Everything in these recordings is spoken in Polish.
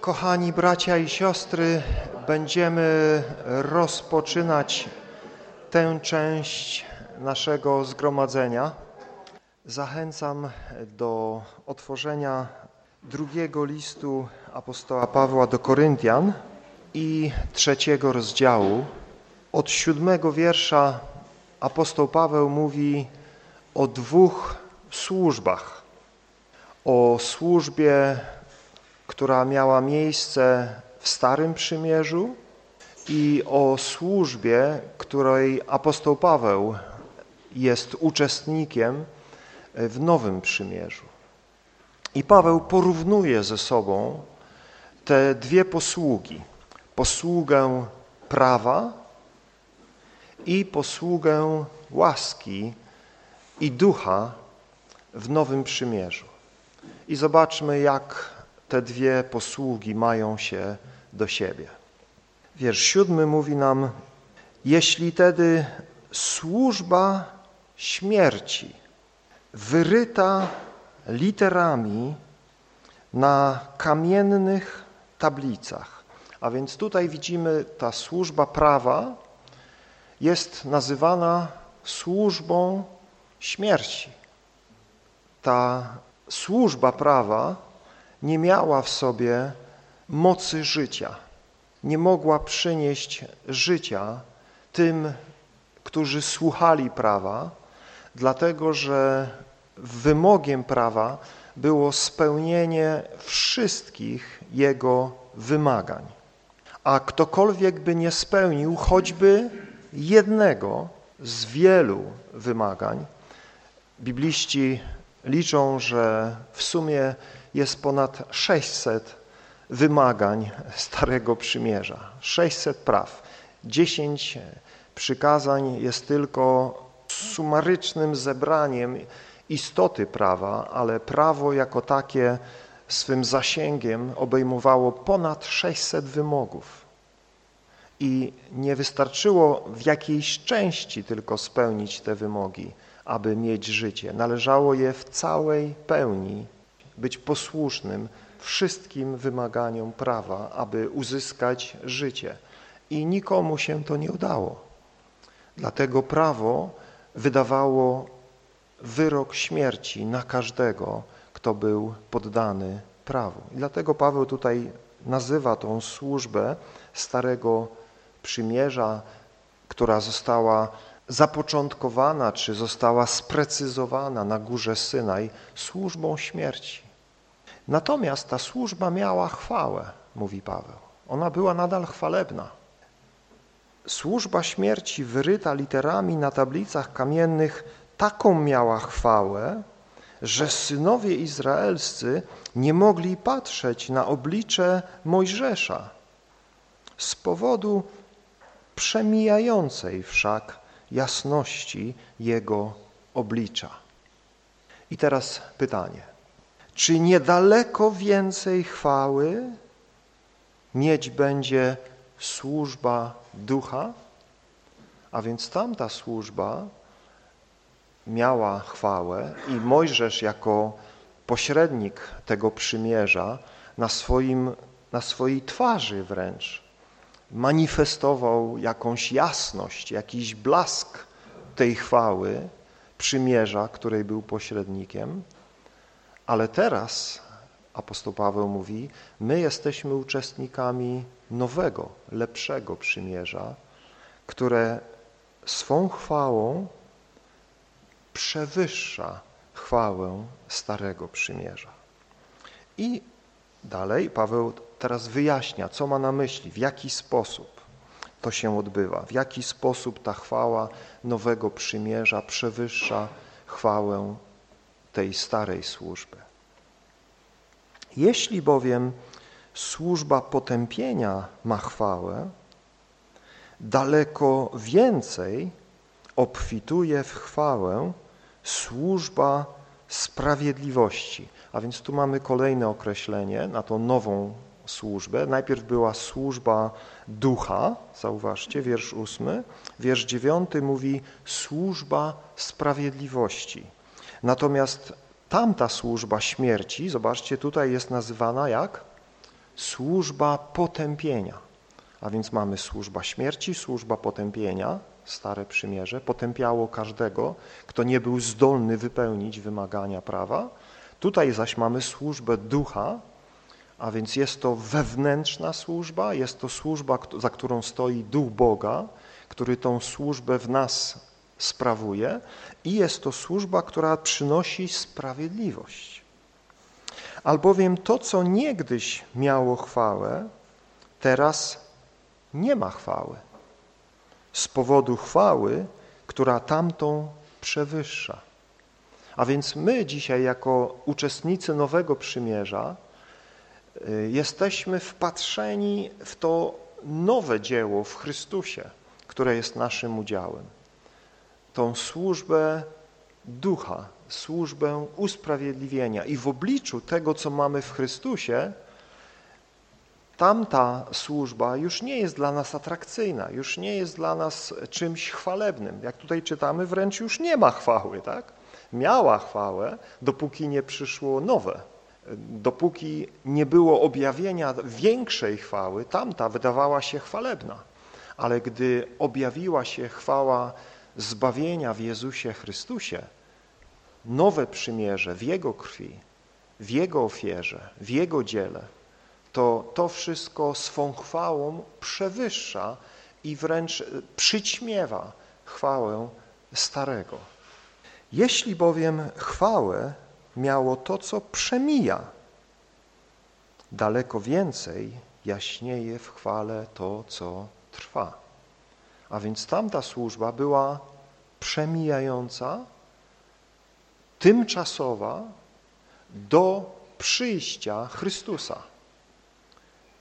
Kochani bracia i siostry, będziemy rozpoczynać tę część naszego zgromadzenia. Zachęcam do otworzenia drugiego listu apostoła Pawła do Koryntian i trzeciego rozdziału. Od siódmego wiersza apostoł Paweł mówi o dwóch służbach. O służbie, która miała miejsce w Starym Przymierzu i o służbie, której apostoł Paweł jest uczestnikiem w Nowym Przymierzu. I Paweł porównuje ze sobą te dwie posługi. Posługę prawa i posługę łaski i ducha w Nowym Przymierzu. I zobaczmy, jak te dwie posługi mają się do siebie. Wiersz siódmy mówi nam, jeśli tedy służba śmierci wyryta literami na kamiennych tablicach, a więc tutaj widzimy ta służba prawa jest nazywana służbą śmierci. Ta służba prawa nie miała w sobie mocy życia, nie mogła przynieść życia tym, którzy słuchali prawa, dlatego że wymogiem prawa było spełnienie wszystkich jego wymagań. A ktokolwiek by nie spełnił choćby jednego z wielu wymagań, bibliści liczą, że w sumie jest ponad 600 wymagań Starego Przymierza, 600 praw. 10 przykazań jest tylko sumarycznym zebraniem istoty prawa, ale prawo jako takie swym zasięgiem obejmowało ponad 600 wymogów. I nie wystarczyło w jakiejś części tylko spełnić te wymogi, aby mieć życie. Należało je w całej pełni być posłusznym wszystkim wymaganiom prawa, aby uzyskać życie. I nikomu się to nie udało. Dlatego prawo wydawało wyrok śmierci na każdego, kto był poddany prawu. I dlatego Paweł tutaj nazywa tą służbę Starego Przymierza, która została zapoczątkowana, czy została sprecyzowana na górze Synaj służbą śmierci. Natomiast ta służba miała chwałę, mówi Paweł. Ona była nadal chwalebna. Służba śmierci wyryta literami na tablicach kamiennych taką miała chwałę, że synowie izraelscy nie mogli patrzeć na oblicze Mojżesza z powodu przemijającej wszak jasności Jego oblicza. I teraz pytanie. Czy niedaleko więcej chwały mieć będzie służba ducha? A więc tamta służba miała chwałę i Mojżesz jako pośrednik tego przymierza na, swoim, na swojej twarzy wręcz manifestował jakąś jasność, jakiś blask tej chwały przymierza, której był pośrednikiem, ale teraz apostoł Paweł mówi, my jesteśmy uczestnikami nowego, lepszego przymierza, które swą chwałą przewyższa chwałę Starego Przymierza. I dalej Paweł teraz wyjaśnia, co ma na myśli, w jaki sposób to się odbywa, w jaki sposób ta chwała Nowego Przymierza przewyższa chwałę tej starej służby. Jeśli bowiem służba potępienia ma chwałę, daleko więcej obfituje w chwałę służba sprawiedliwości. A więc tu mamy kolejne określenie na tą nową służbę. Najpierw była służba ducha, zauważcie, wiersz ósmy. Wiersz dziewiąty mówi służba sprawiedliwości. Natomiast tamta służba śmierci, zobaczcie, tutaj jest nazywana jak? służba potępienia. A więc mamy służba śmierci, służba potępienia, Stare Przymierze, potępiało każdego, kto nie był zdolny wypełnić wymagania prawa. Tutaj zaś mamy służbę ducha, a więc jest to wewnętrzna służba, jest to służba, za którą stoi Duch Boga, który tą służbę w nas sprawuje i jest to służba, która przynosi sprawiedliwość. Albowiem to, co niegdyś miało chwałę, teraz nie ma chwały. Z powodu chwały, która tamtą przewyższa. A więc my dzisiaj jako uczestnicy Nowego Przymierza y, jesteśmy wpatrzeni w to nowe dzieło w Chrystusie, które jest naszym udziałem. Tą służbę ducha, służbę usprawiedliwienia i w obliczu tego, co mamy w Chrystusie, tamta służba już nie jest dla nas atrakcyjna, już nie jest dla nas czymś chwalebnym. Jak tutaj czytamy, wręcz już nie ma chwały, tak? Miała chwałę, dopóki nie przyszło nowe. Dopóki nie było objawienia większej chwały, tamta wydawała się chwalebna. Ale gdy objawiła się chwała zbawienia w Jezusie Chrystusie, nowe przymierze w Jego krwi, w Jego ofierze, w Jego dziele, to to wszystko swą chwałą przewyższa i wręcz przyćmiewa chwałę starego. Jeśli bowiem chwałę miało to, co przemija, daleko więcej jaśnieje w chwale to, co trwa. A więc tamta służba była przemijająca, tymczasowa do przyjścia Chrystusa.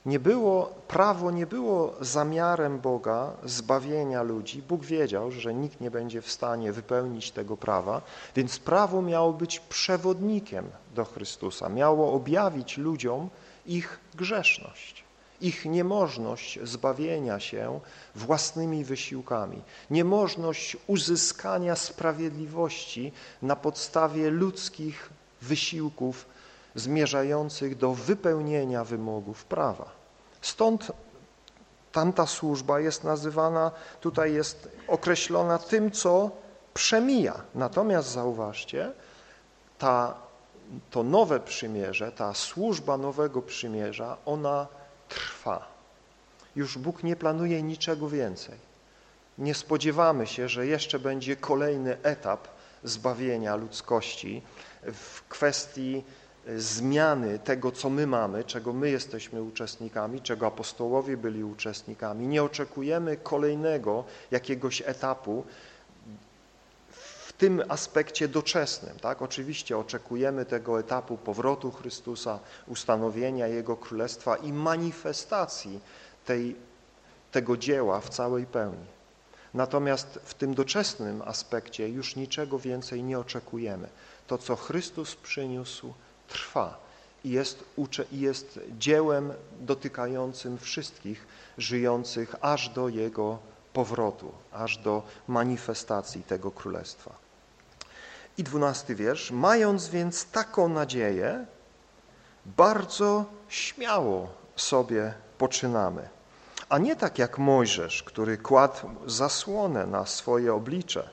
Nie było, prawo nie było zamiarem Boga zbawienia ludzi. Bóg wiedział, że nikt nie będzie w stanie wypełnić tego prawa, więc prawo miało być przewodnikiem do Chrystusa. Miało objawić ludziom ich grzeszność, ich niemożność zbawienia się własnymi wysiłkami, niemożność uzyskania sprawiedliwości na podstawie ludzkich wysiłków zmierzających do wypełnienia wymogów prawa. Stąd tamta służba jest nazywana, tutaj jest określona tym, co przemija. Natomiast zauważcie, ta, to nowe przymierze, ta służba nowego przymierza, ona trwa. Już Bóg nie planuje niczego więcej. Nie spodziewamy się, że jeszcze będzie kolejny etap zbawienia ludzkości w kwestii zmiany tego, co my mamy, czego my jesteśmy uczestnikami, czego apostołowie byli uczestnikami. Nie oczekujemy kolejnego jakiegoś etapu tym aspekcie doczesnym. Tak? Oczywiście oczekujemy tego etapu powrotu Chrystusa, ustanowienia Jego Królestwa i manifestacji tej, tego dzieła w całej pełni. Natomiast w tym doczesnym aspekcie już niczego więcej nie oczekujemy. To, co Chrystus przyniósł, trwa i jest, jest dziełem dotykającym wszystkich żyjących aż do Jego powrotu, aż do manifestacji tego Królestwa. I dwunasty wiersz. Mając więc taką nadzieję, bardzo śmiało sobie poczynamy. A nie tak jak Mojżesz, który kładł zasłonę na swoje oblicze,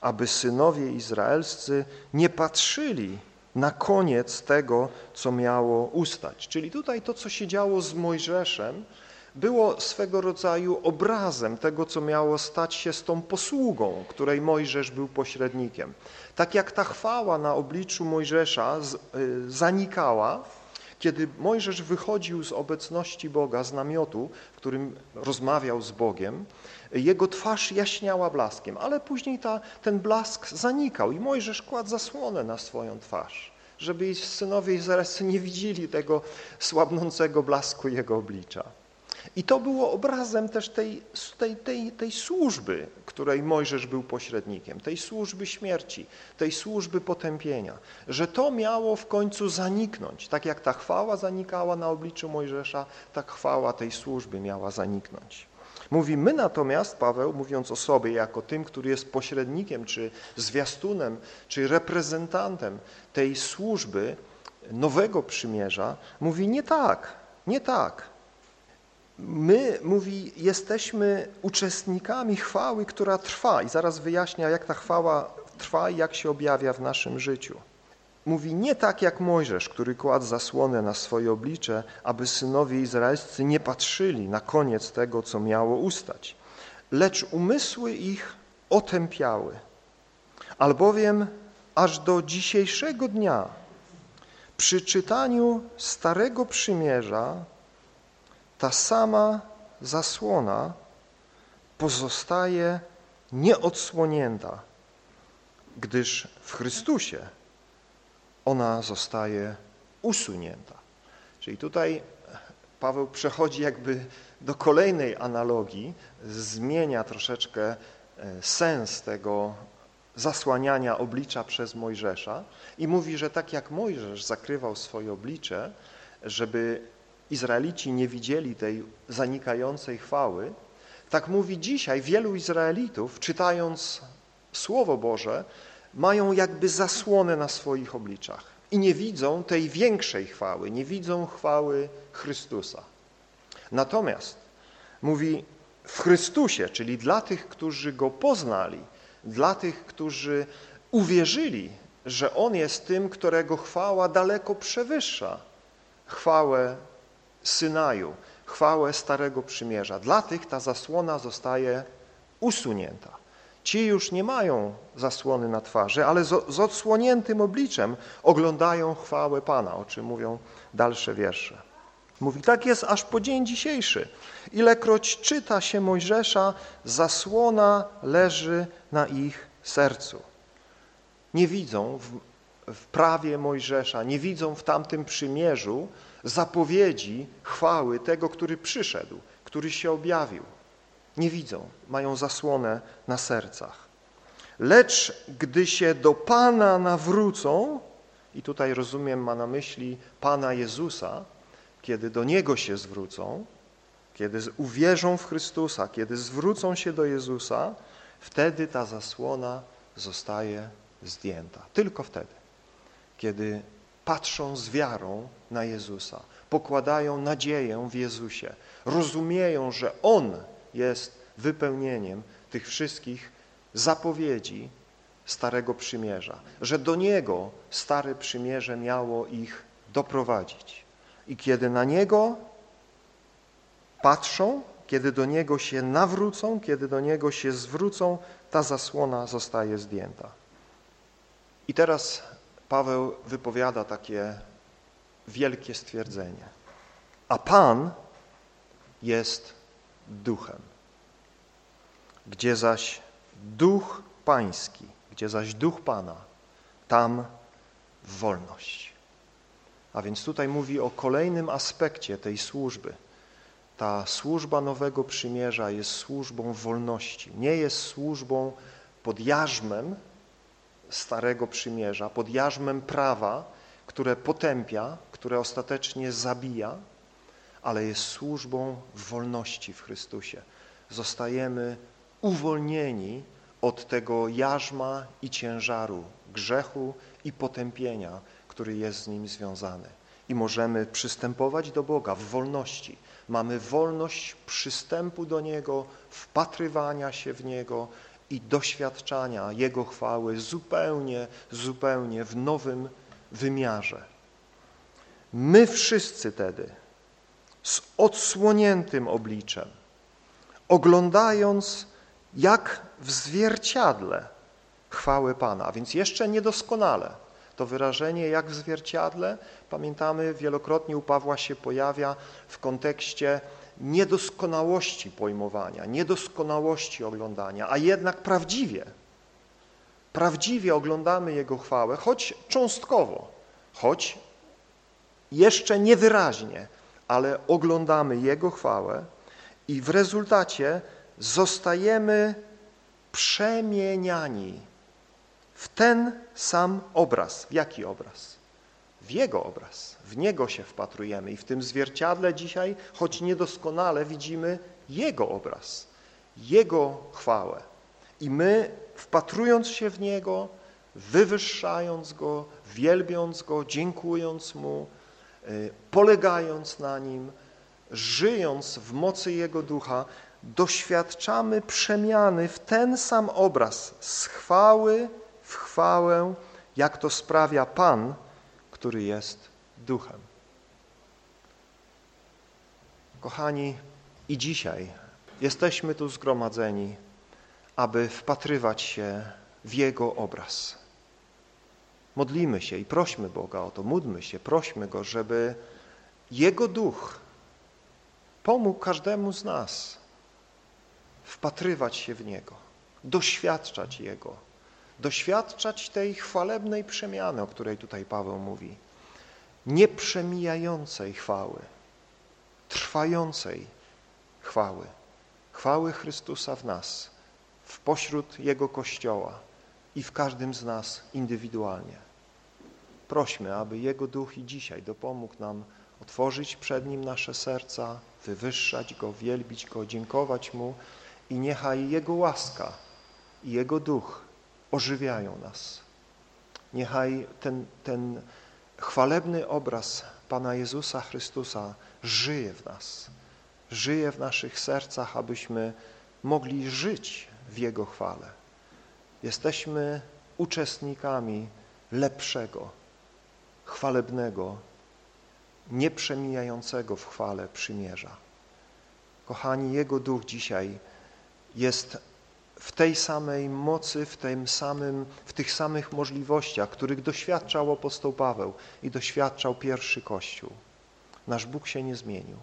aby synowie izraelscy nie patrzyli na koniec tego, co miało ustać. Czyli tutaj to, co się działo z Mojżeszem, było swego rodzaju obrazem tego, co miało stać się z tą posługą, której Mojżesz był pośrednikiem. Tak jak ta chwała na obliczu Mojżesza y, zanikała, kiedy Mojżesz wychodził z obecności Boga, z namiotu, w którym rozmawiał z Bogiem, jego twarz jaśniała blaskiem, ale później ta, ten blask zanikał i Mojżesz kładł zasłonę na swoją twarz, żeby synowie Izraelscy nie widzieli tego słabnącego blasku jego oblicza. I to było obrazem też tej, tej, tej, tej służby, której Mojżesz był pośrednikiem, tej służby śmierci, tej służby potępienia, że to miało w końcu zaniknąć. Tak jak ta chwała zanikała na obliczu Mojżesza, tak chwała tej służby miała zaniknąć. Mówi, my natomiast, Paweł, mówiąc o sobie jako tym, który jest pośrednikiem, czy zwiastunem, czy reprezentantem tej służby nowego przymierza, mówi nie tak. Nie tak. My, mówi, jesteśmy uczestnikami chwały, która trwa i zaraz wyjaśnia, jak ta chwała trwa i jak się objawia w naszym życiu. Mówi nie tak jak Mojżesz, który kładł zasłonę na swoje oblicze, aby synowie izraelscy nie patrzyli na koniec tego, co miało ustać, lecz umysły ich otępiały. Albowiem aż do dzisiejszego dnia przy czytaniu Starego Przymierza ta sama zasłona pozostaje nieodsłonięta, gdyż w Chrystusie ona zostaje usunięta. Czyli tutaj Paweł przechodzi jakby do kolejnej analogii, zmienia troszeczkę e, sens tego zasłaniania oblicza przez Mojżesza i mówi, że tak jak Mojżesz zakrywał swoje oblicze, żeby Izraelici nie widzieli tej zanikającej chwały, tak mówi dzisiaj wielu Izraelitów, czytając Słowo Boże, mają jakby zasłonę na swoich obliczach i nie widzą tej większej chwały, nie widzą chwały Chrystusa. Natomiast mówi w Chrystusie, czyli dla tych, którzy Go poznali, dla tych, którzy uwierzyli, że On jest tym, którego chwała daleko przewyższa chwałę Synaju, chwałę Starego Przymierza. Dla tych ta zasłona zostaje usunięta. Ci już nie mają zasłony na twarzy, ale z, odsłoniętym obliczem oglądają chwałę Pana, o czym mówią dalsze wiersze. Mówi, tak jest aż po dzień dzisiejszy. Ilekroć czyta się Mojżesza, zasłona leży na ich sercu. Nie widzą w, w prawie Mojżesza, nie widzą w tamtym przymierzu zapowiedzi chwały tego, który przyszedł, który się objawił. Nie widzą, mają zasłonę na sercach. Lecz gdy się do Pana nawrócą, i tutaj rozumiem ma na myśli Pana Jezusa, kiedy do Niego się zwrócą, kiedy uwierzą w Chrystusa, kiedy zwrócą się do Jezusa, wtedy ta zasłona zostaje zdjęta. Tylko wtedy, kiedy patrzą z wiarą na Jezusa, pokładają nadzieję w Jezusie, rozumieją, że On jest wypełnieniem tych wszystkich zapowiedzi Starego Przymierza, że do Niego Stare Przymierze miało ich doprowadzić. I kiedy na Niego patrzą, kiedy do Niego się nawrócą, kiedy do Niego się zwrócą, ta zasłona zostaje zdjęta. I teraz Paweł wypowiada takie wielkie stwierdzenie. A Pan jest duchem. Gdzie zaś duch pański, gdzie zaś duch Pana, tam wolność. A więc tutaj mówi o kolejnym aspekcie tej służby. Ta służba Nowego Przymierza jest służbą wolności. Nie jest służbą pod jarzmem Starego Przymierza, pod jarzmem prawa, które potępia, które ostatecznie zabija, ale jest służbą wolności w Chrystusie. Zostajemy uwolnieni od tego jarzma i ciężaru grzechu i potępienia, który jest z nim związany. I możemy przystępować do Boga w wolności. Mamy wolność przystępu do Niego, wpatrywania się w Niego i doświadczania Jego chwały zupełnie, zupełnie w nowym wymiarze. My wszyscy tedy z odsłoniętym obliczem, oglądając jak w zwierciadle chwałę Pana, więc jeszcze niedoskonale. To wyrażenie jak w zwierciadle, pamiętamy, wielokrotnie u Pawła się pojawia w kontekście niedoskonałości pojmowania, niedoskonałości oglądania, a jednak prawdziwie, prawdziwie oglądamy Jego chwałę, choć cząstkowo, choć jeszcze niewyraźnie, ale oglądamy Jego chwałę i w rezultacie zostajemy przemieniani w ten sam obraz. W jaki obraz? W Jego obraz. W Niego się wpatrujemy i w tym zwierciadle dzisiaj, choć niedoskonale, widzimy Jego obraz, Jego chwałę. I my, wpatrując się w Niego, wywyższając Go, wielbiąc Go, dziękując Mu, y, polegając na Nim, żyjąc w mocy Jego Ducha, doświadczamy przemiany w ten sam obraz z chwały w chwałę, jak to sprawia Pan, który jest Duchem. Kochani, i dzisiaj jesteśmy tu zgromadzeni, aby wpatrywać się w Jego obraz. Modlimy się i prośmy Boga o to, módlmy się, prośmy Go, żeby Jego Duch pomógł każdemu z nas wpatrywać się w Niego, doświadczać Jego, doświadczać tej chwalebnej przemiany, o której tutaj Paweł mówi, nieprzemijającej chwały, trwającej chwały, chwały Chrystusa w nas, w pośród Jego Kościoła i w każdym z nas indywidualnie. Prośmy, aby Jego Duch i dzisiaj dopomógł nam otworzyć przed Nim nasze serca, wywyższać Go, wielbić Go, dziękować Mu i niechaj Jego łaska i Jego Duch ożywiają nas. Niechaj ten, ten chwalebny obraz Pana Jezusa Chrystusa żyje w nas, żyje w naszych sercach, abyśmy mogli żyć w Jego chwale. Jesteśmy uczestnikami lepszego, chwalebnego, nieprzemijającego w chwale przymierza. Kochani, Jego Duch dzisiaj jest w tej samej mocy, w, tym samym, w tych samych możliwościach, których doświadczał apostoł Paweł i doświadczał pierwszy Kościół. Nasz Bóg się nie zmienił.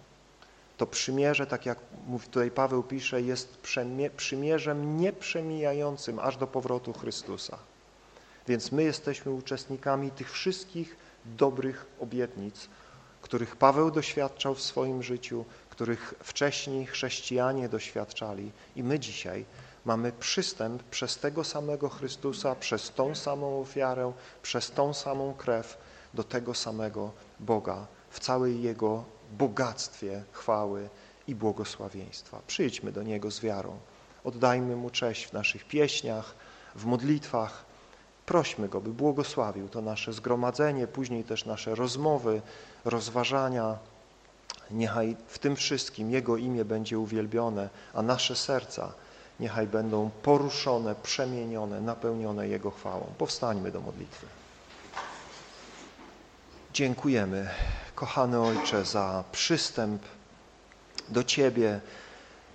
To przymierze, tak jak tutaj Paweł pisze, jest przymierzem nieprzemijającym aż do powrotu Chrystusa. Więc my jesteśmy uczestnikami tych wszystkich dobrych obietnic, których Paweł doświadczał w swoim życiu, których wcześniej chrześcijanie doświadczali i my dzisiaj mamy przystęp przez tego samego Chrystusa, przez tą samą ofiarę, przez tą samą krew do tego samego Boga w całej Jego bogactwie chwały i błogosławieństwa. Przyjdźmy do Niego z wiarą, oddajmy Mu cześć w naszych pieśniach, w modlitwach, prośmy Go, by błogosławił to nasze zgromadzenie, później też nasze rozmowy, rozważania. Niechaj w tym wszystkim Jego imię będzie uwielbione, a nasze serca niechaj będą poruszone, przemienione, napełnione Jego chwałą. Powstańmy do modlitwy. Dziękujemy, kochany Ojcze, za przystęp do Ciebie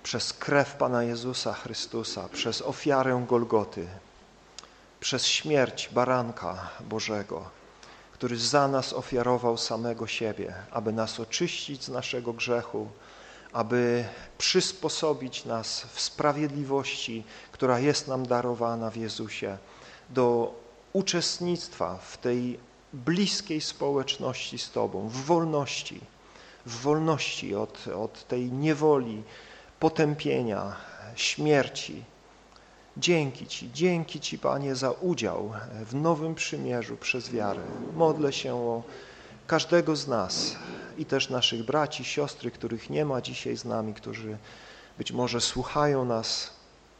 przez krew Pana Jezusa Chrystusa, przez ofiarę Golgoty, przez śmierć baranka Bożego, który za nas ofiarował samego siebie, aby nas oczyścić z naszego grzechu, aby przysposobić nas w sprawiedliwości, która jest nam darowana w Jezusie, do uczestnictwa w tej bliskiej społeczności z Tobą, w wolności, w wolności od, od tej niewoli, potępienia, śmierci. Dzięki Ci, dzięki Ci Panie za udział w nowym przymierzu przez wiarę. Modlę się o każdego z nas i też naszych braci, siostry, których nie ma dzisiaj z nami, którzy być może słuchają nas.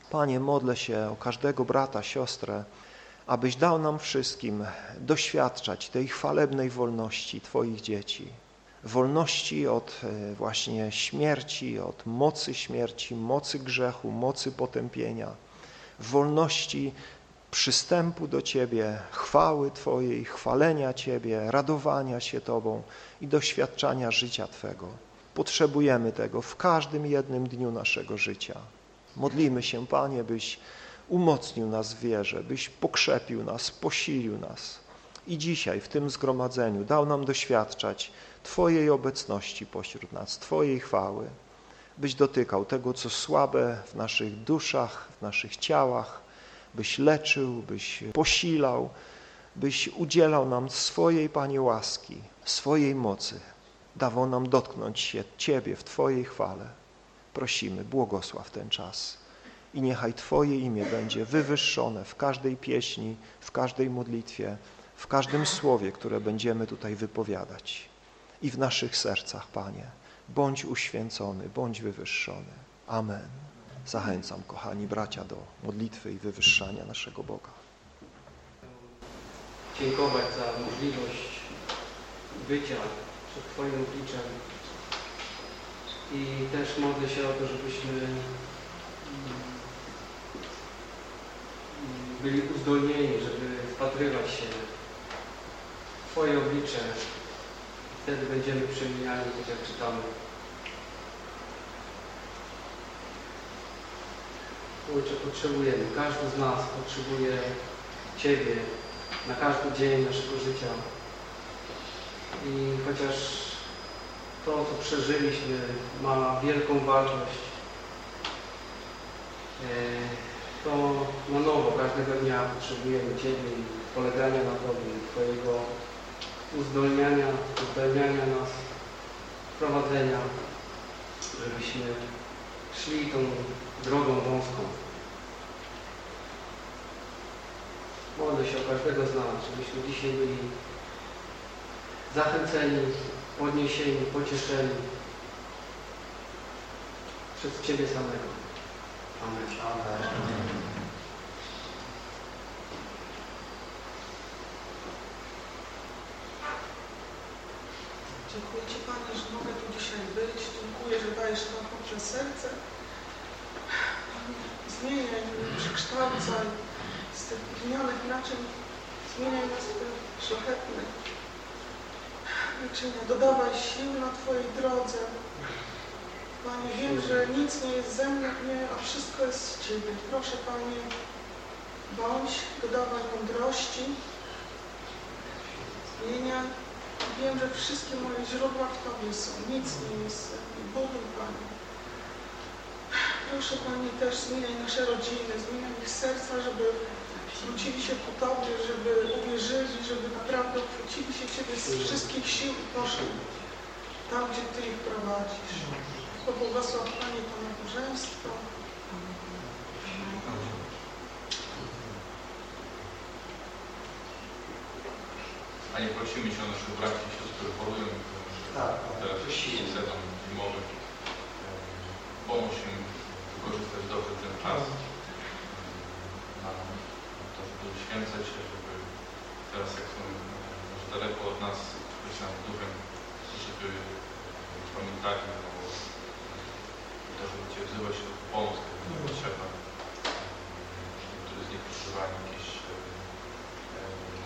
Panie, modlę się o każdego brata, siostrę, abyś dał nam wszystkim doświadczać tej chwalebnej wolności Twoich dzieci. Wolności od e, właśnie śmierci, od mocy śmierci, mocy grzechu, mocy potępienia. Wolności przystępu do Ciebie, chwały Twojej, chwalenia Ciebie, radowania się Tobą i doświadczania życia Twego. Potrzebujemy tego w każdym jednym dniu naszego życia. Modlimy się, Panie, byś umocnił nas w wierze, byś pokrzepił nas, posilił nas. I dzisiaj w tym zgromadzeniu dał nam doświadczać Twojej obecności pośród nas, Twojej chwały, byś dotykał tego, co słabe w naszych duszach, w naszych ciałach, byś leczył, byś posilał, byś udzielał nam swojej, Panie, łaski, swojej mocy, dawał nam dotknąć się Ciebie w Twojej chwale. Prosimy, błogosław ten czas i niechaj Twoje imię będzie wywyższone w każdej pieśni, w każdej modlitwie, w każdym słowie, które będziemy tutaj wypowiadać i w naszych sercach, Panie. Bądź uświęcony, bądź wywyższony. Amen. Zachęcam, kochani bracia, do modlitwy i wywyższania naszego Boga. Dziękować za możliwość bycia przed Twoim obliczem. I też modlę się o to, żebyśmy byli uzdolnieni, żeby wpatrywać się w Twoje oblicze. Wtedy będziemy przemieniani, tak jak czytamy. Ojcze, potrzebujemy, każdy z nas potrzebuje Ciebie na każdy dzień naszego życia. I chociaż to, co przeżyliśmy, ma wielką wartość, e, to na nowo każdego dnia potrzebujemy Ciebie i polegania na Tobie, Twojego uzdolniania, uzdolniania nas, prowadzenia, żebyśmy szli tą drogą wąską. Modlę się o każdego z nas, żebyśmy dzisiaj byli zachęceni, podniesieni, pocieszeni przez Ciebie samego. Amen. Amen. Dziękuję Ci Panie, że mogę tu dzisiaj być. Dziękuję, że dajesz nam poprzez serce. Zmieniaj mnie, przekształcaj z tych gnianych naczyń. Zmieniaj nas w te szlachetne naczynia. Dodawaj sił na Twojej drodze. Panie, wiem, że nic nie jest ze mną, nie, a wszystko jest z Ciebie. Proszę Panie, bądź, dodawaj mądrości, zmieniaj. Wiem, że wszystkie moje źródła w Tobie są. Nic nie jest ze mnie. Buduj, Panie. Proszę Pani też zmieniaj nasze rodziny, zmieniaj ich serca, żeby zwrócili się ku Tobie, żeby uwierzyli, żeby naprawdę uchwycili się Ciebie z wszystkich sił i poszli tam, gdzie Ty ich prowadzisz. Pobłogosław Panie to nabożeństwo. Panie, prosimy Cię o naszych braci i siostry chorują, Tak, teraz prosimy. sezonem zimowy. Pomóż im wykorzystać dobrze ten czas na to, żeby uświęcać się, żeby teraz jak są może daleko od nas, być nam duchem, żeby pamiętali o to, żeby Cię wzywać o pomoc, kiedy potrzeba. Niektórzy z nich przeżywają jakieś e,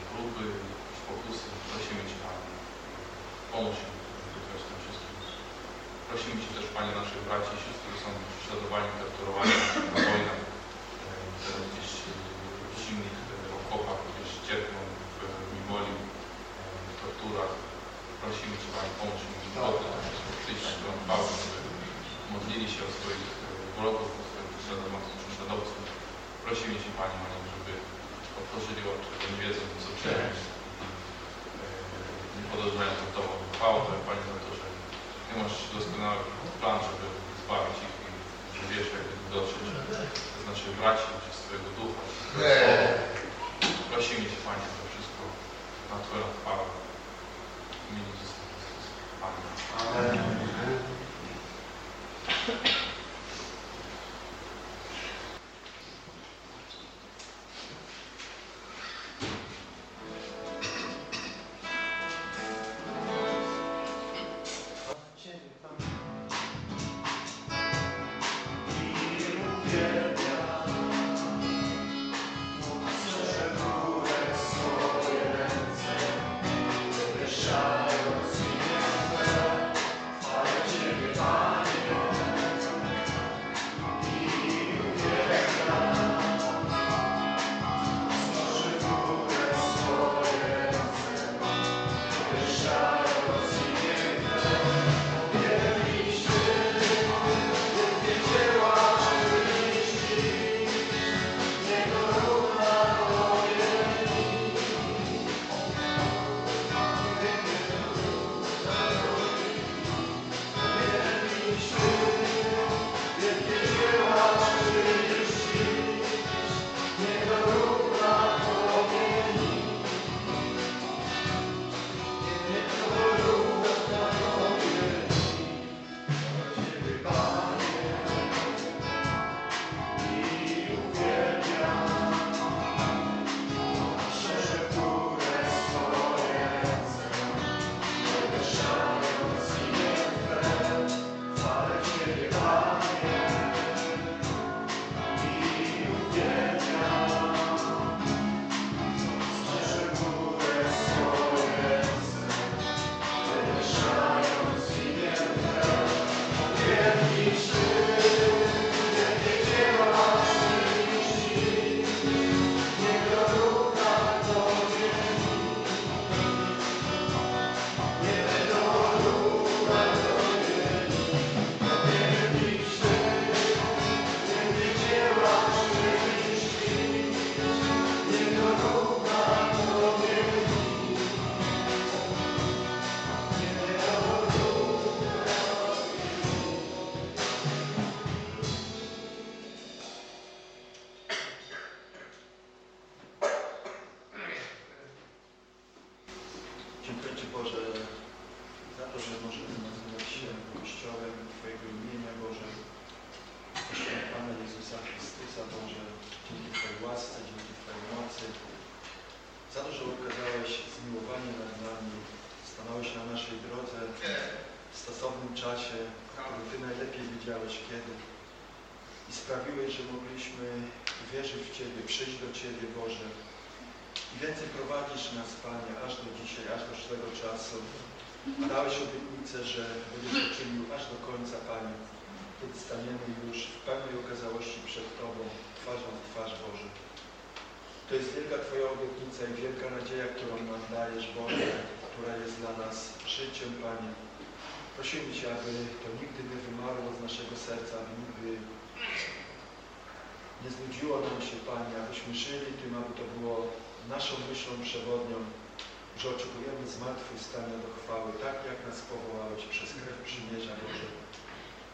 próby, jakieś pokusy. Panie, pomóż im. Prosimy Cię też, Panie, naszych braci i sióstr, którzy są prześladowani, torturowani na wojnach, e, gdzieś e, w zimnych e, okopach, gdzieś cierpią w niewoli, e, w torturach. Prosimy Cię, Panie, pomóż im zgodnie to wszystko przyjść na Twoją żeby modlili się o swoich e, wrogów, o swoich prześladowców. Prosimy Cię, Panie, Panie, żeby otworzyli oczy, że nie wiedzą, co czynić. Nie podążają za Tobą. Chwała Panie, za to, masz doskonały plan, żeby zbawić ich i że wiesz, jak dotrzeć z naszych braci, przez Twojego Ducha. Prosimy Cię, Panie, to wszystko na Twoją chwałę. W imieniu Jezusa Chrystusa. Amen. Amen. Przyjść do Ciebie Boże. I więcej prowadzisz nas, Panie, aż do dzisiaj, aż do tego czasu. Dałeś obietnicę, że będziesz czynił aż do końca, Panie. Kiedy staniemy już w pełnej okazałości przed Tobą, twarzą w twarz Boże. To jest wielka Twoja obietnica i wielka nadzieja, którą nam dajesz, Boże, która jest dla nas życiem, Panie. Prosimy Cię, aby to nigdy nie wymarło z naszego serca, aby nigdy nie znudziło nam się, Panie, abyśmy żyli tym, aby to było naszą myślą przewodnią, że oczekujemy zmartwychwstania do chwały, tak jak nas powołałeś przez krew przymierza Boże,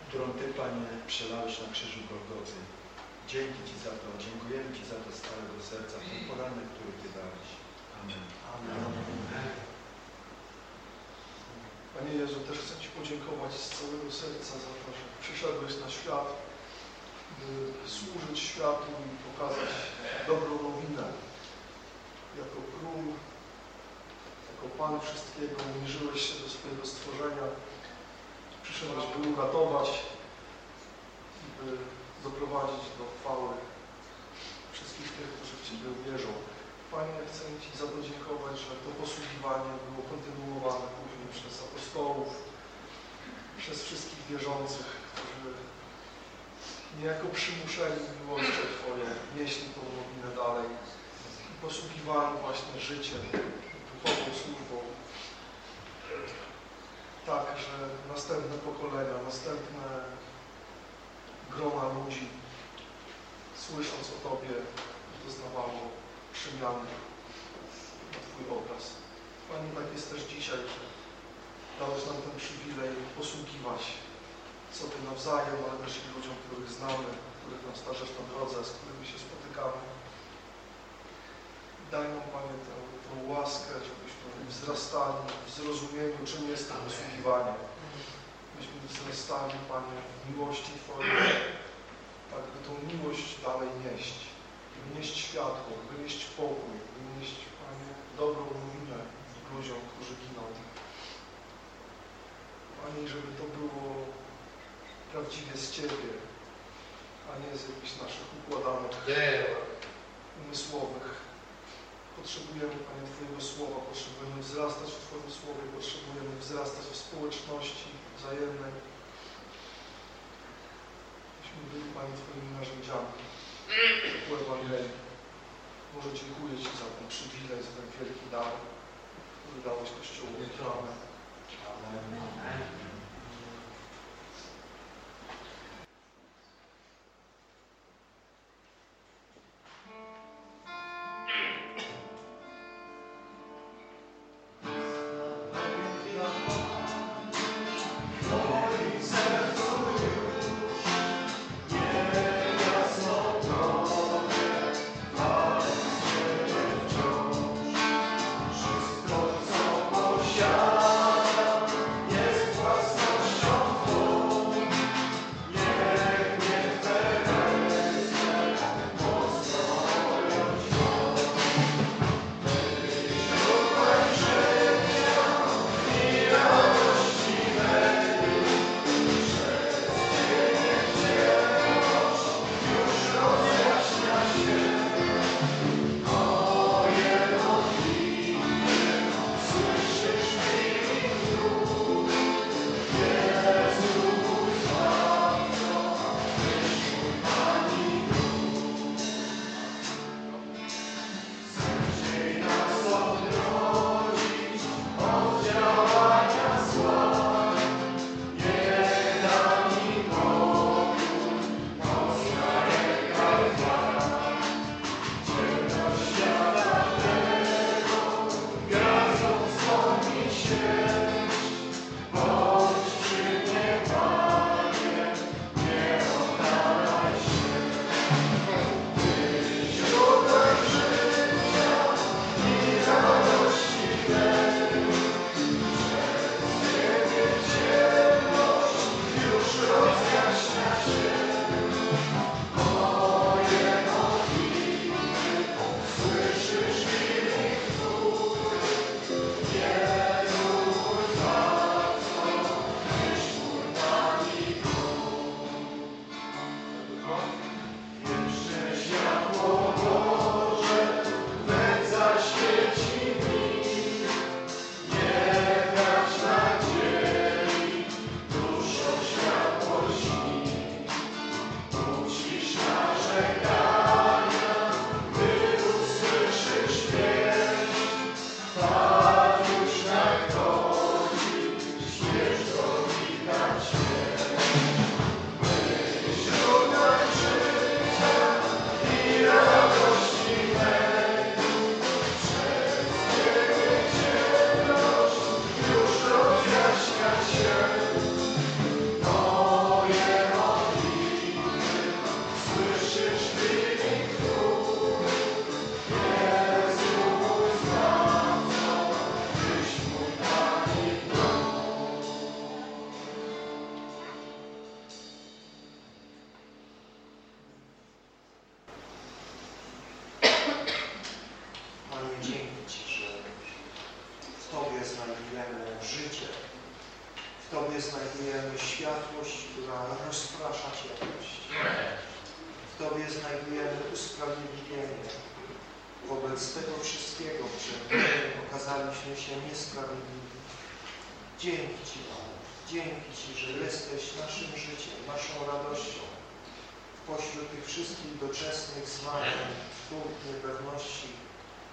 którą Ty, Panie, przelałeś na krzyżu Golgoty. Dzięki Ci za to, dziękujemy Ci za to z całego serca, ten poranek, który Ty dałeś. Amen. Amen. Panie Jezu, też chcę Ci podziękować z całego serca za to, że przyszedłeś na świat, służyć światu i pokazać dobrą nowinę. Jako król, jako Pan wszystkiego uniżyłeś się do swojego stworzenia. Przyszedłeś, by uratować by doprowadzić do chwały wszystkich tych, którzy w Ciebie wierzą. Panie, chcę Ci za to dziękować, że to posługiwanie było kontynuowane później przez apostołów, przez wszystkich wierzących, którzy niejako przymuszeni Twoją nieśli tą nowinę dalej i posługiwali właśnie życiem, duchową służbą. Tak, że następne pokolenia, następne grona ludzi, słysząc o Tobie, doznawało przemiany na Twój obraz. Panie, tak jest też dzisiaj, że dałeś nam ten przywilej posługiwać sobie nawzajem, ale też i ludziom, których znamy, których nam starzasz na drodze, z którymi się spotykamy. Daj nam, Panie, tę, tę łaskę, żebyśmy wzrastali w zrozumieniu, czym jest to posługiwanie. Byśmy wzrastali, Panie, w miłości Twojej, tak by tą miłość dalej nieść by nieść światło, by nieść pokój, by nieść, Panie, dobrą nowinę ludziom, którzy giną. Panie, żeby to było prawdziwie z Ciebie, a nie z jakichś naszych układanych umysłowych. Potrzebujemy, Panie, Twojego Słowa, potrzebujemy wzrastać w Twoim Słowie, potrzebujemy wzrastać w społeczności wzajemnej. Myśmy byli, Panie, Twoimi narzędziami ku Ewangelii. Może dziękuję Ci za ten przywilej, za ten wielki dar, który dałeś Kościołowi. Amen. Amen.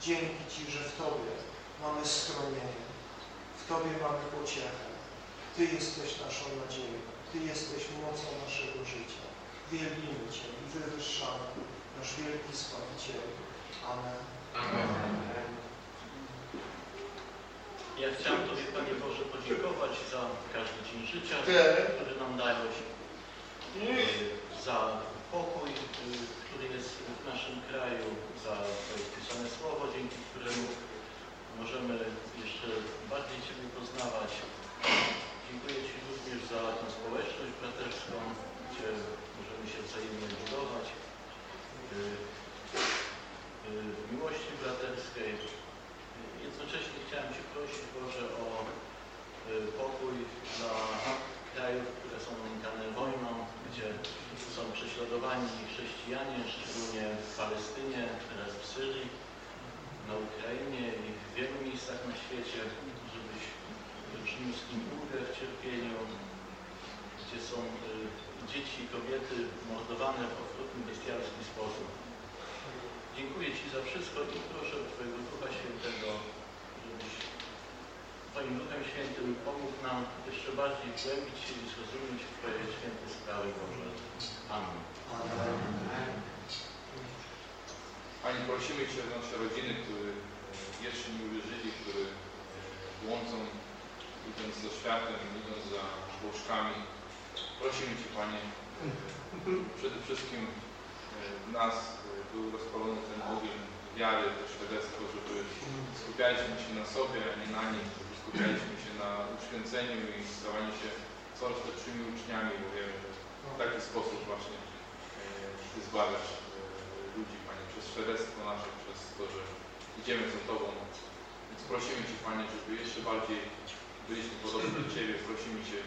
Dzięki Ci, że w Tobie mamy schronienie. W Tobie mamy pociechę. Ty jesteś naszą nadzieją. Ty jesteś mocą naszego życia. Wielbimy Cię i wywyższamy nasz wielki Zbawiciel. Amen. Ja chciałem Tobie, Panie Boże, podziękować za każdy dzień życia, który nam dałeś, y, za pokój, y, który jest w naszym kraju, za Twoje pisane słowo, dzięki któremu możemy jeszcze bardziej Ciebie poznawać. Dziękuję Ci również za tę społeczność braterską, gdzie możemy się wzajemnie budować y, y, w miłości braterskiej. Jednocześnie chciałem Cię prosić, Boże, o y, pokój dla krajów, które są nękane wojną, gdzie są prześladowani chrześcijanie, szczególnie w Palestynie, teraz w Syrii, na Ukrainie i w wielu miejscach na świecie, żebyś przyniósł im ulgę w cierpieniu, gdzie są y, dzieci i kobiety mordowane w okrutny, bestialski sposób. Dziękuję Ci za wszystko i proszę Twojego Ducha Świętego, żebyś Twoim Duchem Świętym pomógł nam jeszcze bardziej głębić się i zrozumieć Twoje święte sprawy Boże. Amen. Pani, prosimy Cię o nasze rodziny, które jeszcze nie uwierzyli, które błądzą, idąc za światem, idąc za łóżkami. Prosimy Cię, Panie, przede wszystkim e, w nas e, był rozpalony ten ogień wiary, to świadectwo, żeby skupialiśmy się na sobie, a nie na nim, żeby skupialiśmy uświęceniu i stawaniu się coraz lepszymi uczniami, bo wiemy, że w taki sposób właśnie e, Ty zbawiasz e, ludzi, Panie, przez świadectwo nasze, przez to, że idziemy za Tobą. Więc prosimy Cię, Panie, żeby jeszcze bardziej byliśmy podobni do Ciebie. Prosimy Cię,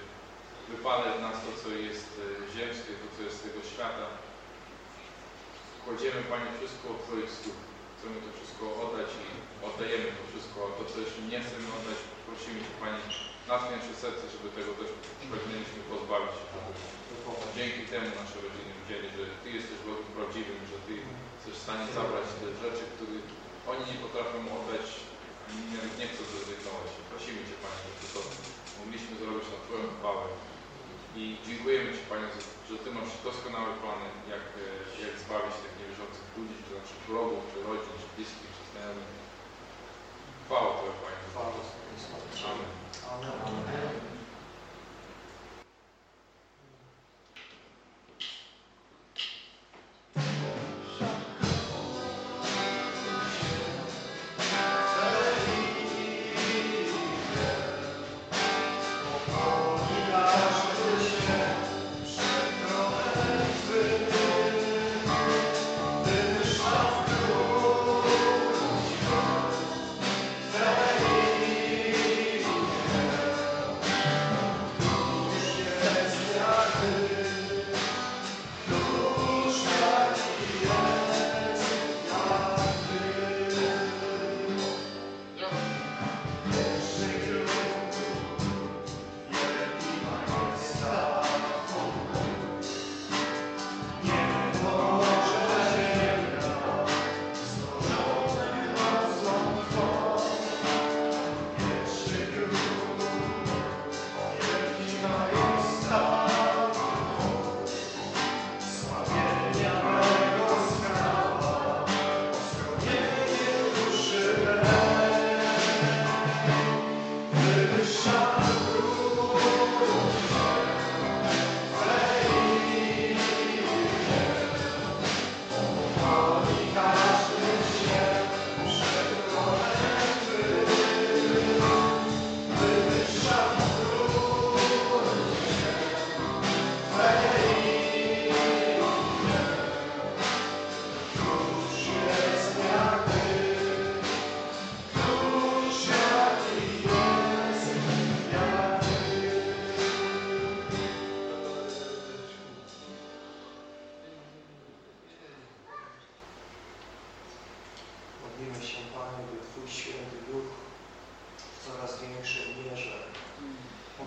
wypalę w nas to, co jest e, ziemskie, to, co jest tego świata. Kładziemy, Panie, wszystko od Twoich stóp. Chcemy to wszystko oddać i oddajemy to wszystko, a to, co jeszcze nie chcemy oddać, prosimy Cię, Panie, natchnij nasze serce, żeby tego też pragnęliśmy pozbawić, żeby dzięki temu nasze rodziny widzieli, że Ty jesteś Bogiem prawdziwym, że Ty jesteś w stanie zabrać te rzeczy, których oni nie potrafią oddać, nie, nie chcą zrezygnować. Prosimy Cię, Panie, żeby to mogliśmy zrobić na Twoją chwałę. I dziękujemy Ci, Panie, że- że Ty masz doskonałe plany, jak, jak zbawić tych niewierzących ludzi, czy naszych wrogów, czy rodzin, czy bliskich, czy znajomych. Chwała Twoja, Panie. Amen. Amen. Amen.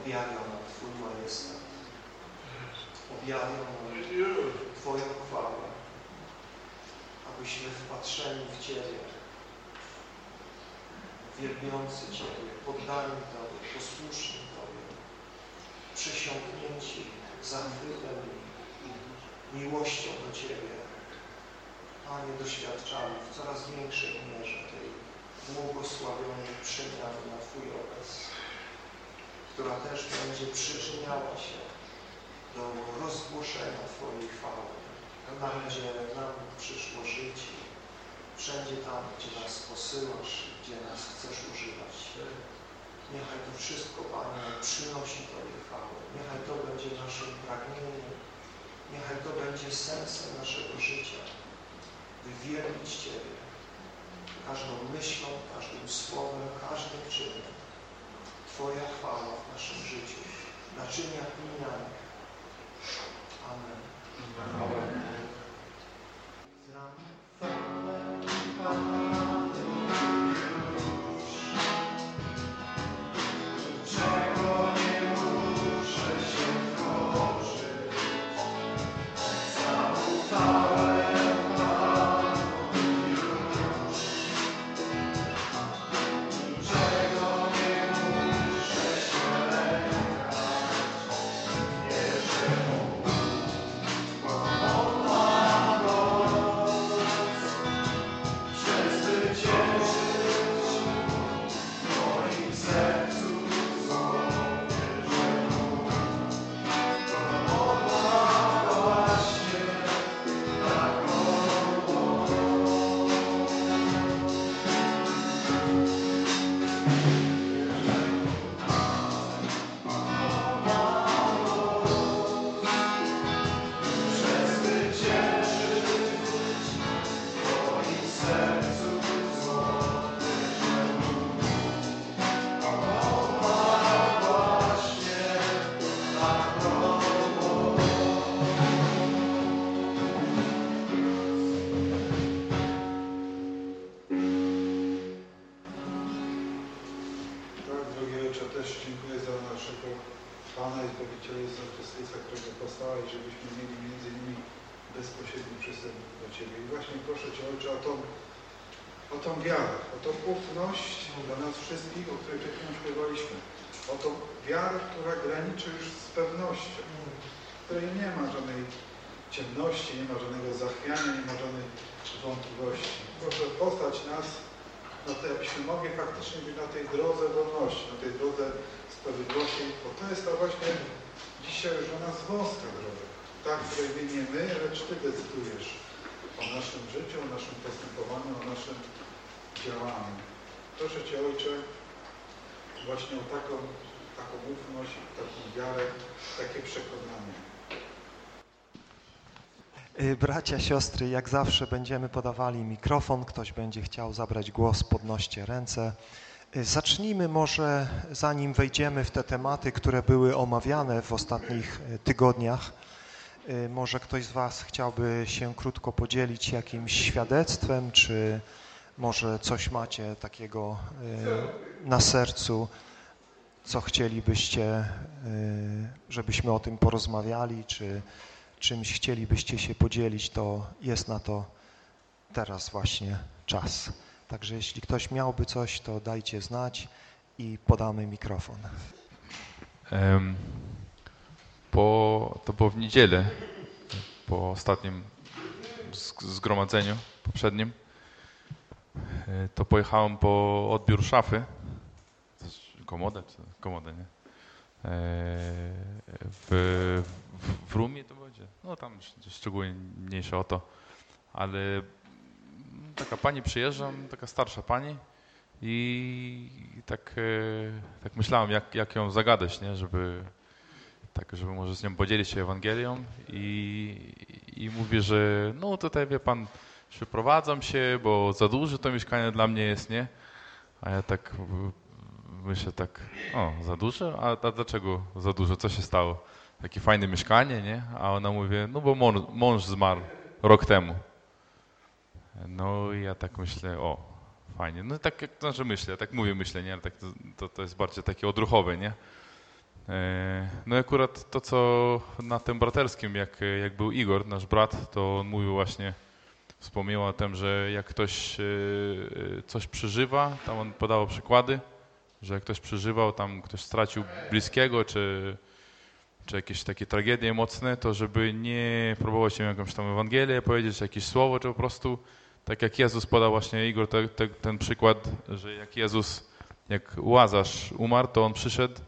Objawią nam Twój majestat, objawią nam Twoją chwałę, abyśmy wpatrzeni w Ciebie, wielbiący Ciebie, poddani Tobie, posłuszni Tobie, przesiąknięci zachwytem i miłością do Ciebie, Panie, doświadczamy w coraz większej mierze tej błogosławionej przemiany na Twój obraz, która też będzie przyczyniała się do rozgłoszenia Twojej chwały. Tam, gdzie nam przyszło żyć, wszędzie tam, gdzie nas posyłasz, gdzie nas chcesz używać. Niechaj to wszystko, Panie, przynosi Tobie chwałę. Niechaj to będzie naszym pragnieniem. Niechaj to będzie sensem naszego życia, by wielbić Ciebie każdą myślą, każdym słowem, każdym czynem. Twoja chwała w naszym życiu, naczyniach minami. Amen. Amen. Ty decydujesz o naszym życiu, o naszym postępowaniu, o naszym działaniu. Proszę Cię, Ojcze, właśnie o taką, taką ufność, taką wiarę, takie przekonanie. Y, Bracia, siostry, jak zawsze będziemy podawali mikrofon. Ktoś będzie chciał zabrać głos, podnoście ręce. Y, Zacznijmy może, zanim wejdziemy w te tematy, które były omawiane w ostatnich y, tygodniach, może ktoś z Was chciałby się krótko podzielić jakimś świadectwem, czy może coś macie takiego y, na sercu, co chcielibyście, y, żebyśmy o tym porozmawiali, czy czymś chcielibyście się podzielić, to jest na to teraz właśnie czas. Także jeśli ktoś miałby coś, to dajcie znać i podamy mikrofon. Em, Po, to było w niedzielę, po ostatnim zgromadzeniu poprzednim, e, to pojechałem po odbiór szafy. Komodę, komodę, nie? E, W, w, w Rumie to będzie, no tam sz- szczególnie mniejsze o to, ale taka pani przyjeżdża, taka starsza pani i tak, e, tak myślałem, jak, jak ją zagadać, nie? Żeby, tak, żeby może z nią podzielić się Ewangelią i, i mówię, że no tutaj wie pan, przeprowadzam się, bo za duże to mieszkanie dla mnie jest, nie? A ja tak myślę tak, o, za duże? A, a dlaczego za dużo? Co się stało? Takie fajne mieszkanie, nie? A ona mówi, no bo mąż, mąż zmarł rok temu. No i ja tak myślę, o, fajnie. No tak znaczy myślę, tak mówię myślę, nie? Ale tak to, to jest bardziej takie odruchowe, nie? E, No i akurat to, co na tym braterskim, jak, jak był Igor, nasz brat, to on mówił właśnie, wspomniał o tym, że jak ktoś e, e, coś przeżywa, tam on podawał przykłady, że jak ktoś przeżywał, tam ktoś stracił bliskiego, czy, czy jakieś takie tragedie mocne, to żeby nie próbować im jakąś tam Ewangelię powiedzieć, jakieś słowo, czy po prostu tak jak Jezus podał właśnie Igor te, te, ten przykład, że jak Jezus, jak Łazarz umarł, to on przyszedł,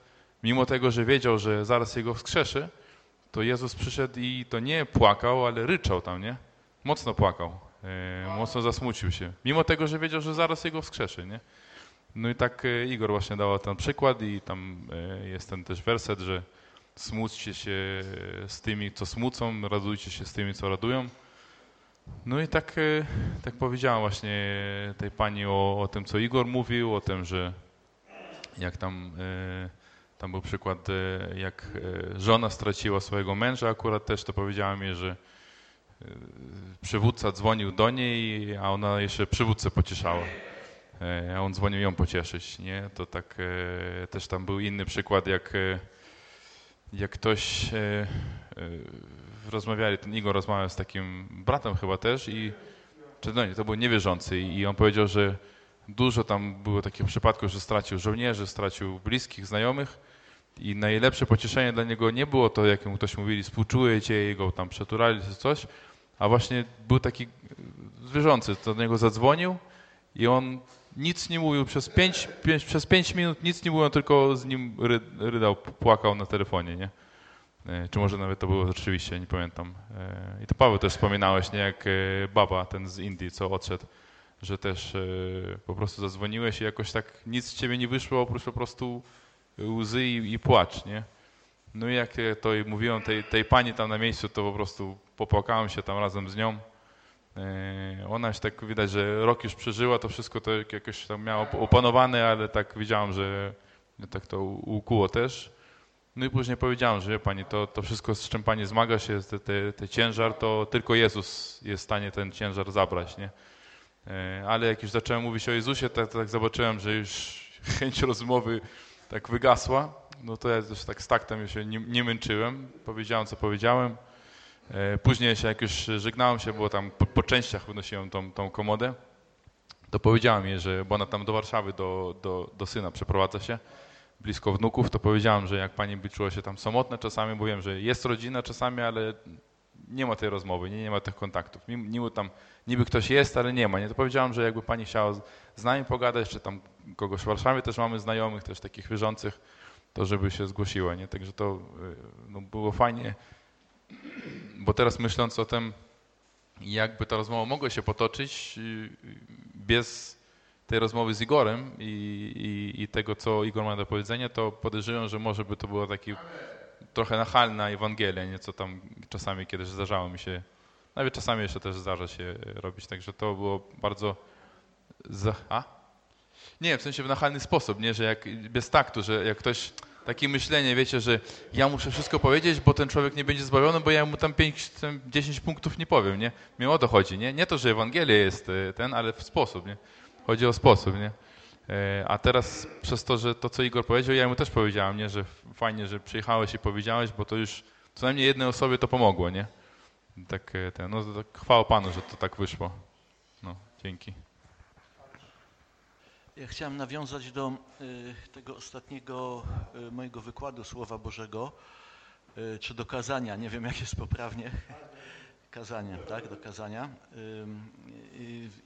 mimo tego, że wiedział, że zaraz jego wskrzeszy, to Jezus przyszedł i to nie płakał, ale ryczał tam, nie? Mocno płakał, e, mocno zasmucił się, mimo tego, że wiedział, że zaraz jego wskrzeszy, nie? No i tak e, Igor właśnie dał ten przykład i tam e, jest ten też werset, że smućcie się z tymi, co smucą, radujcie się z tymi, co radują. No i tak, tak powiedziałam właśnie tej pani o, o tym, co Igor mówił, o tym, że jak tam, e, tam był przykład, e, jak e, żona straciła swojego męża, akurat też to powiedziała mi, że e, przywódca dzwonił do niej, a ona jeszcze przywódcę pocieszała. A on dzwonił ją pocieszyć, nie? To tak też tam był inny przykład, jak, jak ktoś rozmawiali, ten Igor rozmawiał z takim bratem chyba też i czy no nie, to był niewierzący i on powiedział, że dużo tam było takich przypadków, że stracił żołnierzy, stracił bliskich, znajomych i najlepsze pocieszenie dla niego nie było to, jak mu ktoś mówili, współczuję cię, jego tam przeturali czy coś, a właśnie był taki wierzący, to do niego zadzwonił i on nic nie mówił przez pięć, pięć, przez pięć minut, nic nie mówił, tylko z nim ry, rydał, płakał na telefonie, nie? E, Czy może nawet to było rzeczywiście, nie pamiętam. E, I to Paweł też wspominałeś, nie? Jak e, baba, ten z Indii, co odszedł, że też e, po prostu zadzwoniłeś i jakoś tak nic z ciebie nie wyszło, oprócz po prostu łzy i, i płacz, nie? No i jak e, to mówiłem tej, tej pani tam na miejscu, to po prostu popłakałem się tam razem z nią. E, Ona już tak widać, że rok już przeżyła, to wszystko to jakoś tam miała opanowane, ale tak widziałam, że tak to ukuło też. No i później powiedziałem, że wie pani, to, to wszystko, z czym pani zmaga się, te, te, te ciężar, to tylko Jezus jest w stanie ten ciężar zabrać, nie? E, Ale jak już zacząłem mówić o Jezusie, tak, tak zobaczyłem, że już chęć rozmowy tak wygasła. No to ja też tak z taktem się nie, nie męczyłem. Powiedziałem, co powiedziałem. E, Później się, jak już żegnałem się, bo tam po, po częściach wynosiłem tą, tą komodę, to powiedziałem jej, że, bo ona tam do Warszawy, do, do, do syna przeprowadza się, blisko wnuków, to powiedziałem, że jak pani by czuła się tam samotna czasami, bo wiem, że jest rodzina czasami, ale nie ma tej rozmowy, nie, nie ma tych kontaktów. Mimo, tam niby ktoś jest, ale nie ma. Nie? To powiedziałem, że jakby pani chciała z nami pogadać, czy tam kogoś w Warszawie też mamy znajomych, też takich wierzących, to żeby się zgłosiła. Nie? Także to y, no, było fajnie, bo teraz myśląc o tym, jakby ta rozmowa mogła się potoczyć y, bez tej rozmowy z Igorem i, i, i tego, co Igor ma do powiedzenia, to podejrzewam, że może by to było taki trochę nachalna Ewangelia, nieco tam czasami kiedyś zdarzało mi się, nawet czasami jeszcze też zdarza się robić, także to było bardzo... Za... A? Nie, w sensie w nachalny sposób, nie, że jak bez taktu, że jak ktoś takie myślenie, wiecie, że ja muszę wszystko powiedzieć, bo ten człowiek nie będzie zbawiony, bo ja mu tam 5, 10 punktów nie powiem, nie? Mi o to chodzi, nie? Nie to, że Ewangelia jest e, ten, ale w sposób, nie? Chodzi o sposób, nie? E, A teraz przez to, że to, co Igor powiedział, ja mu też powiedziałem, nie? Że fajnie, że przyjechałeś i powiedziałeś, bo to już co najmniej jednej osobie to pomogło, nie? Tak, e, ten, no, tak chwała Panu, że to tak wyszło. No, dzięki. Ja chciałem nawiązać do y, tego ostatniego y, mojego wykładu Słowa Bożego, y, czy do kazania, nie wiem jak jest poprawnie. Kazania, tak, do kazania.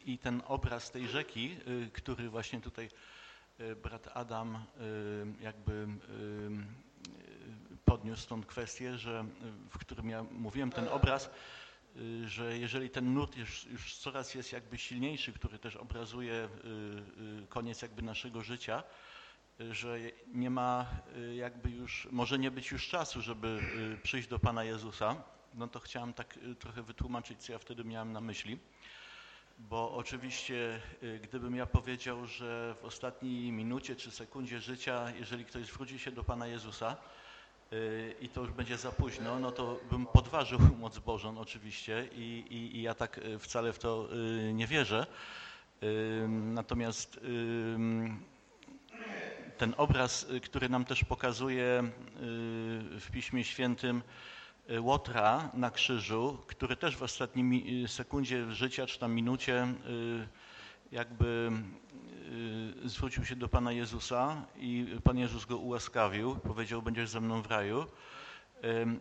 I ten obraz tej rzeki, który właśnie tutaj brat Adam jakby podniósł tą kwestię, że, w którym ja mówiłem, ten obraz, że jeżeli ten nurt już, już coraz jest jakby silniejszy, który też obrazuje y, y, koniec jakby naszego życia, y, że nie ma y, jakby już, może nie być już czasu, żeby y, przyjść do Pana Jezusa, no to chciałem tak y, trochę wytłumaczyć, co ja wtedy miałem na myśli. Bo oczywiście, y, gdybym ja powiedział, że w ostatniej minucie czy sekundzie życia, jeżeli ktoś zwróci się do Pana Jezusa y, i to już będzie za późno, no to bym podważył moc Bożą oczywiście i, i, i ja tak y, wcale w to y, nie wierzę. Ym, Natomiast ten obraz, który nam też pokazuje w Piśmie Świętym Łotra na krzyżu, który też w ostatniej sekundzie życia, czy tam minucie jakby zwrócił się do Pana Jezusa i Pan Jezus go ułaskawił, powiedział, będziesz ze mną w raju,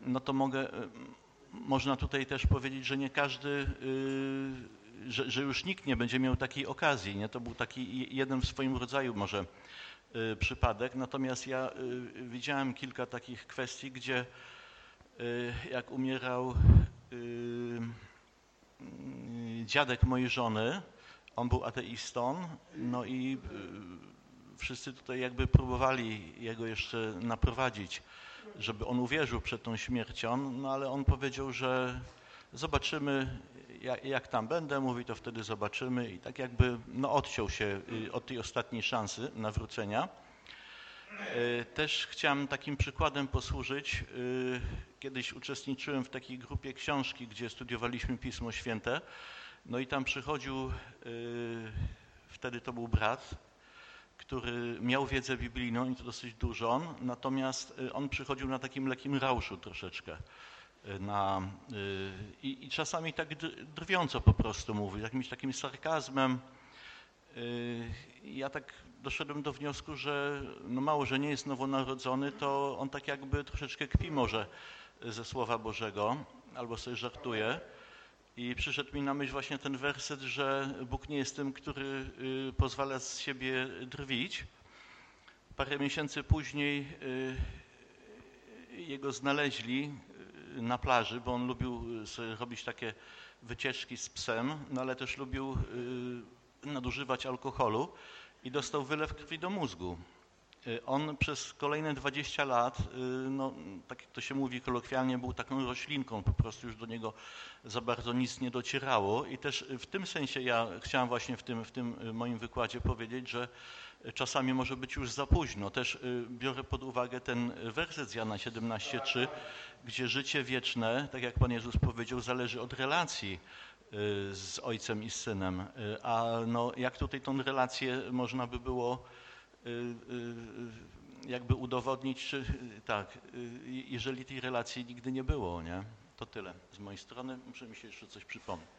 no to mogę, można tutaj też powiedzieć, że nie każdy że, że, już nikt nie będzie miał takiej okazji. Nie? To był taki jeden w swoim rodzaju może y, przypadek. Natomiast ja y, widziałem kilka takich kwestii, gdzie y, jak umierał dziadek mojej żony, on był ateistą, no i wszyscy tutaj jakby próbowali jego jeszcze naprowadzić, żeby on uwierzył przed tą śmiercią, no ale on powiedział, że zobaczymy jak, jak, tam będę, mówi, to wtedy zobaczymy i tak jakby no, odciął się y, od tej ostatniej szansy nawrócenia. Y, też chciałem takim przykładem posłużyć. Y, kiedyś uczestniczyłem w takiej grupie książki, gdzie studiowaliśmy Pismo Święte. No i tam przychodził, wtedy to był brat, który miał wiedzę biblijną i to dosyć dużą, natomiast on przychodził na takim lekkim rauszu troszeczkę na, y, i, i czasami tak drwiąco po prostu mówi, jakimś takim sarkazmem. Y, ja tak doszedłem do wniosku, że no mało, że nie jest nowonarodzony, to on tak jakby troszeczkę kpi może ze Słowa Bożego albo sobie żartuje. I przyszedł mi na myśl właśnie ten werset, że Bóg nie jest tym, który y, pozwala z siebie drwić. Parę miesięcy później jego znaleźli na plaży, bo on lubił y, robić takie wycieczki z psem, no ale też lubił y, nadużywać alkoholu i dostał wylew krwi do mózgu. Y, on przez kolejne 20 lat, no, tak jak to się mówi kolokwialnie, był taką roślinką, po prostu już do niego za bardzo nic nie docierało i też w tym sensie ja chciałem właśnie w tym, w tym moim wykładzie powiedzieć, że czasami może być już za późno. Też biorę pod uwagę ten werset z Jana 17,3, gdzie życie wieczne, tak jak Pan Jezus powiedział, zależy od relacji y, z Ojcem i z Synem. Y, a no, jak tutaj tą relację można by było y, jakby udowodnić, czy tak, jeżeli tej relacji nigdy nie było, nie? To tyle z mojej strony. Muszę mi się jeszcze coś przypomnieć.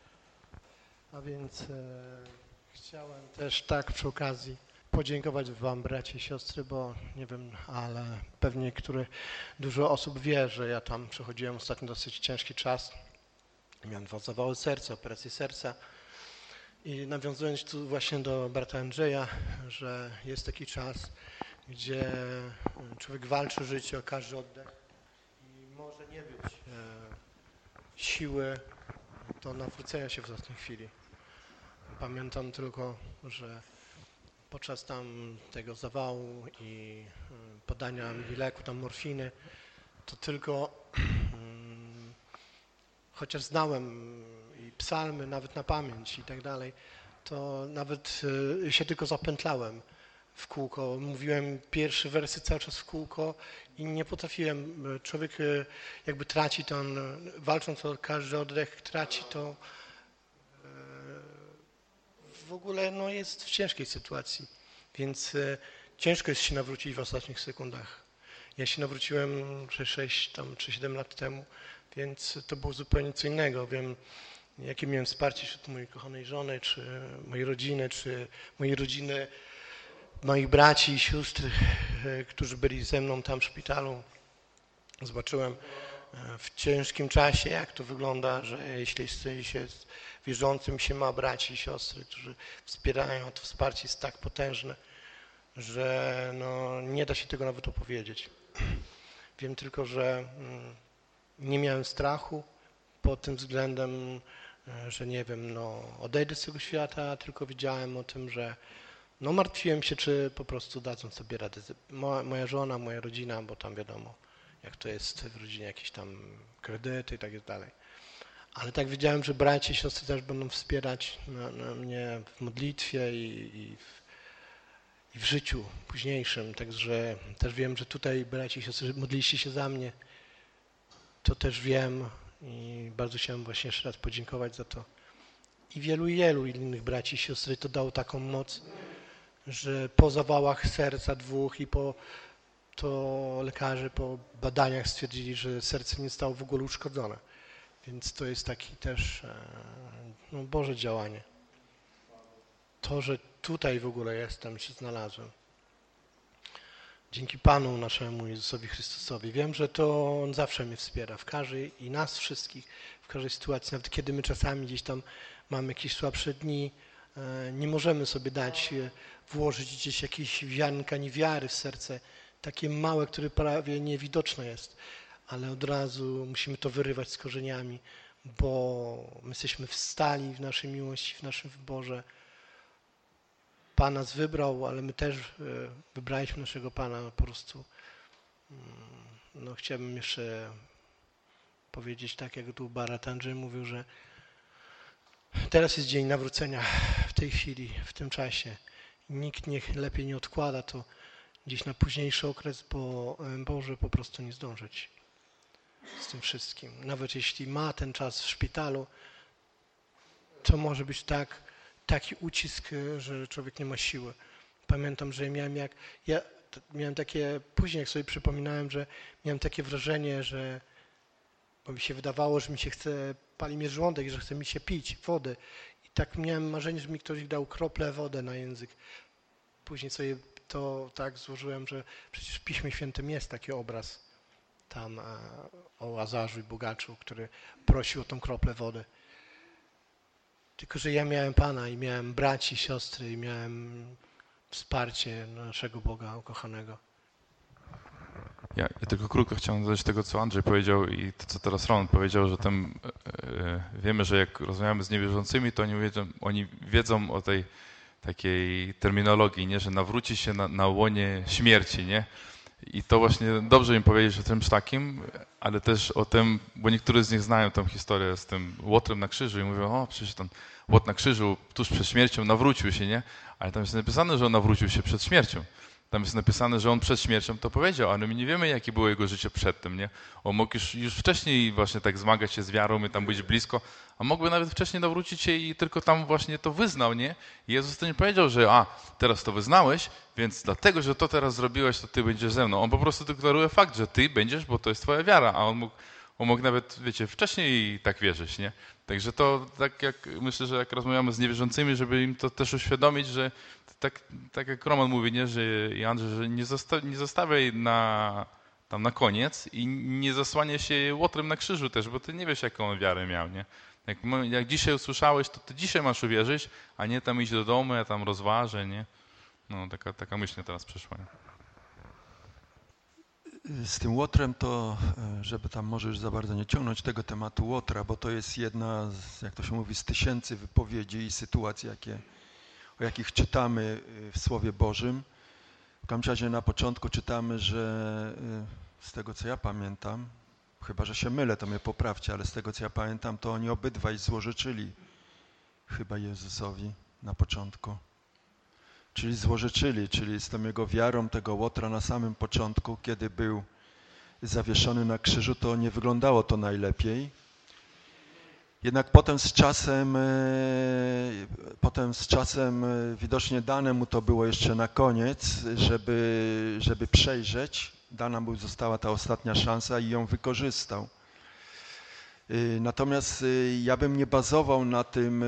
A więc e, chciałem też tak przy okazji podziękować Wam, bracie i siostry, bo nie wiem, ale pewnie które, dużo osób wie, że ja tam przechodziłem ostatnio dosyć ciężki czas. Miałem dwa zawały serca, operację serca. I nawiązując tu właśnie do brata Andrzeja, że jest taki czas, gdzie człowiek walczy o życie, o każdy oddech i może nie być e, siły do nawrócenia się w ostatniej chwili. Pamiętam tylko, że podczas tam tego zawału i y, podania mi leku, tam morfiny, to tylko mm, chociaż znałem psalmy nawet na pamięć i tak dalej, to nawet y, się tylko zapętlałem w kółko. Mówiłem pierwszy wersy cały czas w kółko i nie potrafiłem. Człowiek y, jakby traci ten, walcząc o każdy oddech, traci to w ogóle no, jest w ciężkiej sytuacji, więc ciężko jest się nawrócić w ostatnich sekundach. Ja się nawróciłem 6 tam, czy 7 lat temu, więc to było zupełnie co innego. Wiem, jakie miałem wsparcie wśród mojej kochanej żony, czy mojej rodziny, czy mojej rodziny, moich braci i sióstr, e, którzy byli ze mną tam w szpitalu. Zobaczyłem e, w ciężkim czasie, jak to wygląda, że jeśli się wierzącym się ma braci i siostry, którzy wspierają, to wsparcie jest tak potężne, że no, nie da się tego nawet opowiedzieć. Wiem tylko, że mm, nie miałem strachu pod tym względem, że nie wiem, no, odejdę z tego świata, tylko wiedziałem o tym, że no, martwiłem się, czy po prostu dadzą sobie radę. Moja, moja żona, moja rodzina, bo tam wiadomo, jak to jest w rodzinie, jakieś tam kredyty i tak dalej. Ale tak wiedziałem, że bracia i siostry też będą wspierać na, na mnie w modlitwie i, i, w, i, w, życiu późniejszym. Także też wiem, że tutaj bracia i siostry modliliście się za mnie. To też wiem i bardzo chciałem właśnie jeszcze raz podziękować za to. I wielu, wielu innych braci i siostry to dało taką moc, że po zawałach serca dwóch i po to lekarze po badaniach stwierdzili, że serce nie zostało w ogóle uszkodzone. Więc to jest taki też e, no, Boże działanie. To, że tutaj w ogóle jestem, się znalazłem. Dzięki Panu naszemu Jezusowi Chrystusowi. Wiem, że to On zawsze mnie wspiera w każdej i nas wszystkich, w każdej sytuacji, nawet kiedy my czasami gdzieś tam mamy jakieś słabsze dni, e, nie możemy sobie dać e, włożyć gdzieś jakieś wiarnka niewiary w serce, takie małe, które prawie niewidoczne jest, ale od razu musimy to wyrywać z korzeniami, bo my jesteśmy wstali w naszej miłości, w naszym wyborze. Pan nas wybrał, ale my też e, wybraliśmy naszego Pana po prostu. Mm, no, chciałbym jeszcze powiedzieć tak, jak tu Barat Andrzej mówił, że teraz jest dzień nawrócenia w tej chwili, w tym czasie. Nikt niech lepiej nie odkłada to gdzieś na późniejszy okres, bo może po prostu nie zdążyć z tym wszystkim. Nawet jeśli ma ten czas w szpitalu, to może być tak, taki ucisk, że człowiek nie ma siły. Pamiętam, że miałem jak, ja miałem takie, później jak sobie przypominałem, że miałem takie wrażenie, że bo mi się wydawało, że mi się chce, pali mnie żołądek, że chce mi się pić wodę. I tak miałem marzenie, że mi ktoś dał kroplę wody na język. Później sobie to tak złożyłem, że przecież w Piśmie Świętym jest taki obraz tam e, o Łazarzu i Bogaczu, który prosił o tą kroplę wody. Tylko, że ja miałem Pana i miałem braci, siostry i miałem wsparcie naszego Boga ukochanego. Ja, ja, tylko krótko chciałem dodać tego, co Andrzej powiedział i to, co teraz Ron powiedział, że e, e, wiemy, że jak rozmawiamy z niewierzącymi, to oni wiedzą, oni wiedzą o tej takiej terminologii, nie? że nawróci się na, na łonie śmierci, nie? I to właśnie dobrze im powiedzieć o czymś takim, ale też o tym, bo niektórzy z nich znają tę historię z tym łotrem na krzyżu i mówią, o przecież ten łot na krzyżu tuż przed śmiercią nawrócił się, nie? Ale tam jest napisane, że on nawrócił się przed śmiercią. Tam jest napisane, że on przed śmiercią to powiedział, ale my nie wiemy, jakie było jego życie przed tym, nie? On mógł już, już wcześniej właśnie tak zmagać się z wiarą i tam być blisko, a mógłby nawet wcześniej nawrócić się i tylko tam właśnie to wyznał, nie? Jezus to nie powiedział, że a, teraz to wyznałeś, więc dlatego, że to teraz zrobiłeś, to ty będziesz ze mną. On po prostu deklaruje fakt, że ty będziesz, bo to jest twoja wiara, a on mógł, on mógł nawet, wiecie, wcześniej tak wierzyć, nie? Także to tak jak, myślę, że jak rozmawiamy z niewierzącymi, żeby im to też uświadomić, że tak, tak jak Roman mówi, nie, że i Andrzej, że nie, zosta nie zostawiaj na, tam na koniec i nie zasłania się łotrem na krzyżu też, bo ty nie wiesz, jaką wiarę miał, nie? Jak, jak dzisiaj usłyszałeś, to ty dzisiaj masz uwierzyć, a nie tam iść do domu, ja tam rozważę, nie? No, taka, taka myśl teraz przyszła. Nie? Z tym łotrem to, e, żeby tam może już za bardzo nie ciągnąć tego tematu łotra, bo to jest jedna, z, jak to się mówi, z tysięcy wypowiedzi i sytuacji, jakie o jakich czytamy y, w Słowie Bożym. W każdym razie na początku czytamy, że y, z tego co ja pamiętam, chyba że się mylę, to mnie poprawcie, ale z tego co ja pamiętam, to oni obydwaj złożyczyli chyba Jezusowi na początku. Czyli złożyczyli, czyli z tą jego wiarą tego Łotra na samym początku, kiedy był zawieszony na krzyżu, to nie wyglądało to najlepiej. Jednak potem z czasem, e, potem z czasem e, widocznie dane mu to było jeszcze na koniec, żeby, żeby przejrzeć. Dana mu została ta ostatnia szansa i ją wykorzystał. E, natomiast ja bym nie bazował na tym,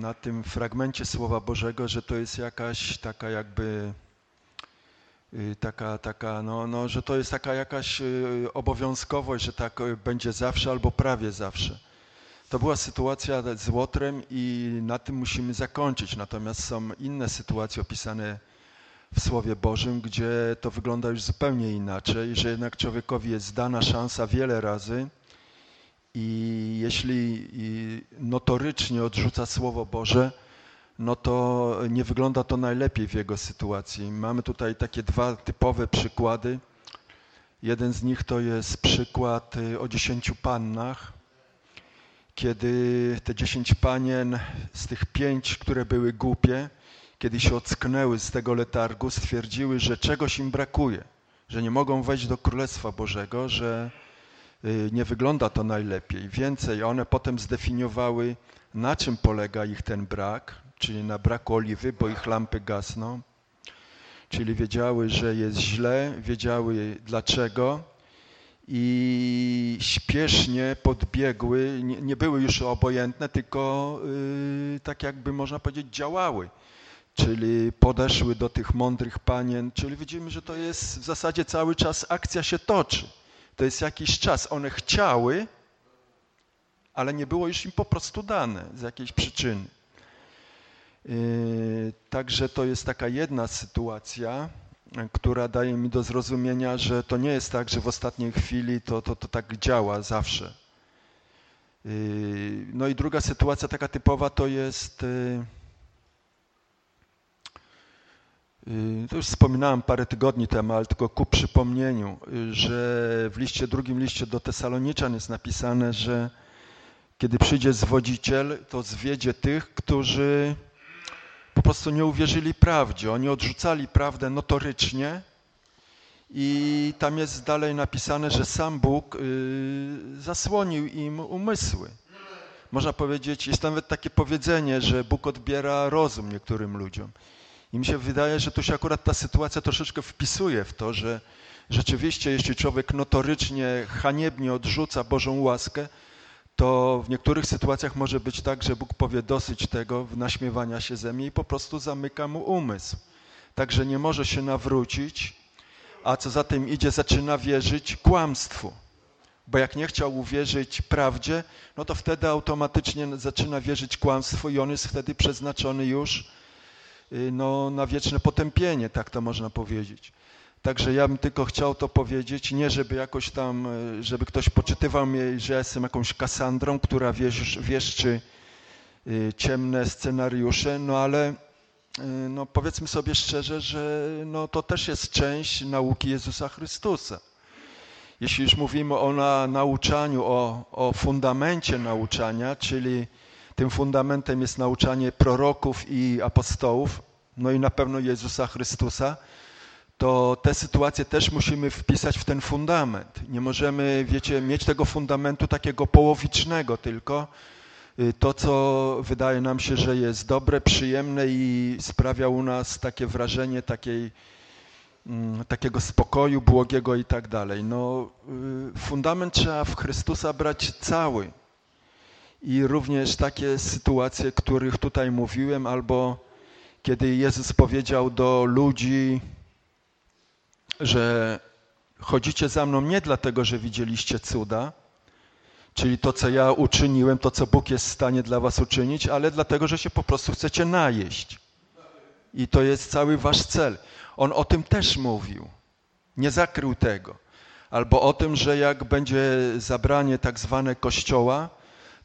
na tym fragmencie Słowa Bożego, że to jest jakaś taka jakby taka, taka no, no, że to jest taka jakaś obowiązkowość, że tak będzie zawsze albo prawie zawsze. To była sytuacja z Łotrem i na tym musimy zakończyć. Natomiast są inne sytuacje opisane w Słowie Bożym, gdzie to wygląda już zupełnie inaczej, że jednak człowiekowi jest dana szansa wiele razy i jeśli notorycznie odrzuca Słowo Boże, no to nie wygląda to najlepiej w jego sytuacji. Mamy tutaj takie dwa typowe przykłady. Jeden z nich to jest przykład y, o dziesięciu pannach, kiedy te dziesięć panien z tych pięć, które były głupie, kiedy się ocknęły z tego letargu, stwierdziły, że czegoś im brakuje, że nie mogą wejść do Królestwa Bożego, że nie wygląda to najlepiej. Więcej, one potem zdefiniowały, na czym polega ich ten brak, czyli na braku oliwy, bo ich lampy gasną. Czyli wiedziały, że jest źle, wiedziały dlaczego i śpiesznie podbiegły, nie, nie były już obojętne, tylko yy, tak jakby można powiedzieć działały. Czyli podeszły do tych mądrych panien, czyli widzimy, że to jest w zasadzie cały czas akcja się toczy. To jest jakiś czas. One chciały, ale nie było już im po prostu dane z jakiejś przyczyny. Yy, także to jest taka jedna sytuacja, która daje mi do zrozumienia, że to nie jest tak, że w ostatniej chwili to, to, to tak działa zawsze. Yy, no i druga sytuacja taka typowa to jest, yy, to już wspominałem parę tygodni temu, ale tylko ku przypomnieniu, że w liście, drugim liście do Tesaloniczan jest napisane, że kiedy przyjdzie zwodziciel, to zwiedzie tych, którzy po prostu nie uwierzyli prawdzie. Oni odrzucali prawdę notorycznie i tam jest dalej napisane, że sam Bóg y, zasłonił im umysły. Można powiedzieć, jest nawet takie powiedzenie, że Bóg odbiera rozum niektórym ludziom. I mi się wydaje, że tu się akurat ta sytuacja troszeczkę wpisuje w to, że rzeczywiście, jeśli człowiek notorycznie, haniebnie odrzuca Bożą łaskę, to w niektórych sytuacjach może być tak, że Bóg powie dosyć tego naśmiewania się ze mnie i po prostu zamyka mu umysł. Także nie może się nawrócić, a co za tym idzie, zaczyna wierzyć kłamstwu. Bo jak nie chciał uwierzyć prawdzie, no to wtedy automatycznie zaczyna wierzyć kłamstwu i on jest wtedy przeznaczony już no, na wieczne potępienie, tak to można powiedzieć. Także ja bym tylko chciał to powiedzieć, nie żeby jakoś tam, e, żeby ktoś poczytywał mnie, że ja jestem jakąś Kasandrą, która wiesz, wieszczy e, ciemne scenariusze, no ale no powiedzmy sobie szczerze, że no to też jest część nauki Jezusa Chrystusa. Jeśli już mówimy o na, nauczaniu, o, o fundamencie nauczania, czyli tym fundamentem jest nauczanie proroków i apostołów, no i na pewno Jezusa Chrystusa, to te sytuacje też musimy wpisać w ten fundament. Nie możemy, wiecie, mieć tego fundamentu takiego połowicznego tylko. Y, to, co wydaje nam się, że jest dobre, przyjemne i sprawia u nas takie wrażenie takiej, mm, takiego spokoju błogiego i tak dalej. No, y, fundament trzeba w Chrystusa brać cały. I również takie sytuacje, których tutaj mówiłem, albo kiedy Jezus powiedział do ludzi, że chodzicie za mną nie dlatego, że widzieliście cuda, czyli to, co ja uczyniłem, to, co Bóg jest w stanie dla was uczynić, ale dlatego, że się po prostu chcecie najeść. I to jest cały wasz cel. On o tym też mówił. Nie zakrył tego. Albo o tym, że jak będzie zabranie tak zwane kościoła,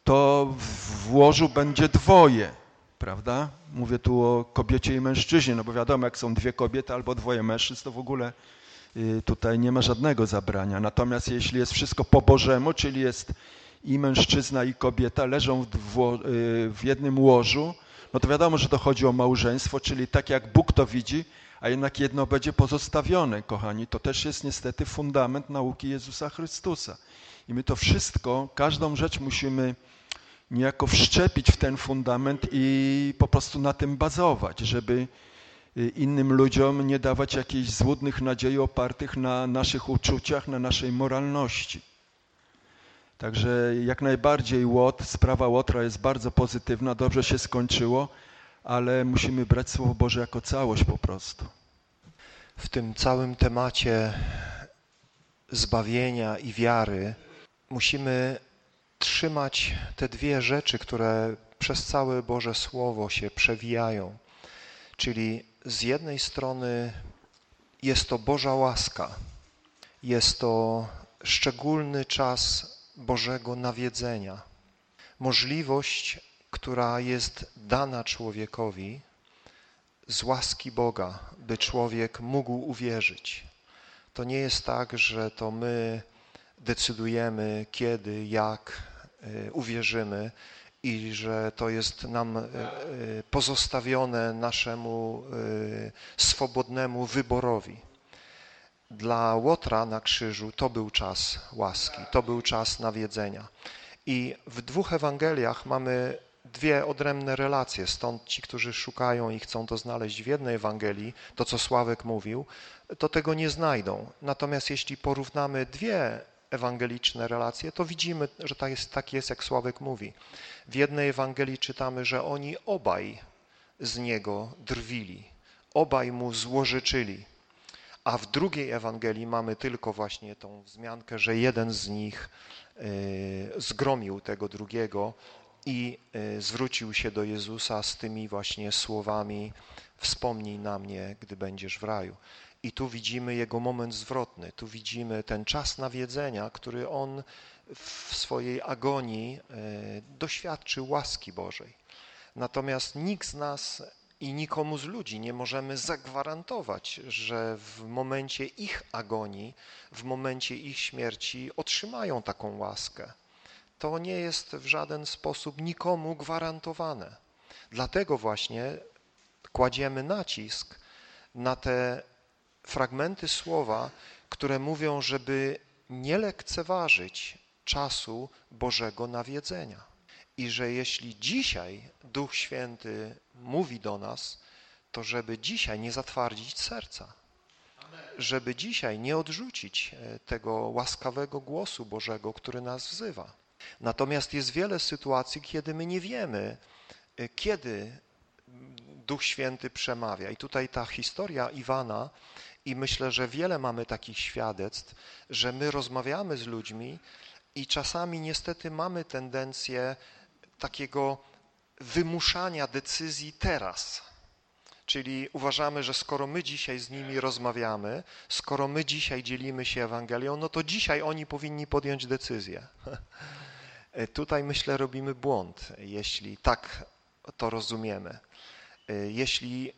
to w łożu będzie dwoje, prawda? Mówię tu o kobiecie i mężczyźnie, no bo wiadomo, jak są dwie kobiety albo dwoje mężczyzn, to w ogóle Y, tutaj nie ma żadnego zabrania. Natomiast jeśli jest wszystko po Bożemu, czyli jest i mężczyzna, i kobieta leżą y, w jednym łożu, no to wiadomo, że to chodzi o małżeństwo, czyli tak jak Bóg to widzi, a jednak jedno będzie pozostawione, kochani. To też jest niestety fundament nauki Jezusa Chrystusa. I my to wszystko, każdą rzecz musimy niejako wszczepić w ten fundament i po prostu na tym bazować, żeby Y, innym ludziom nie dawać jakichś złudnych nadziei opartych na naszych uczuciach, na naszej moralności. Także jak najbardziej Łot, sprawa Łotra jest bardzo pozytywna, dobrze się skończyło, ale musimy brać Słowo Boże jako całość po prostu. W tym całym temacie zbawienia i wiary musimy trzymać te dwie rzeczy, które przez całe Boże Słowo się przewijają, czyli z jednej strony jest to Boża łaska, jest to szczególny czas Bożego nawiedzenia, możliwość, która jest dana człowiekowi z łaski Boga, by człowiek mógł uwierzyć. To nie jest tak, że to my decydujemy, kiedy, jak uwierzymy, i że to jest nam e, e, pozostawione naszemu e, swobodnemu wyborowi. Dla Łotra na krzyżu to był czas łaski, to był czas nawiedzenia. I w dwóch Ewangeliach mamy dwie odrębne relacje, stąd ci, którzy szukają i chcą to znaleźć w jednej Ewangelii, to co Sławek mówił, to tego nie znajdą. Natomiast jeśli porównamy dwie ewangeliczne relacje, to widzimy, że tak jest, tak jest, jak Sławek mówi. W jednej Ewangelii czytamy, że oni obaj z niego drwili, obaj mu złożyczyli. A w drugiej Ewangelii mamy tylko właśnie tą wzmiankę, że jeden z nich y, zgromił tego drugiego i y, zwrócił się do Jezusa z tymi właśnie słowami wspomnij na mnie, gdy będziesz w raju. I tu widzimy jego moment zwrotny, tu widzimy ten czas nawiedzenia, który on w swojej agonii e, doświadczył łaski Bożej. Natomiast nikt z nas i nikomu z ludzi nie możemy zagwarantować, że w momencie ich agonii, w momencie ich śmierci otrzymają taką łaskę. To nie jest w żaden sposób nikomu gwarantowane. Dlatego właśnie kładziemy nacisk na te fragmenty słowa, które mówią, żeby nie lekceważyć czasu Bożego nawiedzenia. I że jeśli dzisiaj Duch Święty mówi do nas, to żeby dzisiaj nie zatwardzić serca, żeby dzisiaj nie odrzucić e, tego łaskawego głosu Bożego, który nas wzywa. Natomiast jest wiele sytuacji, kiedy my nie wiemy, e, kiedy Duch Święty przemawia. I tutaj ta historia Iwana i myślę, że wiele mamy takich świadectw, że my rozmawiamy z ludźmi i czasami niestety mamy tendencję takiego wymuszania decyzji teraz. Czyli uważamy, że skoro my dzisiaj z nimi rozmawiamy, skoro my dzisiaj dzielimy się Ewangelią, no to dzisiaj oni powinni podjąć decyzję. Tutaj myślę robimy błąd, jeśli tak to rozumiemy. Jeśli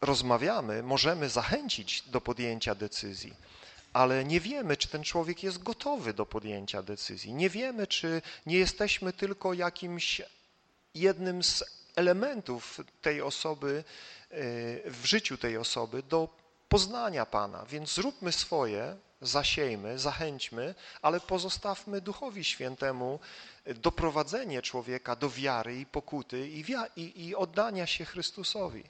rozmawiamy, możemy zachęcić do podjęcia decyzji, ale nie wiemy, czy ten człowiek jest gotowy do podjęcia decyzji. Nie wiemy, czy nie jesteśmy tylko jakimś jednym z elementów tej osoby, e, w życiu tej osoby do poznania Pana. Więc zróbmy swoje, zasiejmy, zachęćmy, ale pozostawmy Duchowi Świętemu doprowadzenie człowieka do wiary i pokuty i, i, i oddania się Chrystusowi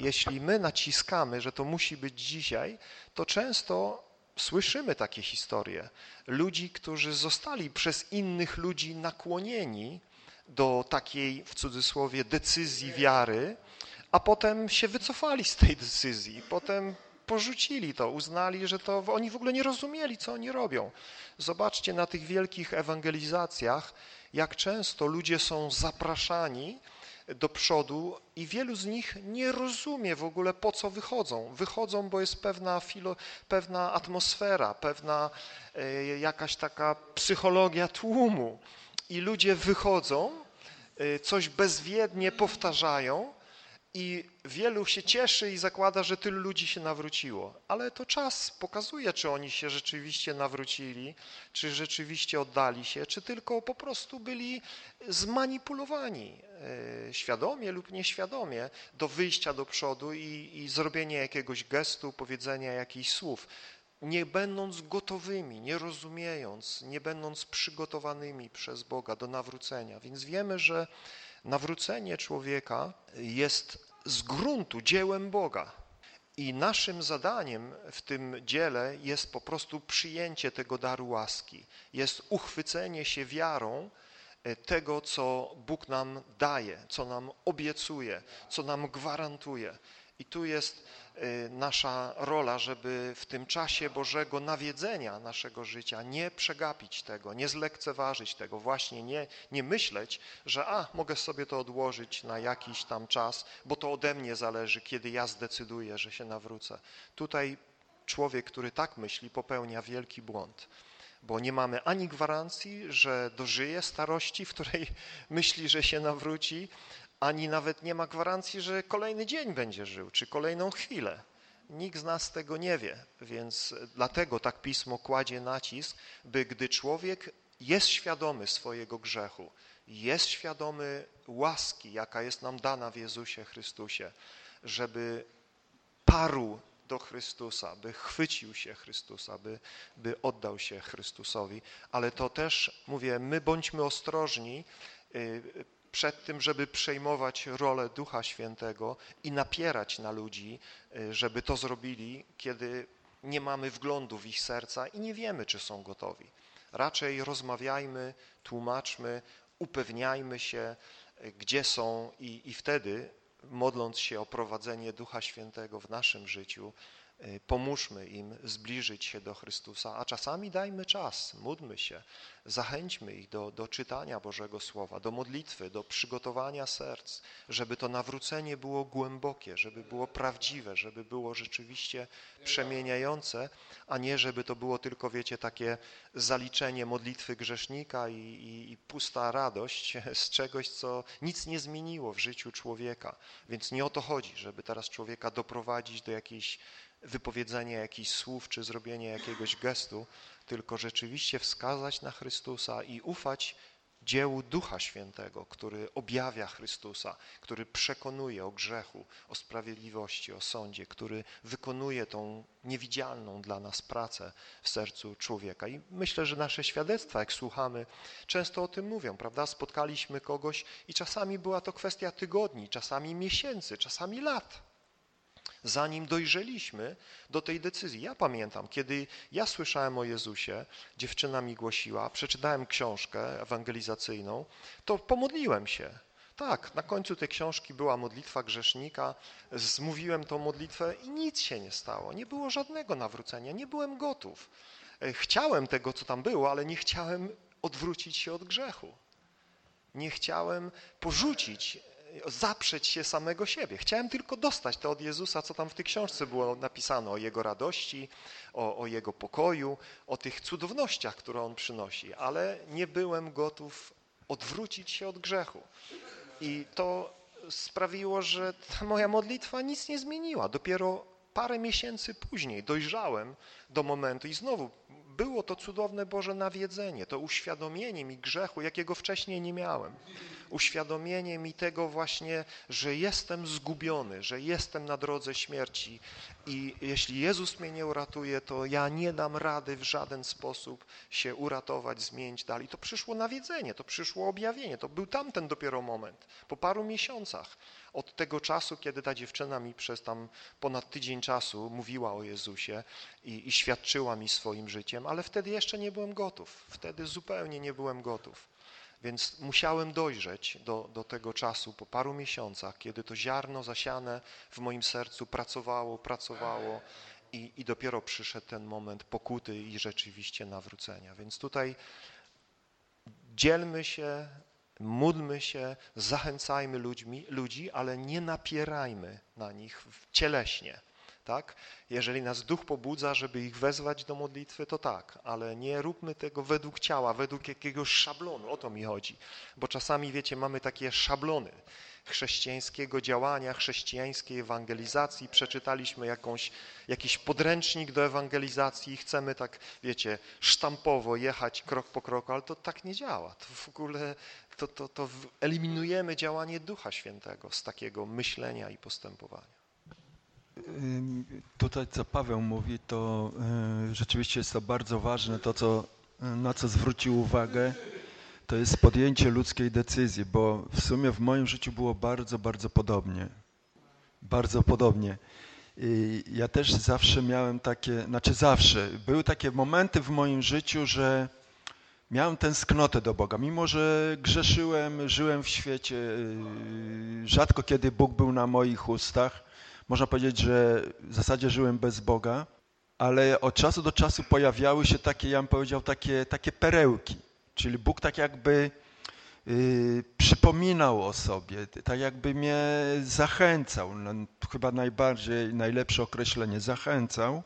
jeśli my naciskamy, że to musi być dzisiaj, to często słyszymy takie historie. Ludzi, którzy zostali przez innych ludzi nakłonieni do takiej, w cudzysłowie, decyzji wiary, a potem się wycofali z tej decyzji, potem porzucili to, uznali, że to oni w ogóle nie rozumieli, co oni robią. Zobaczcie na tych wielkich ewangelizacjach, jak często ludzie są zapraszani do przodu i wielu z nich nie rozumie w ogóle po co wychodzą. Wychodzą, bo jest pewna, filo, pewna atmosfera, pewna e, jakaś taka psychologia tłumu i ludzie wychodzą, e, coś bezwiednie powtarzają i wielu się cieszy i zakłada, że tylu ludzi się nawróciło. Ale to czas pokazuje, czy oni się rzeczywiście nawrócili, czy rzeczywiście oddali się, czy tylko po prostu byli zmanipulowani e, świadomie lub nieświadomie do wyjścia do przodu i, i zrobienia jakiegoś gestu, powiedzenia jakichś słów nie będąc gotowymi, nie rozumiejąc, nie będąc przygotowanymi przez Boga do nawrócenia. Więc wiemy, że nawrócenie człowieka jest z gruntu dziełem Boga. I naszym zadaniem w tym dziele jest po prostu przyjęcie tego daru łaski. Jest uchwycenie się wiarą e, tego, co Bóg nam daje, co nam obiecuje, co nam gwarantuje. I tu jest nasza rola, żeby w tym czasie Bożego nawiedzenia naszego życia nie przegapić tego, nie zlekceważyć tego, właśnie nie, nie myśleć, że a, mogę sobie to odłożyć na jakiś tam czas, bo to ode mnie zależy, kiedy ja zdecyduję, że się nawrócę. Tutaj człowiek, który tak myśli, popełnia wielki błąd bo nie mamy ani gwarancji, że dożyje starości, w której myśli, że się nawróci, ani nawet nie ma gwarancji, że kolejny dzień będzie żył, czy kolejną chwilę. Nikt z nas tego nie wie, więc dlatego tak Pismo kładzie nacisk, by gdy człowiek jest świadomy swojego grzechu, jest świadomy łaski, jaka jest nam dana w Jezusie Chrystusie, żeby parł do Chrystusa, by chwycił się Chrystusa, by, by oddał się Chrystusowi. Ale to też, mówię, my bądźmy ostrożni, y, przed tym, żeby przejmować rolę Ducha Świętego i napierać na ludzi, y, żeby to zrobili, kiedy nie mamy wglądu w ich serca i nie wiemy, czy są gotowi. Raczej rozmawiajmy, tłumaczmy, upewniajmy się, y, gdzie są i, i wtedy, modląc się o prowadzenie Ducha Świętego w naszym życiu, pomóżmy im zbliżyć się do Chrystusa, a czasami dajmy czas, módlmy się, zachęćmy ich do, do czytania Bożego Słowa, do modlitwy, do przygotowania serc, żeby to nawrócenie było głębokie, żeby było prawdziwe, żeby było rzeczywiście przemieniające, a nie żeby to było tylko, wiecie, takie zaliczenie modlitwy grzesznika i, i, i pusta radość z czegoś, co nic nie zmieniło w życiu człowieka. Więc nie o to chodzi, żeby teraz człowieka doprowadzić do jakiejś wypowiedzenie jakichś słów czy zrobienie jakiegoś gestu, tylko rzeczywiście wskazać na Chrystusa i ufać dziełu Ducha Świętego, który objawia Chrystusa, który przekonuje o grzechu, o sprawiedliwości, o sądzie, który wykonuje tą niewidzialną dla nas pracę w sercu człowieka. I myślę, że nasze świadectwa, jak słuchamy, często o tym mówią, prawda? Spotkaliśmy kogoś i czasami była to kwestia tygodni, czasami miesięcy, czasami lat zanim dojrzeliśmy do tej decyzji. Ja pamiętam, kiedy ja słyszałem o Jezusie, dziewczyna mi głosiła, przeczytałem książkę ewangelizacyjną, to pomodliłem się. Tak, na końcu tej książki była modlitwa grzesznika, zmówiłem tą modlitwę i nic się nie stało. Nie było żadnego nawrócenia, nie byłem gotów. E, chciałem tego, co tam było, ale nie chciałem odwrócić się od grzechu. Nie chciałem porzucić zaprzeć się samego siebie. Chciałem tylko dostać to od Jezusa, co tam w tej książce było napisane, o Jego radości, o, o Jego pokoju, o tych cudownościach, które On przynosi, ale nie byłem gotów odwrócić się od grzechu. I to sprawiło, że moja modlitwa nic nie zmieniła. Dopiero parę miesięcy później dojrzałem do momentu i znowu było to cudowne Boże nawiedzenie, to uświadomienie mi grzechu, jakiego wcześniej nie miałem. Uświadomienie mi tego właśnie, że jestem zgubiony, że jestem na drodze śmierci i jeśli Jezus mnie nie uratuje, to ja nie dam rady w żaden sposób się uratować, zmienić dalej. To przyszło nawiedzenie, to przyszło objawienie, to był tamten dopiero moment, po paru miesiącach od tego czasu, kiedy ta dziewczyna mi przez tam ponad tydzień czasu mówiła o Jezusie i, i świadczyła mi swoim życiem, ale wtedy jeszcze nie byłem gotów. Wtedy zupełnie nie byłem gotów. Więc musiałem dojrzeć do, do tego czasu po paru miesiącach, kiedy to ziarno zasiane w moim sercu pracowało, pracowało i, i dopiero przyszedł ten moment pokuty i rzeczywiście nawrócenia. Więc tutaj dzielmy się módlmy się, zachęcajmy ludźmi, ludzi, ale nie napierajmy na nich cieleśnie. Tak? Jeżeli nas duch pobudza, żeby ich wezwać do modlitwy, to tak, ale nie róbmy tego według ciała, według jakiegoś szablonu, o to mi chodzi. Bo czasami, wiecie, mamy takie szablony chrześcijańskiego działania, chrześcijańskiej ewangelizacji. Przeczytaliśmy jakąś, jakiś podręcznik do ewangelizacji i chcemy tak, wiecie, sztampowo jechać krok po kroku, ale to tak nie działa. To w ogóle to, to, to eliminujemy działanie Ducha Świętego z takiego myślenia i postępowania. Tutaj, co Paweł mówi, to e, rzeczywiście jest to bardzo ważne, to, co, na co zwrócił uwagę, to jest podjęcie ludzkiej decyzji, bo w sumie w moim życiu było bardzo, bardzo podobnie. Bardzo podobnie. I ja też zawsze miałem takie, znaczy zawsze, były takie momenty w moim życiu, że miałem tęsknotę do Boga. Mimo, że grzeszyłem, żyłem w świecie, yy, rzadko kiedy Bóg był na moich ustach. Można powiedzieć, że w zasadzie żyłem bez Boga, ale od czasu do czasu pojawiały się takie, ja bym powiedział, takie, takie perełki. Czyli Bóg tak jakby yy, przypominał o sobie, tak jakby mnie zachęcał. No, chyba najbardziej, najlepsze określenie, zachęcał.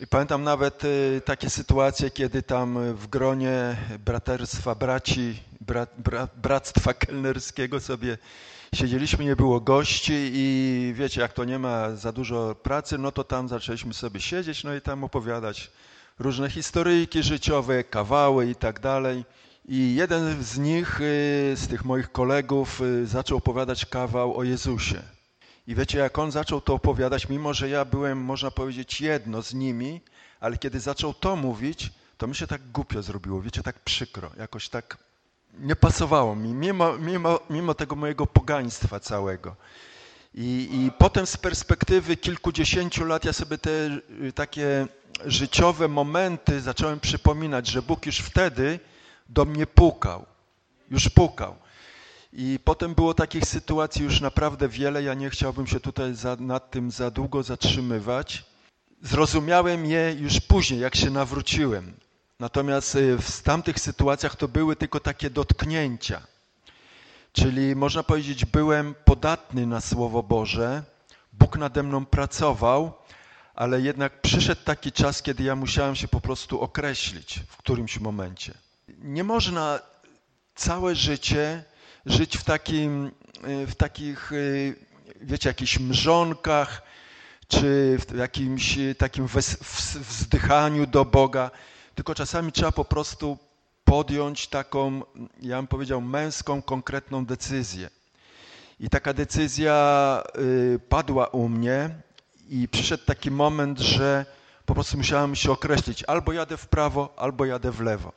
I pamiętam nawet y, takie sytuacje, kiedy tam w gronie braterstwa braci, brat, brat, bractwa kelnerskiego sobie siedzieliśmy, nie było gości i wiecie, jak to nie ma za dużo pracy, no to tam zaczęliśmy sobie siedzieć, no i tam opowiadać różne historyjki życiowe, kawały i tak dalej. I jeden z nich, y, z tych moich kolegów, y, zaczął opowiadać kawał o Jezusie. I wiecie, jak on zaczął to opowiadać, mimo że ja byłem, można powiedzieć, jedno z nimi, ale kiedy zaczął to mówić, to mi się tak głupio zrobiło, wiecie, tak przykro, jakoś tak nie pasowało mi, mimo, mimo, mimo tego mojego pogaństwa całego. I, I potem z perspektywy kilkudziesięciu lat ja sobie te y, takie życiowe momenty zacząłem przypominać, że Bóg już wtedy do mnie pukał. Już pukał. I potem było takich sytuacji już naprawdę wiele. Ja nie chciałbym się tutaj za, nad tym za długo zatrzymywać. Zrozumiałem je już później, jak się nawróciłem. Natomiast y, w tamtych sytuacjach to były tylko takie dotknięcia. Czyli można powiedzieć, byłem podatny na Słowo Boże, Bóg nade mną pracował, ale jednak przyszedł taki czas, kiedy ja musiałem się po prostu określić w którymś momencie. Nie można całe życie żyć w, takim, w takich, wiecie, jakichś mrzonkach, czy w jakimś takim wzdychaniu do Boga, tylko czasami trzeba po prostu podjąć taką, ja bym powiedział, męską, konkretną decyzję. I taka decyzja y, padła u mnie i przyszedł taki moment, że po prostu musiałem się określić, albo jadę w prawo, albo jadę w lewo.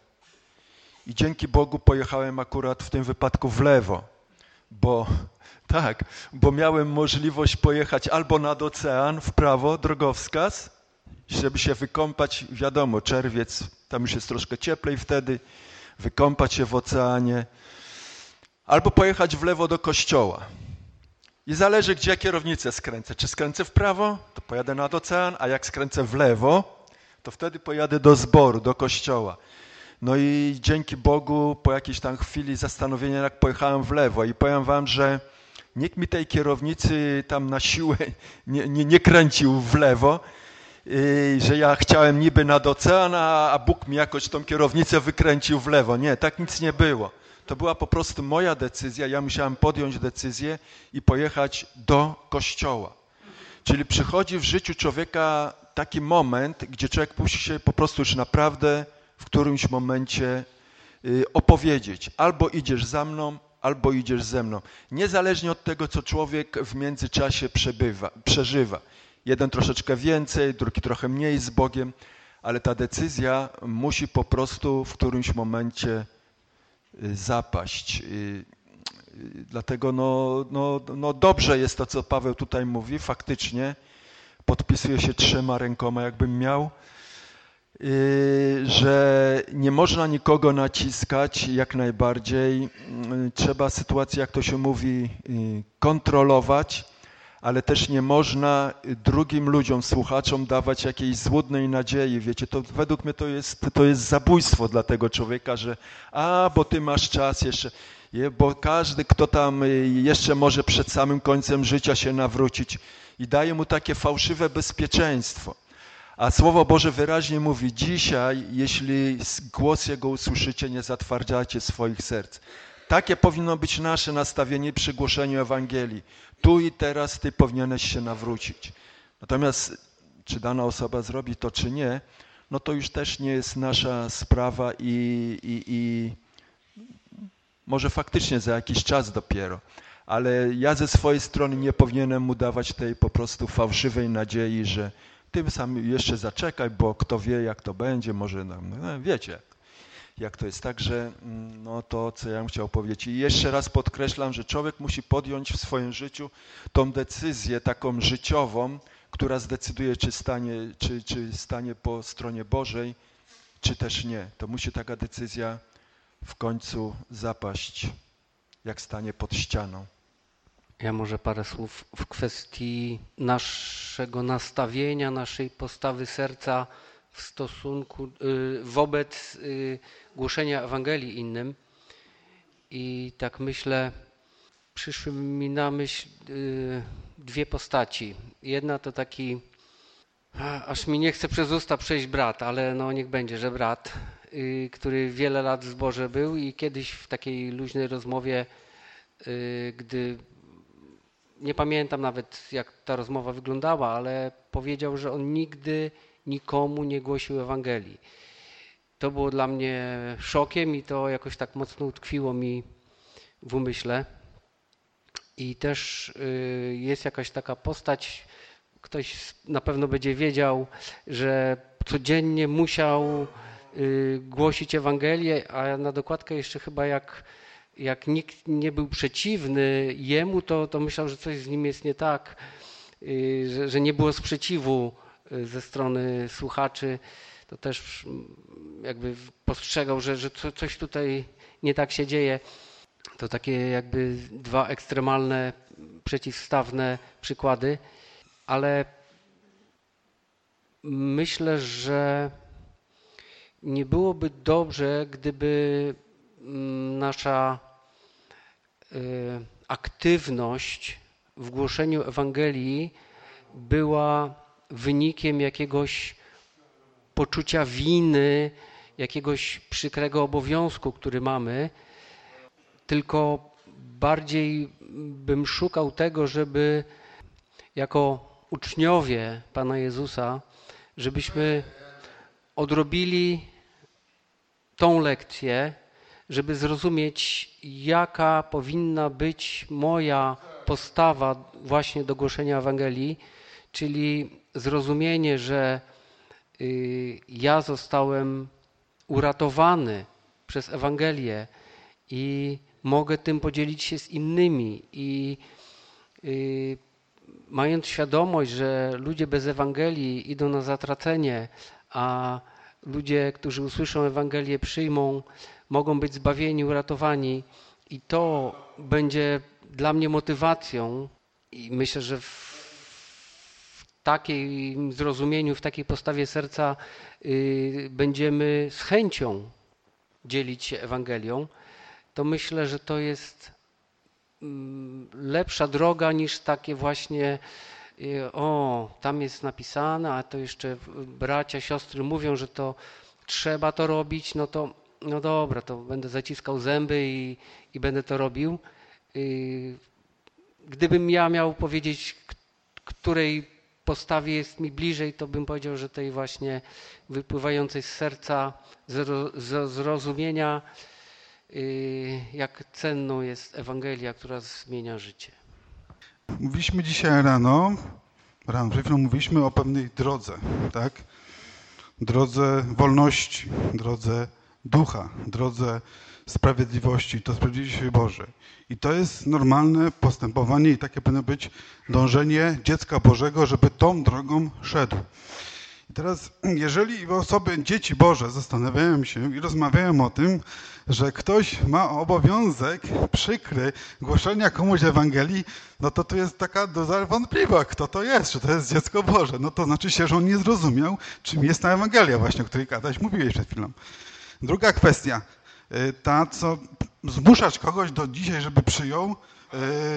I dzięki Bogu pojechałem akurat w tym wypadku w lewo, bo tak, bo miałem możliwość pojechać albo nad ocean w prawo, drogowskaz, żeby się wykąpać, wiadomo, czerwiec, tam już jest troszkę cieplej wtedy, wykąpać się w oceanie, albo pojechać w lewo do kościoła. I zależy, gdzie kierownicę skręcę. Czy skręcę w prawo, to pojadę nad ocean, a jak skręcę w lewo, to wtedy pojadę do zboru, do kościoła. No i dzięki Bogu po jakiejś tam chwili zastanowienia, jak pojechałem w lewo i powiem wam, że nikt mi tej kierownicy tam na siłę nie, nie, nie kręcił w lewo, że ja chciałem niby nad ocean, a Bóg mi jakoś tą kierownicę wykręcił w lewo. Nie, tak nic nie było. To była po prostu moja decyzja. Ja musiałem podjąć decyzję i pojechać do kościoła. Czyli przychodzi w życiu człowieka taki moment, gdzie człowiek musi się po prostu już naprawdę w którymś momencie y, opowiedzieć. Albo idziesz za mną, albo idziesz ze mną. Niezależnie od tego, co człowiek w międzyczasie przebywa, przeżywa. Jeden troszeczkę więcej, drugi trochę mniej z Bogiem, ale ta decyzja musi po prostu w którymś momencie y, zapaść. Y, dlatego no, no, no dobrze jest to, co Paweł tutaj mówi, faktycznie podpisuje się trzema rękoma, jakbym miał, y, że nie można nikogo naciskać jak najbardziej. Trzeba sytuację, jak to się mówi, kontrolować ale też nie można drugim ludziom, słuchaczom dawać jakiejś złudnej nadziei. Wiecie, to według mnie to jest, to jest zabójstwo dla tego człowieka, że a, bo ty masz czas jeszcze, bo każdy, kto tam jeszcze może przed samym końcem życia się nawrócić i daje mu takie fałszywe bezpieczeństwo. A Słowo Boże wyraźnie mówi, dzisiaj, jeśli głos Jego usłyszycie, nie zatwardziacie swoich serc. Takie powinno być nasze nastawienie przy głoszeniu Ewangelii. Tu i teraz Ty powinieneś się nawrócić. Natomiast czy dana osoba zrobi to, czy nie, no to już też nie jest nasza sprawa i, i, i może faktycznie za jakiś czas dopiero. Ale ja ze swojej strony nie powinienem mu dawać tej po prostu fałszywej nadziei, że tym sam jeszcze zaczekaj, bo kto wie jak to będzie, może no, no wiecie jak to jest. Także mm, no to, co ja bym chciał powiedzieć. I jeszcze raz podkreślam, że człowiek musi podjąć w swoim życiu tą decyzję taką życiową, która zdecyduje, czy stanie, czy, czy stanie po stronie Bożej, czy też nie. To musi taka decyzja w końcu zapaść, jak stanie pod ścianą. Ja może parę słów w kwestii naszego nastawienia, naszej postawy serca w stosunku y, wobec y, głoszenia Ewangelii innym. I tak myślę, przyszły mi na myśl y, dwie postaci. Jedna to taki, aż mi nie chce przez usta przejść brat, ale no niech będzie, że brat, który wiele lat w zborze był i kiedyś w takiej luźnej rozmowie, gdy nie pamiętam nawet jak ta rozmowa wyglądała, ale powiedział, że on nigdy nikomu nie głosił Ewangelii. To było dla mnie szokiem i to jakoś tak mocno utkwiło mi w umyśle. I też y, jest jakaś taka postać, ktoś na pewno będzie wiedział, że codziennie musiał y, głosić Ewangelię, a na dokładkę jeszcze chyba jak, jak nikt nie był przeciwny jemu, to, to myślał, że coś z nim jest nie tak, y, że, że nie było sprzeciwu ze strony słuchaczy. To też mm, jakby postrzegał, że, że coś tutaj nie tak się dzieje. To takie jakby dwa ekstremalne, przeciwstawne przykłady, ale myślę, że nie byłoby dobrze, gdyby mm, nasza y, aktywność w głoszeniu Ewangelii była wynikiem jakiegoś poczucia winy, jakiegoś przykrego obowiązku, który mamy, tylko bardziej bym szukał tego, żeby jako uczniowie Pana Jezusa, żebyśmy odrobili tą lekcję, żeby zrozumieć, jaka powinna być moja postawa właśnie do głoszenia Ewangelii, czyli zrozumienie, że y, ja zostałem uratowany przez Ewangelię i mogę tym podzielić się z innymi. I y, mając świadomość, że ludzie bez Ewangelii idą na zatracenie, a ludzie, którzy usłyszą Ewangelię, przyjmą, mogą być zbawieni, uratowani i to będzie dla mnie motywacją. I myślę, że w takim zrozumieniu, w takiej postawie serca y, będziemy z chęcią dzielić się Ewangelią, to myślę, że to jest mm, lepsza droga niż takie właśnie y, o, tam jest napisane, a to jeszcze bracia, siostry mówią, że to trzeba to robić, no to no dobra, to będę zaciskał zęby i, i będę to robił. Y, gdybym ja miał powiedzieć, której postawie jest mi bliżej, to bym powiedział, że tej właśnie wypływającej z serca zrozumienia, y, jak cenną jest Ewangelia, która zmienia życie. Mówiliśmy dzisiaj rano, rano, przed chwilą mówiliśmy o pewnej drodze, tak? Drodze wolności, drodze ducha, drodze sprawiedliwości, to sprawiedliwości Bożej. I to jest normalne postępowanie i takie powinno być dążenie dziecka Bożego, żeby tą drogą szedł. I teraz, jeżeli osoby, dzieci Boże zastanawiają się i rozmawiają o tym, że ktoś ma obowiązek przykry głoszenia komuś Ewangelii, no to to jest taka doza wątpliwa, kto to jest, czy to jest dziecko Boże. No to znaczy się, że on nie zrozumiał, czym jest ta Ewangelia właśnie, o której Kadaś mówiłeś przed chwilą. Druga kwestia, ta, co zmuszać kogoś do dzisiaj, żeby przyjął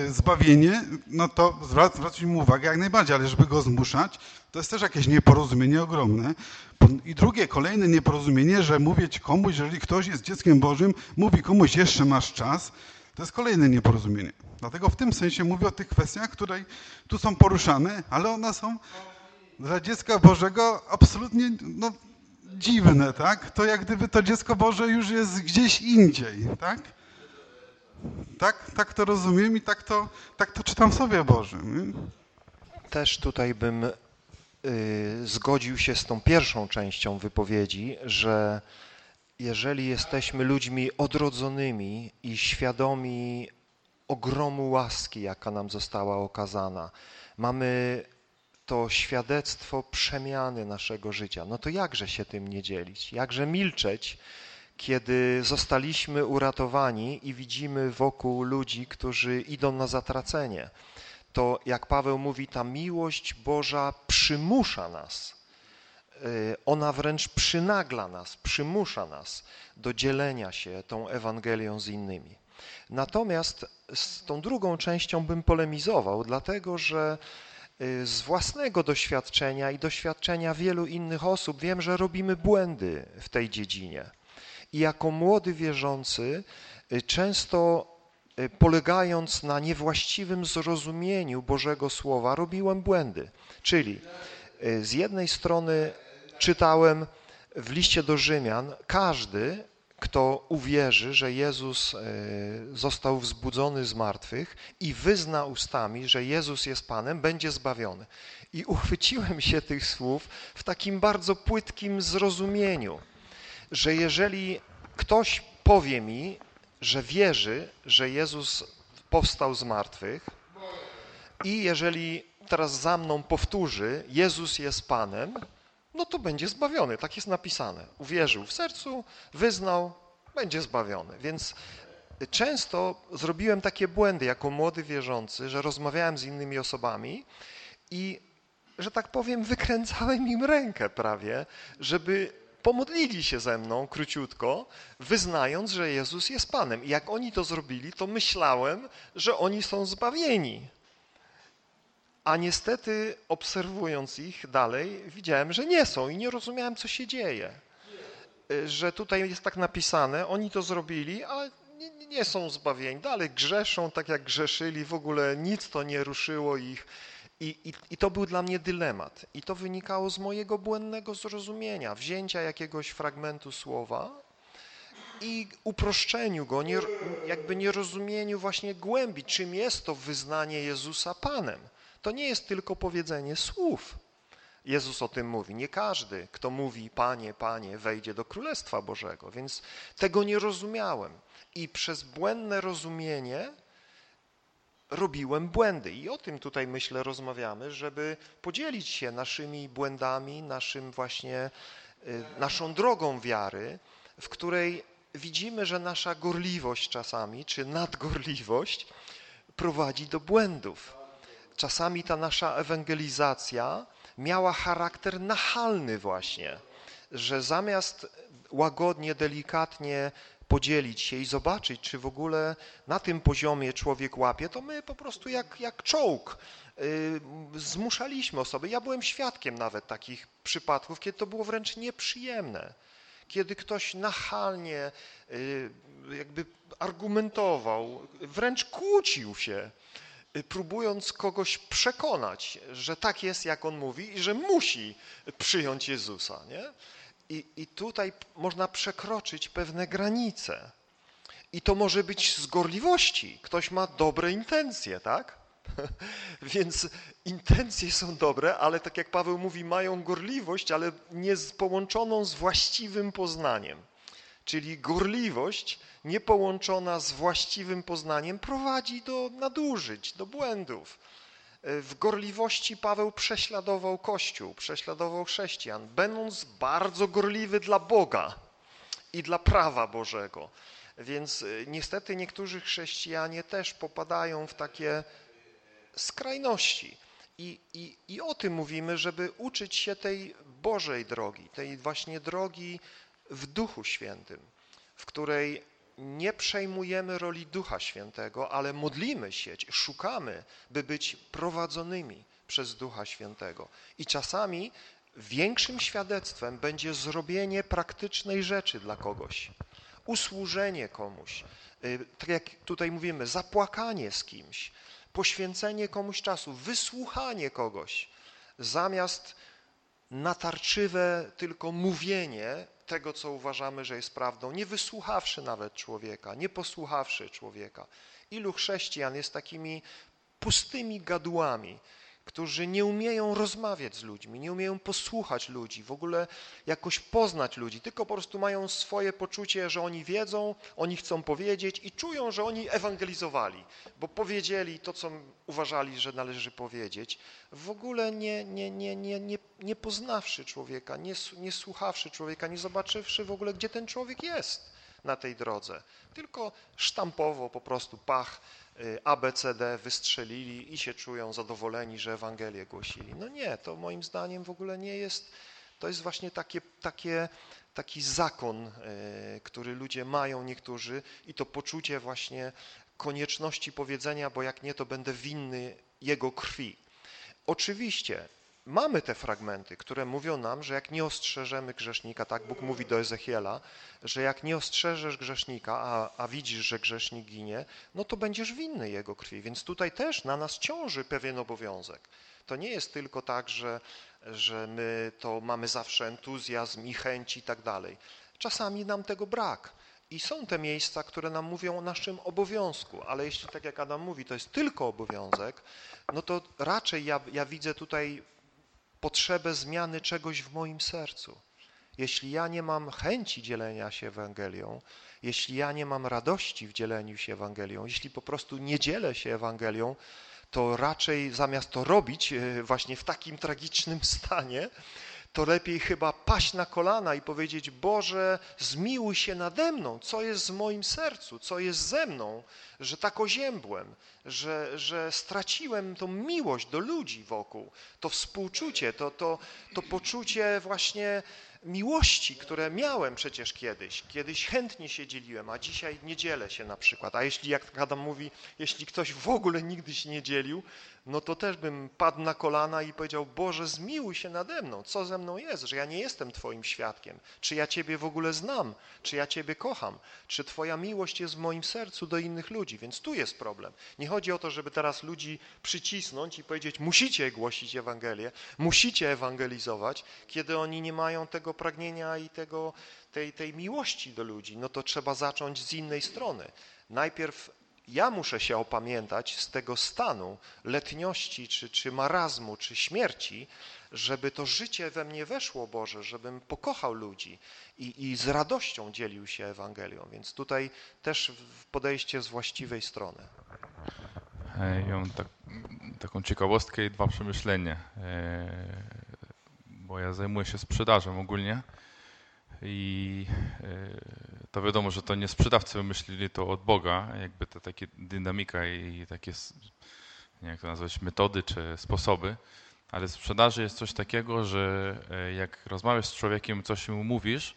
y, zbawienie, no to zwracać mu uwagę jak najbardziej, ale żeby go zmuszać, to jest też jakieś nieporozumienie ogromne. I drugie, kolejne nieporozumienie, że mówić komuś, jeżeli ktoś jest dzieckiem Bożym, mówi komuś jeszcze masz czas, to jest kolejne nieporozumienie. Dlatego w tym sensie mówię o tych kwestiach, które tu są poruszane, ale one są dla dziecka Bożego absolutnie no, dziwne, tak? To jak gdyby to dziecko Boże już jest gdzieś indziej, tak? Tak, tak to rozumiem i tak to, tak to czytam w Bożym. Też tutaj bym y, zgodził się z tą pierwszą częścią wypowiedzi, że jeżeli jesteśmy ludźmi odrodzonymi i świadomi ogromu łaski, jaka nam została okazana, mamy to świadectwo przemiany naszego życia. No to jakże się tym nie dzielić? Jakże milczeć, kiedy zostaliśmy uratowani i widzimy wokół ludzi, którzy idą na zatracenie? To, jak Paweł mówi, ta miłość Boża przymusza nas. Y, ona wręcz przynagla nas, przymusza nas do dzielenia się tą Ewangelią z innymi. Natomiast z tą drugą częścią bym polemizował, dlatego że z własnego doświadczenia i doświadczenia wielu innych osób wiem, że robimy błędy w tej dziedzinie. I jako młody wierzący, y, często y, polegając na niewłaściwym zrozumieniu Bożego Słowa, robiłem błędy. Czyli z jednej strony czytałem w liście do Rzymian, każdy kto uwierzy, że Jezus e, został wzbudzony z martwych i wyzna ustami, że Jezus jest Panem, będzie zbawiony. I uchwyciłem się tych słów w takim bardzo płytkim zrozumieniu, że jeżeli ktoś powie mi, że wierzy, że Jezus powstał z martwych i jeżeli teraz za mną powtórzy, Jezus jest Panem, no to będzie zbawiony. Tak jest napisane. Uwierzył w sercu, wyznał, będzie zbawiony. Więc często zrobiłem takie błędy jako młody wierzący, że rozmawiałem z innymi osobami i, że tak powiem, wykręcałem im rękę prawie, żeby pomodlili się ze mną króciutko, wyznając, że Jezus jest Panem. I jak oni to zrobili, to myślałem, że oni są zbawieni. A niestety, obserwując ich dalej, widziałem, że nie są i nie rozumiałem, co się dzieje. Że tutaj jest tak napisane, oni to zrobili, ale nie, nie są zbawieni. Dalej grzeszą tak, jak grzeszyli, w ogóle nic to nie ruszyło ich. I, i, I to był dla mnie dylemat. I to wynikało z mojego błędnego zrozumienia, wzięcia jakiegoś fragmentu słowa i uproszczeniu go, nie, jakby nierozumieniu właśnie głębi, czym jest to wyznanie Jezusa Panem. To nie jest tylko powiedzenie słów. Jezus o tym mówi. Nie każdy, kto mówi Panie, Panie, wejdzie do Królestwa Bożego. Więc tego nie rozumiałem. I przez błędne rozumienie robiłem błędy. I o tym tutaj, myślę, rozmawiamy, żeby podzielić się naszymi błędami, naszym właśnie, y, naszą drogą wiary, w której widzimy, że nasza gorliwość czasami, czy nadgorliwość prowadzi do błędów. Czasami ta nasza ewangelizacja miała charakter nachalny właśnie, że zamiast łagodnie, delikatnie podzielić się i zobaczyć, czy w ogóle na tym poziomie człowiek łapie, to my po prostu jak, jak czołg y, zmuszaliśmy osoby. Ja byłem świadkiem nawet takich przypadków, kiedy to było wręcz nieprzyjemne. Kiedy ktoś nachalnie y, jakby argumentował, wręcz kłócił się, próbując kogoś przekonać, że tak jest, jak on mówi i że musi przyjąć Jezusa. Nie? I, I tutaj można przekroczyć pewne granice. I to może być z gorliwości. Ktoś ma dobre intencje, tak? Więc intencje są dobre, ale tak jak Paweł mówi, mają gorliwość, ale nie połączoną z właściwym poznaniem. Czyli gorliwość niepołączona z właściwym poznaniem prowadzi do nadużyć, do błędów. W gorliwości Paweł prześladował Kościół, prześladował chrześcijan, będąc bardzo gorliwy dla Boga i dla prawa Bożego. Więc y, niestety niektórzy chrześcijanie też popadają w takie skrajności. I, i, I o tym mówimy, żeby uczyć się tej Bożej drogi, tej właśnie drogi w Duchu Świętym, w której nie przejmujemy roli Ducha Świętego, ale modlimy się, szukamy, by być prowadzonymi przez Ducha Świętego. I czasami większym świadectwem będzie zrobienie praktycznej rzeczy dla kogoś, usłużenie komuś, y, tak jak tutaj mówimy, zapłakanie z kimś, poświęcenie komuś czasu, wysłuchanie kogoś, zamiast natarczywe tylko mówienie tego, co uważamy, że jest prawdą, nie wysłuchawszy nawet człowieka, nie posłuchawszy człowieka. Ilu chrześcijan jest takimi pustymi gadułami, którzy nie umieją rozmawiać z ludźmi, nie umieją posłuchać ludzi, w ogóle jakoś poznać ludzi, tylko po prostu mają swoje poczucie, że oni wiedzą, oni chcą powiedzieć i czują, że oni ewangelizowali, bo powiedzieli to, co uważali, że należy powiedzieć, w ogóle nie, nie, nie, nie, nie, nie poznawszy człowieka, nie, nie słuchawszy człowieka, nie zobaczywszy w ogóle, gdzie ten człowiek jest na tej drodze, tylko sztampowo po prostu pach, ABCD wystrzelili i się czują zadowoleni, że Ewangelię głosili. No nie, to moim zdaniem w ogóle nie jest, to jest właśnie takie, takie, taki zakon, y, który ludzie mają niektórzy i to poczucie właśnie konieczności powiedzenia, bo jak nie, to będę winny Jego krwi. Oczywiście mamy te fragmenty, które mówią nam, że jak nie ostrzeżemy grzesznika, tak Bóg mówi do Ezechiela, że jak nie ostrzeżesz grzesznika, a, a widzisz, że grzesznik ginie, no to będziesz winny jego krwi. Więc tutaj też na nas ciąży pewien obowiązek. To nie jest tylko tak, że, że my to mamy zawsze entuzjazm i chęć i tak dalej. Czasami nam tego brak. I są te miejsca, które nam mówią o naszym obowiązku, ale jeśli tak jak Adam mówi, to jest tylko obowiązek, no to raczej ja, ja widzę tutaj potrzebę zmiany czegoś w moim sercu. jeśli ja nie mam chęci dzielenia się Ewangelią, jeśli ja nie mam radości w dzieleniu się Ewangelią, jeśli po prostu nie dzielę się Ewangelią, to raczej zamiast to robić e, właśnie w takim tragicznym stanie, to lepiej chyba paść na kolana i powiedzieć, Boże, zmiłuj się nade mną, co jest w moim sercu, co jest ze mną, że tak oziębłem, że, że straciłem tą miłość do ludzi wokół, to współczucie, to, to, to poczucie właśnie miłości, które miałem przecież kiedyś. Kiedyś chętnie się dzieliłem, a dzisiaj nie dzielę się na przykład. A jeśli, jak Adam mówi, jeśli ktoś w ogóle nigdy się nie dzielił, no to też bym padł na kolana i powiedział, Boże, zmiłuj się nade mną, co ze mną jest, że ja nie jestem Twoim świadkiem, czy ja Ciebie w ogóle znam, czy ja Ciebie kocham, czy Twoja miłość jest w moim sercu do innych ludzi, więc tu jest problem. Nie chodzi o to, żeby teraz ludzi przycisnąć i powiedzieć, musicie głosić Ewangelię, musicie ewangelizować, kiedy oni nie mają tego pragnienia i tego, tej, tej miłości do ludzi, no to trzeba zacząć z innej strony. Najpierw ja muszę się opamiętać z tego stanu letniości, czy, czy marazmu, czy śmierci, żeby to życie we mnie weszło, Boże, żebym pokochał ludzi i, i z radością dzielił się Ewangelią. Więc tutaj też podejście z właściwej strony. Ja mam tak, taką ciekawostkę i dwa przemyślenia, bo ja zajmuję się sprzedażą ogólnie. I e, to wiadomo, że to nie sprzedawcy wymyślili to od Boga, jakby to takie dynamika i takie, nie jak to nazwać, metody czy sposoby, ale w sprzedaży jest coś takiego, że e, jak rozmawiasz z człowiekiem, coś mu mówisz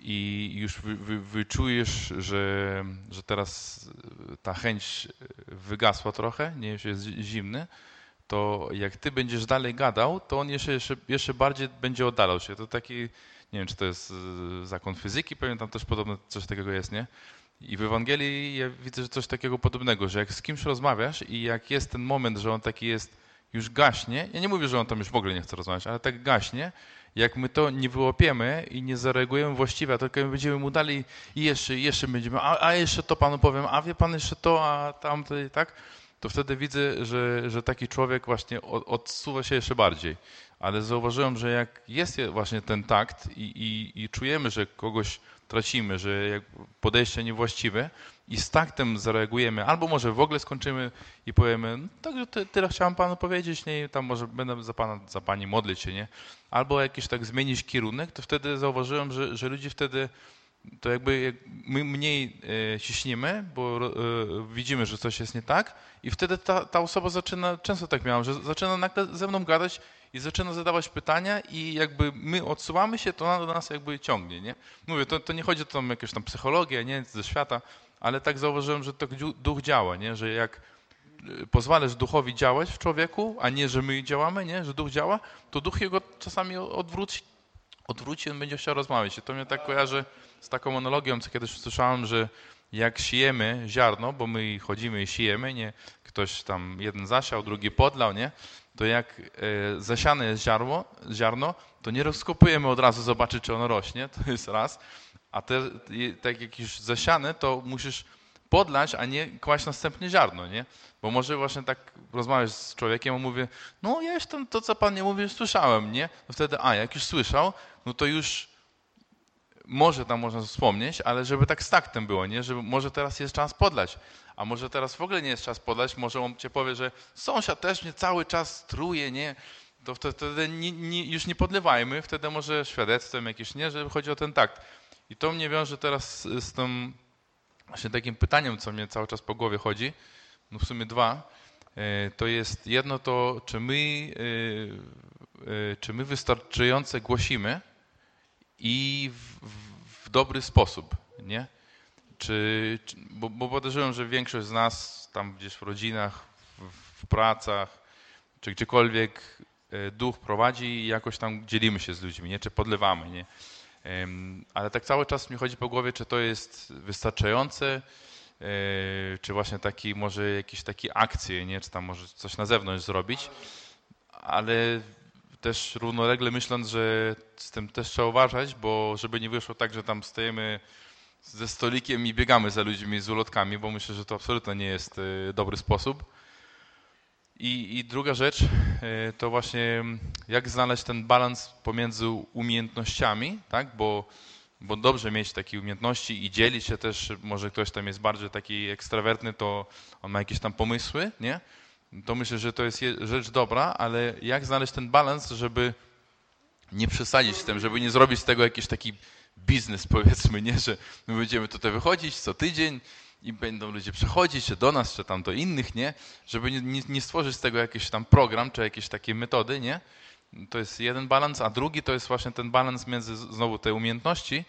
i już wy, wy, wyczujesz, że, że teraz ta chęć wygasła trochę, nie jest zimny, to jak ty będziesz dalej gadał, to on jeszcze, jeszcze, jeszcze bardziej będzie oddalał się. To taki nie wiem, czy to jest e, zakon fizyki, pewnie tam też podobne coś takiego jest, nie? I w Ewangelii ja widzę, że coś takiego podobnego, że jak z kimś rozmawiasz i jak jest ten moment, że on taki jest, już gaśnie, ja nie mówię, że on tam już w ogóle nie chce rozmawiać, ale tak gaśnie, jak my to nie wyłapiemy i nie zareagujemy właściwie, a tylko będziemy mu dali i jeszcze, jeszcze będziemy, a, a jeszcze to panu powiem, a wie pan jeszcze to, a tamto i tak, to wtedy widzę, że, że taki człowiek właśnie odsuwa się jeszcze bardziej. Ale zauważyłem, że jak jest właśnie ten takt i, i, i czujemy, że kogoś tracimy, że podejście niewłaściwe i z taktem zareagujemy, albo może w ogóle skończymy i powiemy, no, także ty, tyle chciałem panu powiedzieć, nie, tam może będę za pana, za pani modlić się, nie, albo jakiś tak zmienić kierunek, to wtedy zauważyłem, że, że ludzie wtedy to jakby my mniej e, ciśniemy, bo e, widzimy, że coś jest nie tak i wtedy ta, ta osoba zaczyna, często tak miałem, że zaczyna nagle ze mną gadać i zaczyna zadawać pytania i jakby my odsuwamy się, to ona do nas jakby ciągnie, nie? Mówię, to, to nie chodzi o tą jakąś tam psychologię, nie, ze świata, ale tak zauważyłem, że to duch działa, nie? Że jak y, pozwalasz duchowi działać w człowieku, a nie, że my działamy, nie? Że duch działa, to duch jego czasami odwróci, odwróci, on będzie chciał rozmawiać. I to mnie tak kojarzy z taką analogią, co kiedyś słyszałem, że jak siejemy ziarno, bo my chodzimy i siejemy, nie? Ktoś tam jeden zasiał, drugi podlał, nie? to jak e, zasiane jest ziarno, ziarno, to nie rozkopujemy od razu zobaczyć, czy ono rośnie, to jest raz, a te, tak jak już zasiane, to musisz podlać, a nie kłaść następnie ziarno, nie? Bo może właśnie tak rozmawiać z człowiekiem, on mówi, no ja już to, co pan nie mówi, słyszałem, nie? No wtedy, a jak już słyszał, no to już może tam można wspomnieć, ale żeby tak z taktem było, nie? Żeby może teraz jest czas podlać a może teraz w ogóle nie jest czas podać, może on cię powie, że sąsiad też mnie cały czas truje, nie? To wtedy nie, nie, już nie podlewajmy, wtedy może świadectwem jakieś, nie? Że chodzi o ten takt. I to mnie wiąże teraz z, z tym właśnie takim pytaniem, co mnie cały czas po głowie chodzi, no w sumie dwa, e, to jest jedno to, czy my, e, e, czy my wystarczająco głosimy i w, w dobry sposób, nie? Czy, bo, bo podejrzewam, że większość z nas tam gdzieś w rodzinach, w, w pracach, czy gdziekolwiek e, duch prowadzi i jakoś tam dzielimy się z ludźmi, nie? czy podlewamy. Nie? Ale tak cały czas mi chodzi po głowie, czy to jest wystarczające, e, czy właśnie taki, może jakieś takie akcje, nie? czy tam może coś na zewnątrz zrobić, ale też równolegle myśląc, że z tym też trzeba uważać, bo żeby nie wyszło tak, że tam stajemy ze stolikiem i biegamy za ludźmi z ulotkami, bo myślę, że to absolutnie nie jest y, dobry sposób. I, I druga rzecz e, to właśnie jak znaleźć ten balans pomiędzy umiejętnościami, tak? bo, bo dobrze mieć takie umiejętności i dzielić się też, może ktoś tam jest bardziej taki ekstrawertny, to on ma jakieś tam pomysły, nie? To myślę, że to jest rzecz dobra, ale jak znaleźć ten balans, żeby nie przesadzić z tym, żeby nie zrobić z tego jakiś taki biznes, powiedzmy, nie, że my będziemy tutaj wychodzić co tydzień i będą ludzie przechodzić, czy do nas, czy tam do innych, nie? Żeby nie, nie, stworzyć z tego jakiś tam program, czy jakieś takie metody, nie? To jest jeden balans, a drugi to jest właśnie ten balans między znowu te umiejętności,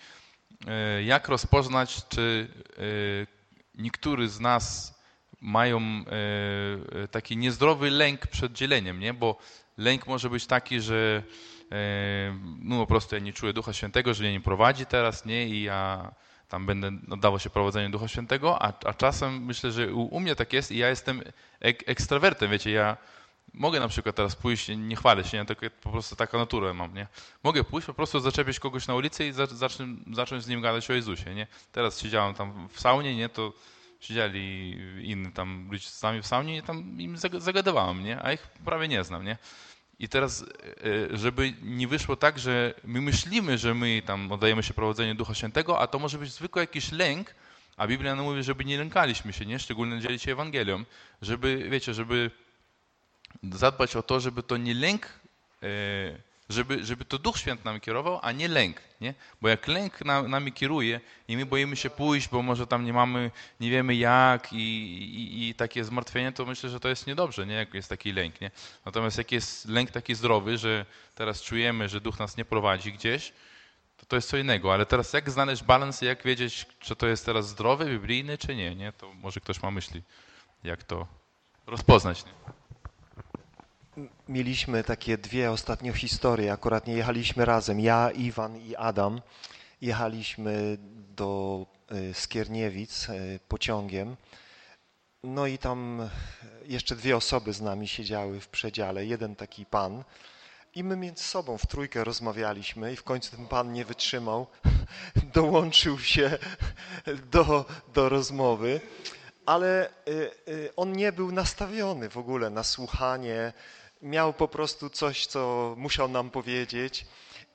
e, jak rozpoznać, czy e, niektórzy z nas mają e, taki niezdrowy lęk przed dzieleniem, nie? Bo lęk może być taki, że no po prostu ja nie czuję Ducha Świętego, że mnie nie prowadzi teraz, nie? I ja tam będę oddawał się prowadzeniu Ducha Świętego, a, a czasem myślę, że u, u, mnie tak jest i ja jestem ek, ekstrawertem, wiecie, ja mogę na przykład teraz pójść, nie chwalę się, nie, tylko po prostu taką naturę mam, nie? Mogę pójść, po prostu zaczepić kogoś na ulicy i zacznę, zacząć z nim gadać o Jezusie, nie? Teraz siedziałem tam w saunie, nie, to siedzieli inni tam ludzie z nami w saunie i tam im zagadywałem, nie? A ich prawie nie znam, nie? I teraz, e, e, żeby nie wyszło tak, że my myślimy, że my tam oddajemy się prowadzeniu Ducha Świętego, a to może być zwykły jakiś lęk, a Biblia nam mówi, żeby nie lękaliśmy się, nie? Szczególnie dzielić się Ewangelią, żeby, wiecie, żeby zadbać o to, żeby to nie lęk e, żeby, żeby to Duch Święty nam kierował, a nie lęk, nie? Bo jak lęk nam, nami kieruje i my boimy się pójść, bo może tam nie mamy, nie wiemy jak i, i, i takie zmartwienie, to myślę, że to jest niedobrze, nie? Jak jest taki lęk, nie? Natomiast jak jest lęk taki zdrowy, że teraz czujemy, że Duch nas nie prowadzi gdzieś, to to jest co innego. Ale teraz jak znaleźć balans jak wiedzieć, czy to jest teraz zdrowy, biblijny, czy nie, nie? To może ktoś ma myśli, jak to rozpoznać, nie? Mieliśmy takie dwie ostatnio historie. Akurat nie jechaliśmy razem. Ja, Iwan i Adam jechaliśmy do y, Skierniewic y, pociągiem. No i tam jeszcze dwie osoby z nami siedziały w przedziale. Jeden taki pan. I my między sobą w trójkę rozmawialiśmy i w końcu ten pan nie wytrzymał, dołączył się do, do rozmowy, ale y, on nie był nastawiony w ogóle na słuchanie, miał po prostu coś, co musiał nam powiedzieć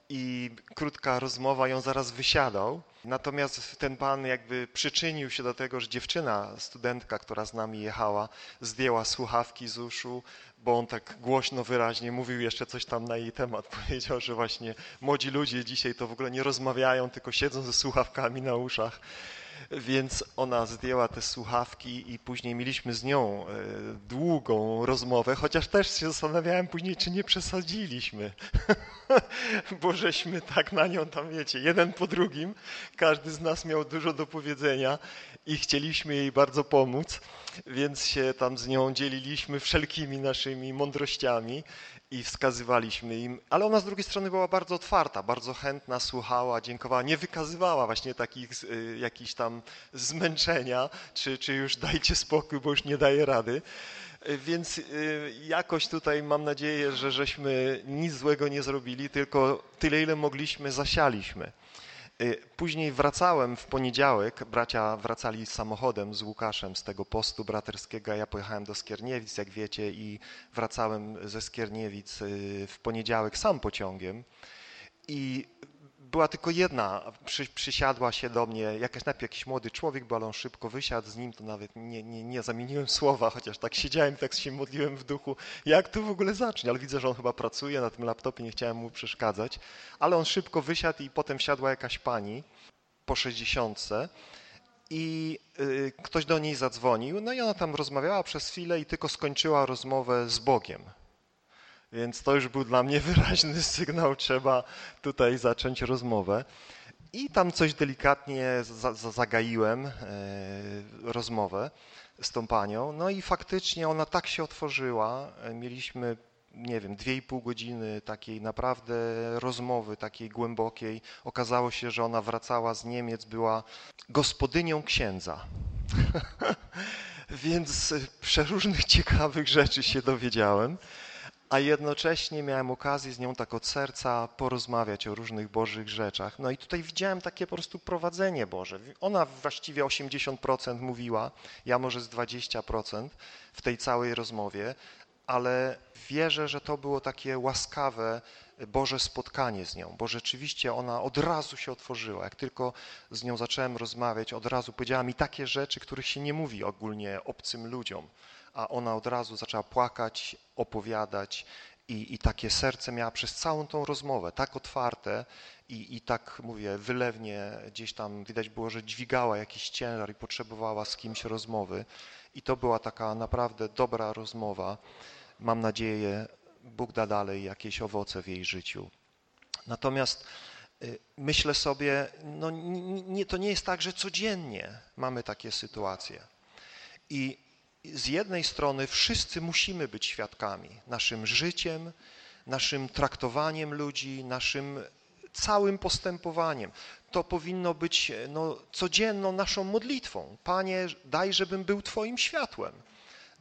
i krótka rozmowa ją zaraz wysiadał. Natomiast ten pan jakby przyczynił się do tego, że dziewczyna, studentka, która z nami jechała, zdjęła słuchawki z uszu, bo on tak głośno, wyraźnie mówił jeszcze coś tam na jej temat. Powiedział, że właśnie młodzi ludzie dzisiaj to w ogóle nie rozmawiają, tylko siedzą ze słuchawkami na uszach więc ona zdjęła te słuchawki i później mieliśmy z nią e, długą rozmowę, chociaż też się zastanawiałem później, czy nie przesadziliśmy, bo żeśmy tak na nią tam, wiecie, jeden po drugim, każdy z nas miał dużo do powiedzenia i chcieliśmy jej bardzo pomóc, więc się tam z nią dzieliliśmy wszelkimi naszymi mądrościami i wskazywaliśmy im, ale ona z drugiej strony była bardzo otwarta, bardzo chętna, słuchała, dziękowała, nie wykazywała właśnie takich y, jakichś tam zmęczenia, czy, czy już dajcie spokój, bo już nie daje rady. Y, więc y, jakoś tutaj mam nadzieję, że żeśmy nic złego nie zrobili, tylko tyle, ile mogliśmy, zasialiśmy. Y, później wracałem w poniedziałek, bracia wracali samochodem z Łukaszem z tego postu braterskiego, ja pojechałem do Skierniewic, jak wiecie, i wracałem ze Skierniewic y, w poniedziałek sam pociągiem. I była tylko jedna, przy, przysiadła się do mnie jakaś najpierw jakiś młody człowiek, bo ale on szybko wysiadł z nim, to nawet nie, nie, nie zamieniłem słowa, chociaż tak siedziałem, tak się modliłem w duchu, jak tu w ogóle zacznie, ale widzę, że on chyba pracuje na tym laptopie, nie chciałem mu przeszkadzać, ale on szybko wysiadł i potem wsiadła jakaś pani po sześćdziesiątce i y, ktoś do niej zadzwonił, no i ona tam rozmawiała przez chwilę i tylko skończyła rozmowę z Bogiem. Więc to już był dla mnie wyraźny sygnał, trzeba tutaj zacząć rozmowę. I tam coś delikatnie za, za, zagaiłem e, rozmowę z tą panią. No i faktycznie ona tak się otworzyła. Mieliśmy, nie wiem, dwie i pół godziny takiej naprawdę rozmowy, takiej głębokiej. Okazało się, że ona wracała z Niemiec, była gospodynią księdza. Więc przeróżnych ciekawych rzeczy się dowiedziałem a jednocześnie miałem okazję z nią tak od serca porozmawiać o różnych Bożych rzeczach. No i tutaj widziałem takie po prostu prowadzenie Boże. Ona właściwie 80% mówiła, ja może z 20% w tej całej rozmowie, ale wierzę, że to było takie łaskawe Boże spotkanie z nią, bo rzeczywiście ona od razu się otworzyła. Jak tylko z nią zacząłem rozmawiać, od razu powiedziała mi takie rzeczy, których się nie mówi ogólnie obcym ludziom, a ona od razu zaczęła płakać, opowiadać i, i takie serce miała przez całą tą rozmowę, tak otwarte i, i tak, mówię, wylewnie gdzieś tam widać było, że dźwigała jakiś ciężar i potrzebowała z kimś rozmowy. I to była taka naprawdę dobra rozmowa. Mam nadzieję, Bóg da dalej jakieś owoce w jej życiu. Natomiast y, myślę sobie, no nie, to nie jest tak, że codziennie mamy takie sytuacje. I z jednej strony wszyscy musimy być świadkami naszym życiem, naszym traktowaniem ludzi, naszym całym postępowaniem. To powinno być no, codzienną naszą modlitwą. Panie, daj, żebym był Twoim światłem.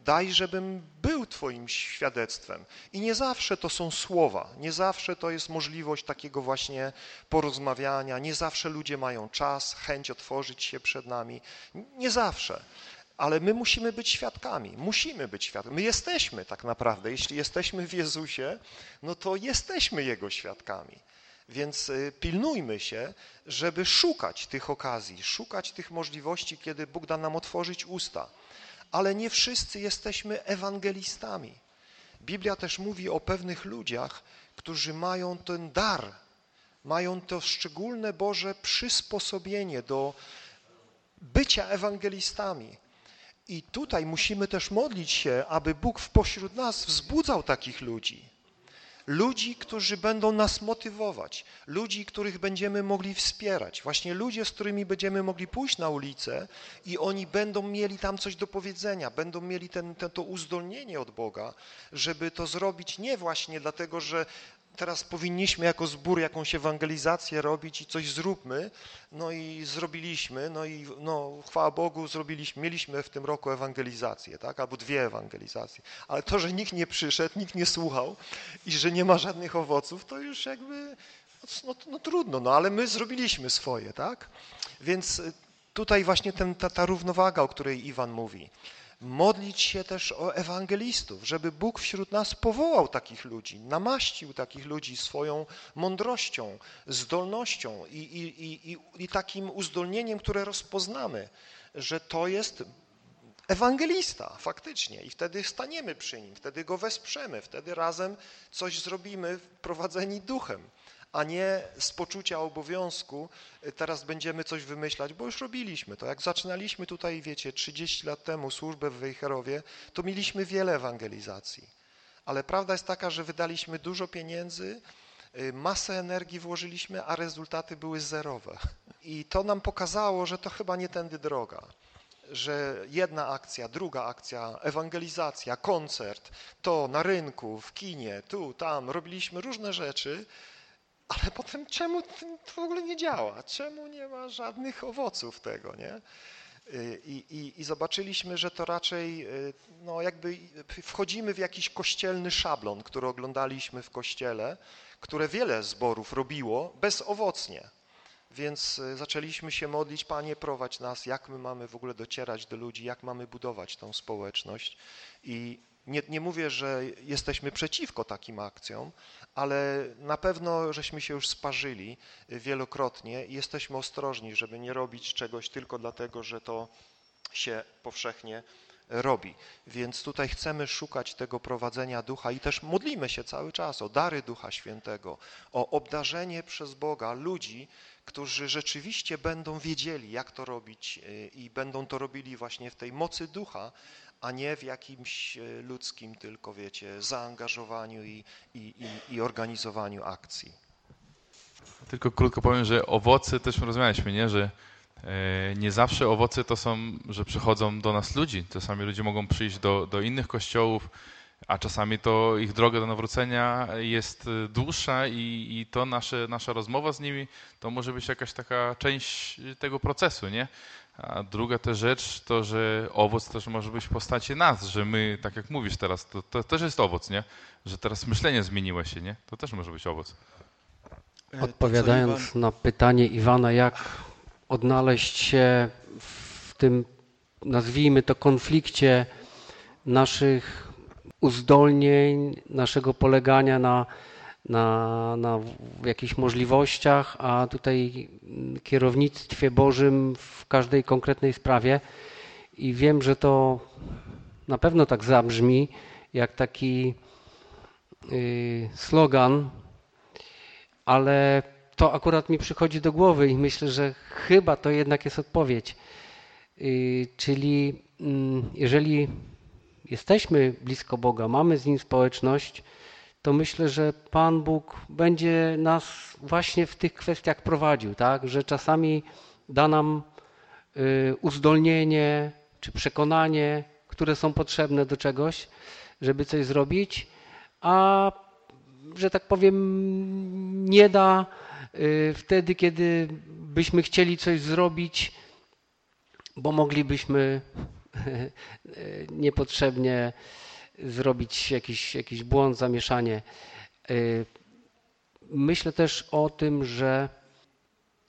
Daj, żebym był Twoim świadectwem. I nie zawsze to są słowa, nie zawsze to jest możliwość takiego właśnie porozmawiania, nie zawsze ludzie mają czas, chęć otworzyć się przed nami. Nie zawsze. Ale my musimy być świadkami, musimy być świadkami. My jesteśmy tak naprawdę, jeśli jesteśmy w Jezusie, no to jesteśmy Jego świadkami. Więc y, pilnujmy się, żeby szukać tych okazji, szukać tych możliwości, kiedy Bóg da nam otworzyć usta. Ale nie wszyscy jesteśmy ewangelistami. Biblia też mówi o pewnych ludziach, którzy mają ten dar, mają to szczególne Boże przysposobienie do bycia ewangelistami. I tutaj musimy też modlić się, aby Bóg w pośród nas wzbudzał takich ludzi. Ludzi, którzy będą nas motywować, ludzi, których będziemy mogli wspierać, właśnie ludzie, z którymi będziemy mogli pójść na ulicę i oni będą mieli tam coś do powiedzenia, będą mieli ten, ten, to uzdolnienie od Boga, żeby to zrobić nie właśnie dlatego, że teraz powinniśmy jako zbór jakąś ewangelizację robić i coś zróbmy, no i zrobiliśmy, no i no, chwała Bogu, zrobiliśmy, mieliśmy w tym roku ewangelizację, tak, albo dwie ewangelizacje, ale to, że nikt nie przyszedł, nikt nie słuchał i że nie ma żadnych owoców, to już jakby, no, no trudno, no ale my zrobiliśmy swoje, tak, więc tutaj właśnie ten, ta, ta równowaga, o której Iwan mówi, modlić się też o ewangelistów, żeby Bóg wśród nas powołał takich ludzi, namaścił takich ludzi swoją mądrością, zdolnością i, i, i, i takim uzdolnieniem, które rozpoznamy, że to jest ewangelista faktycznie i wtedy staniemy przy nim, wtedy go wesprzemy, wtedy razem coś zrobimy prowadzeni duchem a nie z poczucia obowiązku y, teraz będziemy coś wymyślać, bo już robiliśmy to. Jak zaczynaliśmy tutaj, wiecie, 30 lat temu służbę w Wejherowie, to mieliśmy wiele ewangelizacji. Ale prawda jest taka, że wydaliśmy dużo pieniędzy, y, masę energii włożyliśmy, a rezultaty były zerowe. I to nam pokazało, że to chyba nie tędy droga że jedna akcja, druga akcja, ewangelizacja, koncert, to na rynku, w kinie, tu, tam, robiliśmy różne rzeczy, ale potem czemu to w ogóle nie działa? Czemu nie ma żadnych owoców tego, nie? I, i, I, zobaczyliśmy, że to raczej no jakby wchodzimy w jakiś kościelny szablon, który oglądaliśmy w kościele, które wiele zborów robiło bezowocnie. Więc zaczęliśmy się modlić, Panie prowadź nas, jak my mamy w ogóle docierać do ludzi, jak mamy budować tą społeczność. I nie, nie mówię, że jesteśmy przeciwko takim akcjom, ale na pewno żeśmy się już sparzyli wielokrotnie i jesteśmy ostrożni, żeby nie robić czegoś tylko dlatego, że to się powszechnie robi. Więc tutaj chcemy szukać tego prowadzenia ducha i też modlimy się cały czas o dary Ducha Świętego, o obdarzenie przez Boga ludzi, którzy rzeczywiście będą wiedzieli, jak to robić y, i będą to robili właśnie w tej mocy ducha, a nie w jakimś e, ludzkim tylko, wiecie, zaangażowaniu i, i, i, i organizowaniu akcji. Tylko krótko powiem, że owoce, też rozmawialiśmy, nie, że e, nie zawsze owoce to są, że przychodzą do nas ludzi. Czasami ludzie mogą przyjść do, do innych kościołów, a czasami to ich droga do nawrócenia jest e, dłuższa i, i to nasze, nasza rozmowa z nimi to może być jakaś taka część tego procesu, nie? A druga też rzecz to, że owoc też może być w postaci nas, że my, tak jak mówisz teraz, to, to też jest owoc, nie? Że teraz myślenie zmieniło się, nie? To też może być owoc. E, Odpowiadając na pytanie Iwana, jak odnaleźć się w tym, nazwijmy to, konflikcie naszych uzdolnień, naszego polegania na, na, na jakichś możliwościach, a tutaj kierownictwie Bożym w każdej konkretnej sprawie. I wiem, że to na pewno tak zabrzmi, jak taki yy, slogan, ale to akurat mi przychodzi do głowy i myślę, że chyba to jednak jest odpowiedź. Yy, czyli yy, jeżeli jesteśmy blisko Boga, mamy z Nim społeczność, to myślę, że Pan Bóg będzie nas właśnie w tych kwestiach prowadził, tak? Że czasami da nam y, uzdolnienie czy przekonanie, które są potrzebne do czegoś, żeby coś zrobić, a że tak powiem, nie da y, wtedy, kiedy byśmy chcieli coś zrobić, bo moglibyśmy niepotrzebnie zrobić jakiś, jakiś błąd, zamieszanie. Y, myślę też o tym, że,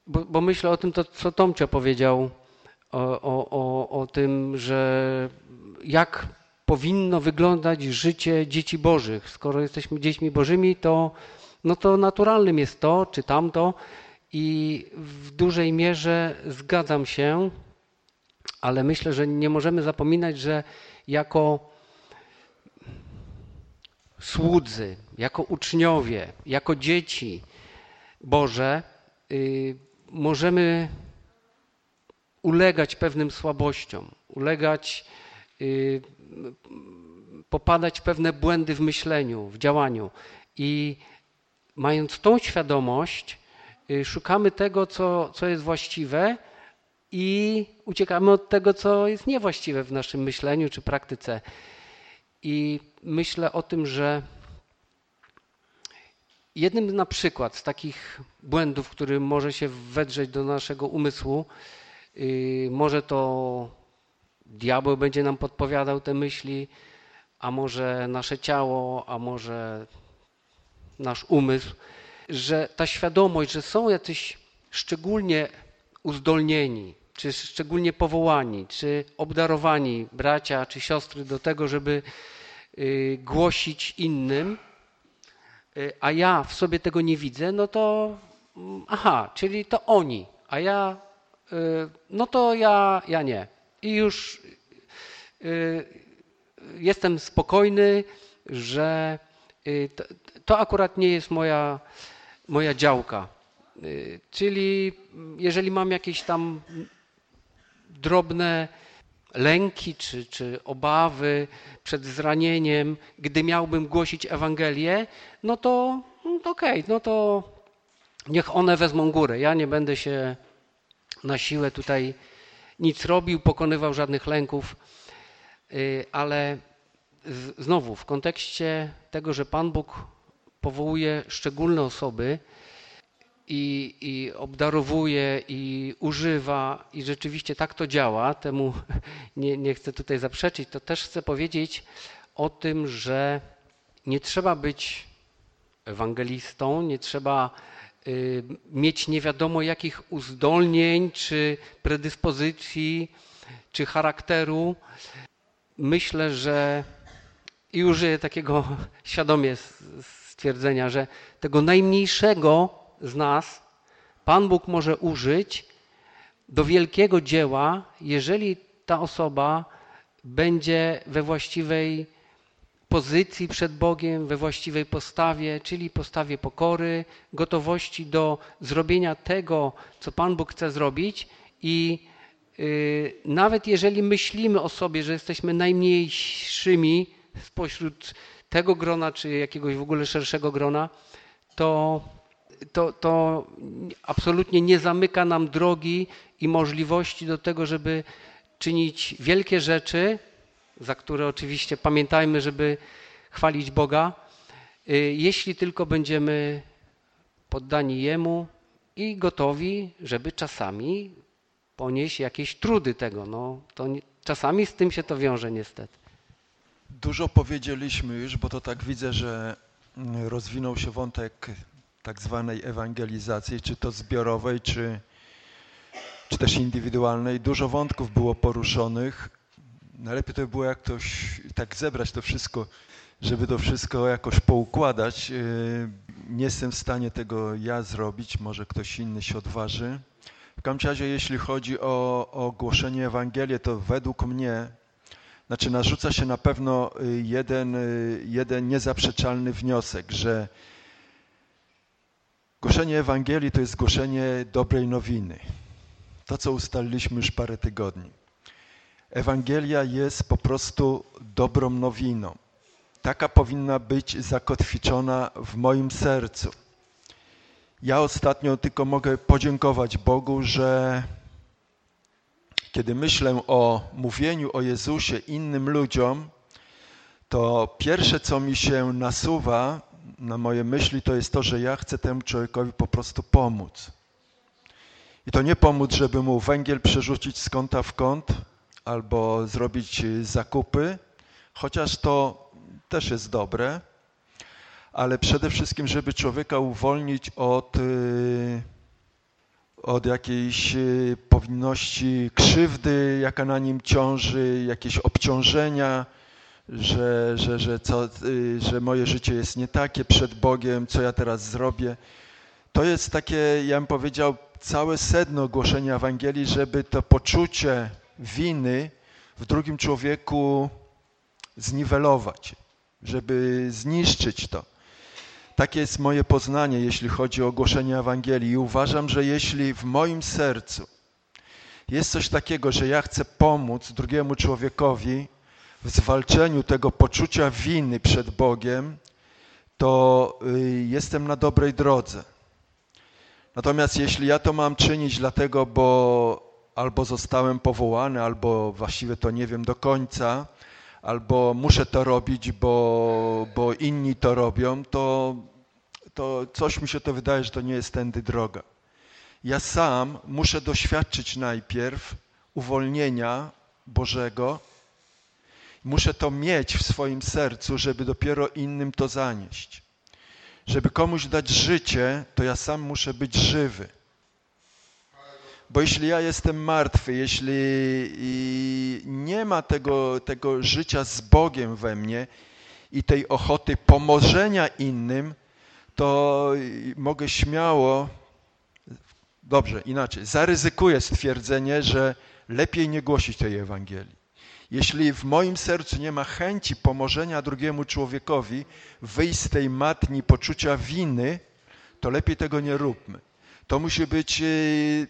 bo, bo myślę o tym, to, co Tomcio powiedział, o, o, o tym, że jak powinno wyglądać życie dzieci bożych. Skoro jesteśmy dziećmi bożymi, to, no to naturalnym jest to czy tamto i w dużej mierze zgadzam się, ale myślę, że nie możemy zapominać, że jako słudzy, jako uczniowie, jako dzieci Boże, y, możemy ulegać pewnym słabościom, ulegać, y, popadać w pewne błędy w myśleniu, w działaniu. I mając tą świadomość, y, szukamy tego, co, co jest właściwe i uciekamy od tego, co jest niewłaściwe w naszym myśleniu czy praktyce. I myślę o tym, że jednym na przykład z takich błędów, który może się wedrzeć do naszego umysłu, yy, może to diabeł będzie nam podpowiadał te myśli, a może nasze ciało, a może nasz umysł, że ta świadomość, że są jacyś szczególnie uzdolnieni, czy szczególnie powołani, czy obdarowani bracia czy siostry do tego, żeby y, głosić innym, y, a ja w sobie tego nie widzę, no to mm, aha, czyli to oni, a ja, y, no to ja, ja nie. I już jestem spokojny, że to, akurat nie jest moja, moja działka. Czyli jeżeli mam jakieś tam drobne lęki czy, czy obawy przed zranieniem, gdy miałbym głosić Ewangelię, no to no okej, okay, no to niech one wezmą górę. Ja nie będę się na siłę tutaj nic robił, pokonywał żadnych lęków, y, ale znowu w kontekście tego, że Pan Bóg powołuje szczególne osoby, i, i obdarowuje i używa i rzeczywiście tak to działa, temu nie, nie chcę tutaj zaprzeczyć, to też chcę powiedzieć o tym, że nie trzeba być ewangelistą, nie trzeba y, mieć nie wiadomo jakich uzdolnień, czy predyspozycji, czy charakteru. Myślę, że i użyję takiego świadomie stwierdzenia, że tego najmniejszego z nas Pan Bóg może użyć do wielkiego dzieła, jeżeli ta osoba będzie we właściwej pozycji przed Bogiem, we właściwej postawie, czyli postawie pokory, gotowości do zrobienia tego, co Pan Bóg chce zrobić. I yy, nawet jeżeli myślimy o sobie, że jesteśmy najmniejszymi spośród tego grona, czy jakiegoś w ogóle szerszego grona, to to, to absolutnie nie zamyka nam drogi i możliwości do tego, żeby czynić wielkie rzeczy, za które oczywiście pamiętajmy, żeby chwalić Boga, y, jeśli tylko będziemy poddani Jemu i gotowi, żeby czasami ponieść jakieś trudy tego. No, to nie, czasami z tym się to wiąże niestety. Dużo powiedzieliśmy już, bo to tak widzę, że rozwinął się wątek tak zwanej ewangelizacji, czy to zbiorowej, czy, czy też indywidualnej. Dużo wątków było poruszonych. najlepiej to by było jak ktoś tak zebrać to wszystko, żeby to wszystko jakoś poukładać. Nie jestem w stanie tego ja zrobić, może ktoś inny się odważy. W każdym razie, jeśli chodzi o, o głoszenie Ewangelii, to według mnie, znaczy narzuca się na pewno jeden, jeden niezaprzeczalny wniosek, że Głoszenie Ewangelii to jest głoszenie dobrej nowiny. To, co ustaliliśmy już parę tygodni. Ewangelia jest po prostu dobrą nowiną. Taka powinna być zakotwiczona w moim sercu. Ja ostatnio tylko mogę podziękować Bogu, że kiedy myślę o mówieniu o Jezusie innym ludziom, to pierwsze, co mi się nasuwa, na moje myśli, to jest to, że ja chcę temu człowiekowi po prostu pomóc. I to nie pomóc, żeby mu węgiel przerzucić z kąta w kąt albo zrobić zakupy, chociaż to też jest dobre, ale przede wszystkim, żeby człowieka uwolnić od, y, od jakiejś y, powinności krzywdy, jaka na nim ciąży, jakieś obciążenia, że, że, że, co, y, że moje życie jest nie takie przed Bogiem, co ja teraz zrobię. To jest takie, ja bym powiedział, całe sedno głoszenia Ewangelii, żeby to poczucie winy w drugim człowieku zniwelować, żeby zniszczyć to. Takie jest moje poznanie, jeśli chodzi o głoszenie Ewangelii. I uważam, że jeśli w moim sercu jest coś takiego, że ja chcę pomóc drugiemu człowiekowi, w zwalczeniu tego poczucia winy przed Bogiem, to y, jestem na dobrej drodze. Natomiast jeśli ja to mam czynić dlatego, bo albo zostałem powołany, albo właściwie to nie wiem do końca, albo muszę to robić, bo, bo inni to robią, to, to coś mi się to wydaje, że to nie jest tędy droga. Ja sam muszę doświadczyć najpierw uwolnienia Bożego, Muszę to mieć w swoim sercu, żeby dopiero innym to zanieść. Żeby komuś dać życie, to ja sam muszę być żywy. Bo jeśli ja jestem martwy, jeśli nie ma tego, tego życia z Bogiem we mnie i tej ochoty pomożenia innym, to mogę śmiało, dobrze, inaczej, zaryzykuję stwierdzenie, że lepiej nie głosić tej Ewangelii. Jeśli w moim sercu nie ma chęci pomożenia drugiemu człowiekowi, wyjść z tej matni poczucia winy, to lepiej tego nie róbmy. To musi być yy,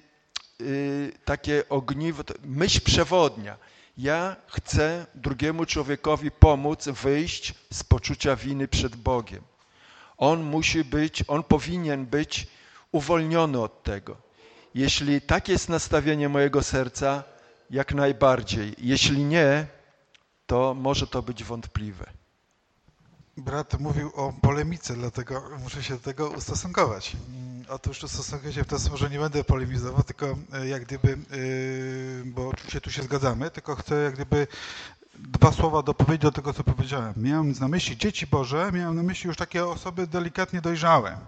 yy, takie ogniwo, myśl przewodnia. Ja chcę drugiemu człowiekowi pomóc wyjść z poczucia winy przed Bogiem. On musi być, on powinien być uwolniony od tego. Jeśli takie jest nastawienie mojego serca, jak najbardziej. Jeśli nie, to może to być wątpliwe. Brat mówił o polemice, dlatego muszę się do tego ustosunkować. Mm, otóż ustosunkuję się w ten sposób, że nie będę polemizował, tylko e, jak gdyby, e, bo oczywiście tu się zgadzamy, tylko chcę jak gdyby dwa słowa dopowiedzieć do tego, co powiedziałem. Miałem na myśli dzieci Boże, miałem na myśli już takie osoby delikatnie dojrzałe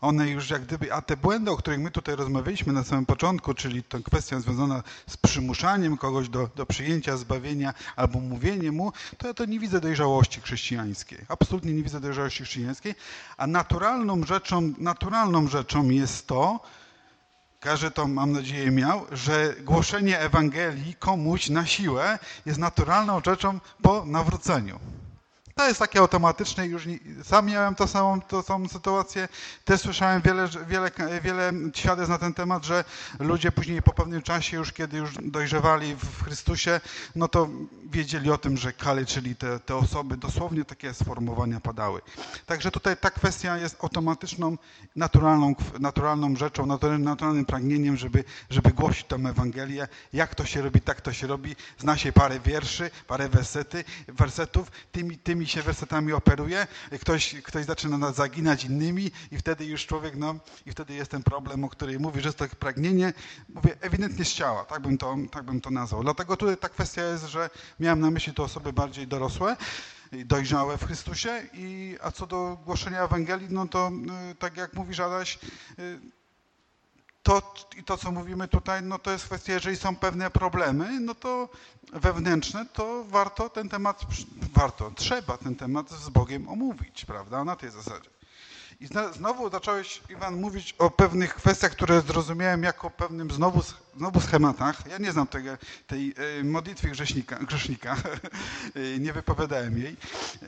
one już jak gdyby, a te błędy, o których my tutaj rozmawialiśmy na samym początku, czyli ta kwestia związana z przymuszaniem kogoś do, do przyjęcia zbawienia albo mówieniem mu, to ja to nie widzę dojrzałości chrześcijańskiej. Absolutnie nie widzę dojrzałości chrześcijańskiej, a naturalną rzeczą, naturalną rzeczą jest to, każdy to, mam nadzieję, miał, że głoszenie Ewangelii komuś na siłę jest naturalną rzeczą po nawróceniu. To jest takie automatyczne już sam miałem to samą, to samą sytuację. Też słyszałem wiele, wiele, wiele świadectw na ten temat, że ludzie później po pewnym czasie już, kiedy już dojrzewali w Chrystusie, no to wiedzieli o tym, że kaleczyli te, te osoby. Dosłownie takie sformułowania padały. Także tutaj ta kwestia jest automatyczną, naturalną, naturalną rzeczą, naturalnym pragnieniem, żeby, żeby głosić tę Ewangelię. Jak to się robi, tak to się robi. Zna się parę wierszy, parę wersety, wersetów. Tymi, tymi się wersetami operuje, ktoś, ktoś zaczyna zaginać innymi i wtedy już człowiek, no i wtedy jest ten problem, o którym mówi, że jest to pragnienie, mówię, ewidentnie z ciała, tak bym to, tak bym to nazwał. Dlatego tutaj ta kwestia jest, że miałem na myśli to osoby bardziej dorosłe, dojrzałe w Chrystusie, i, a co do głoszenia Ewangelii, no to y, tak jak mówisz Adaś, y, to, i to, co mówimy tutaj, no to jest kwestia, jeżeli są pewne problemy, no to wewnętrzne, to warto ten temat, warto, trzeba ten temat z Bogiem omówić, prawda, na tej zasadzie. I znowu zacząłeś, Iwan, mówić o pewnych kwestiach, które zrozumiałem jako pewnym znowu, znowu schematach. Ja nie znam tego, tej e, modlitwy grzesznika, grzesznika. nie wypowiadałem jej.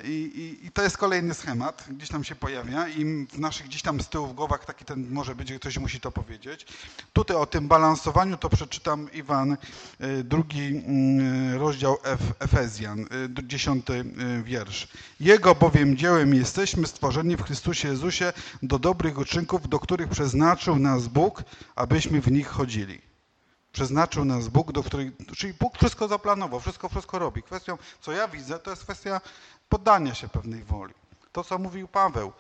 I, i, I, to jest kolejny schemat, gdzieś tam się pojawia i w naszych gdzieś tam z tyłu w głowach taki ten może być, ktoś musi to powiedzieć. Tutaj o tym balansowaniu to przeczytam Iwan, e, drugi mm, rozdział Efezjan, e, dziesiąty wiersz. Jego bowiem dziełem jesteśmy stworzeni w Chrystusie Jezusie do dobrych uczynków, do których przeznaczył nas Bóg, abyśmy w nich chodzili. Przeznaczył nas Bóg, do których, czyli Bóg wszystko zaplanował, wszystko, wszystko robi. Kwestią, co ja widzę, to jest kwestia poddania się pewnej woli. To, co mówił Paweł.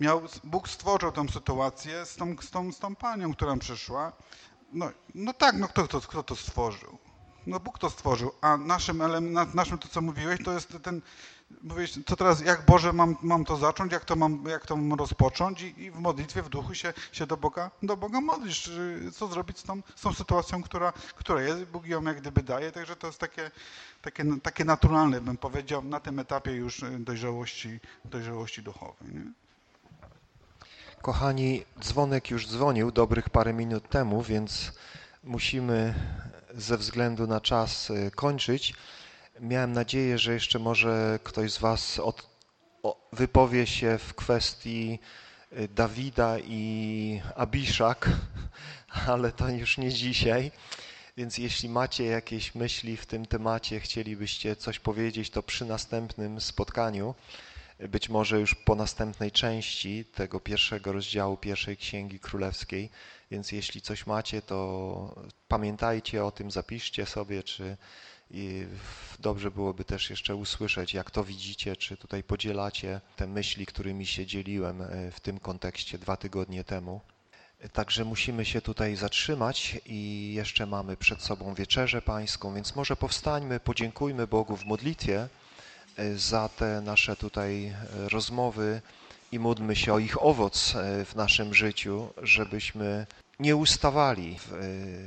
Miał, Bóg stworzył tę sytuację z tą, z, tą, z tą panią, która przyszła. No, no tak, no kto, kto, kto to stworzył? No Bóg to stworzył, a naszym, naszym to, co mówiłeś, to jest ten mówisz, co teraz, jak Boże mam, mam to zacząć, jak to mam, jak to mam rozpocząć i, i w modlitwie, w duchu się, się do, Boga, do Boga modlisz, co zrobić z tą, z tą sytuacją, która, która jest, Bóg ją jak gdyby daje, także to jest takie, takie, takie naturalne, bym powiedział, na tym etapie już dojrzałości, dojrzałości duchowej. Nie? Kochani, dzwonek już dzwonił dobrych parę minut temu, więc musimy ze względu na czas y, kończyć. Miałem nadzieję, że jeszcze może ktoś z Was od, o, wypowie się w kwestii y, Dawida i Abiszak, ale to już nie dzisiaj. Więc jeśli macie jakieś myśli w tym temacie, chcielibyście coś powiedzieć, to przy następnym spotkaniu, być może już po następnej części tego pierwszego rozdziału pierwszej Księgi Królewskiej. Więc jeśli coś macie, to pamiętajcie o tym, zapiszcie sobie, czy i dobrze byłoby też jeszcze usłyszeć, jak to widzicie, czy tutaj podzielacie te myśli, którymi się dzieliłem e, w tym kontekście dwa tygodnie temu. Także musimy się tutaj zatrzymać i jeszcze mamy przed sobą wieczerzę pańską, więc może powstańmy, podziękujmy Bogu w modlitwie e, za te nasze tutaj e, rozmowy i módlmy się o ich owoc w naszym życiu, żebyśmy nie ustawali w e,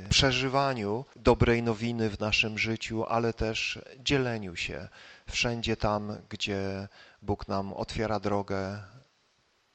przeżywaniu dobrej nowiny w naszym życiu, ale też dzieleniu się wszędzie tam, gdzie Bóg nam otwiera drogę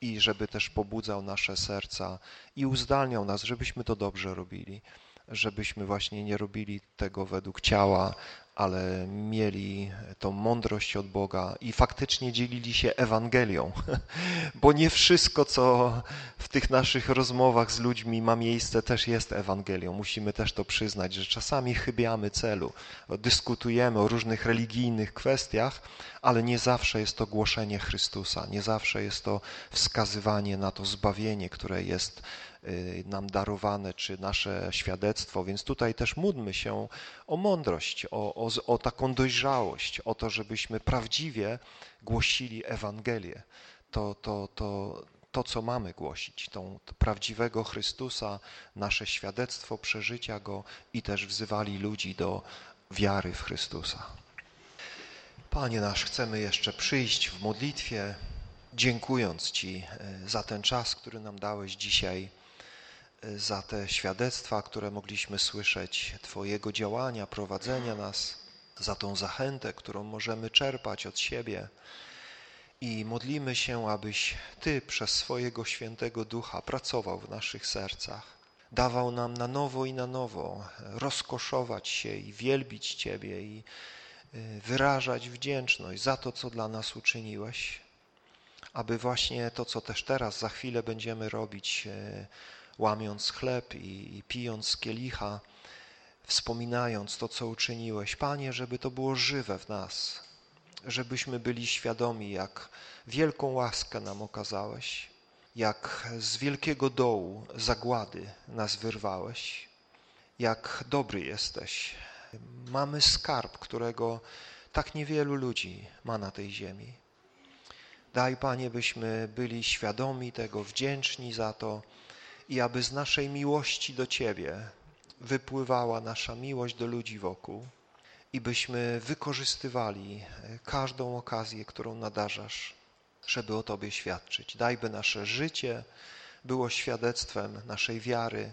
i żeby też pobudzał nasze serca i uzdalniał nas, żebyśmy to dobrze robili, żebyśmy właśnie nie robili tego według ciała, ale mieli tą mądrość od Boga i faktycznie dzielili się Ewangelią, bo nie wszystko, co w tych naszych rozmowach z ludźmi ma miejsce, też jest Ewangelią. Musimy też to przyznać, że czasami chybiamy celu, dyskutujemy o różnych religijnych kwestiach, ale nie zawsze jest to głoszenie Chrystusa, nie zawsze jest to wskazywanie na to zbawienie, które jest nam darowane, czy nasze świadectwo, więc tutaj też módlmy się o mądrość, o, o, o taką dojrzałość, o to, żebyśmy prawdziwie głosili Ewangelię. To, to, to, to, co mamy głosić, tą prawdziwego Chrystusa, nasze świadectwo przeżycia Go i też wzywali ludzi do wiary w Chrystusa. Panie nasz, chcemy jeszcze przyjść w modlitwie, dziękując Ci y, za ten czas, który nam dałeś dzisiaj za te świadectwa, które mogliśmy słyszeć, Twojego działania, prowadzenia nas, za tą zachętę, którą możemy czerpać od siebie. I modlimy się, abyś Ty przez swojego świętego ducha pracował w naszych sercach, dawał nam na nowo i na nowo rozkoszować się i wielbić Ciebie i y, wyrażać wdzięczność za to, co dla nas uczyniłeś, aby właśnie to, co też teraz za chwilę będziemy robić, y, łamiąc chleb i, i pijąc kielicha, wspominając to, co uczyniłeś. Panie, żeby to było żywe w nas, żebyśmy byli świadomi, jak wielką łaskę nam okazałeś, jak z wielkiego dołu zagłady nas wyrwałeś, jak dobry jesteś. Mamy skarb, którego tak niewielu ludzi ma na tej ziemi. Daj, Panie, byśmy byli świadomi tego, wdzięczni za to, i aby z naszej miłości do Ciebie wypływała nasza miłość do ludzi wokół i byśmy wykorzystywali e, każdą okazję, którą nadarzasz, żeby o Tobie świadczyć. Daj, by nasze życie było świadectwem naszej wiary,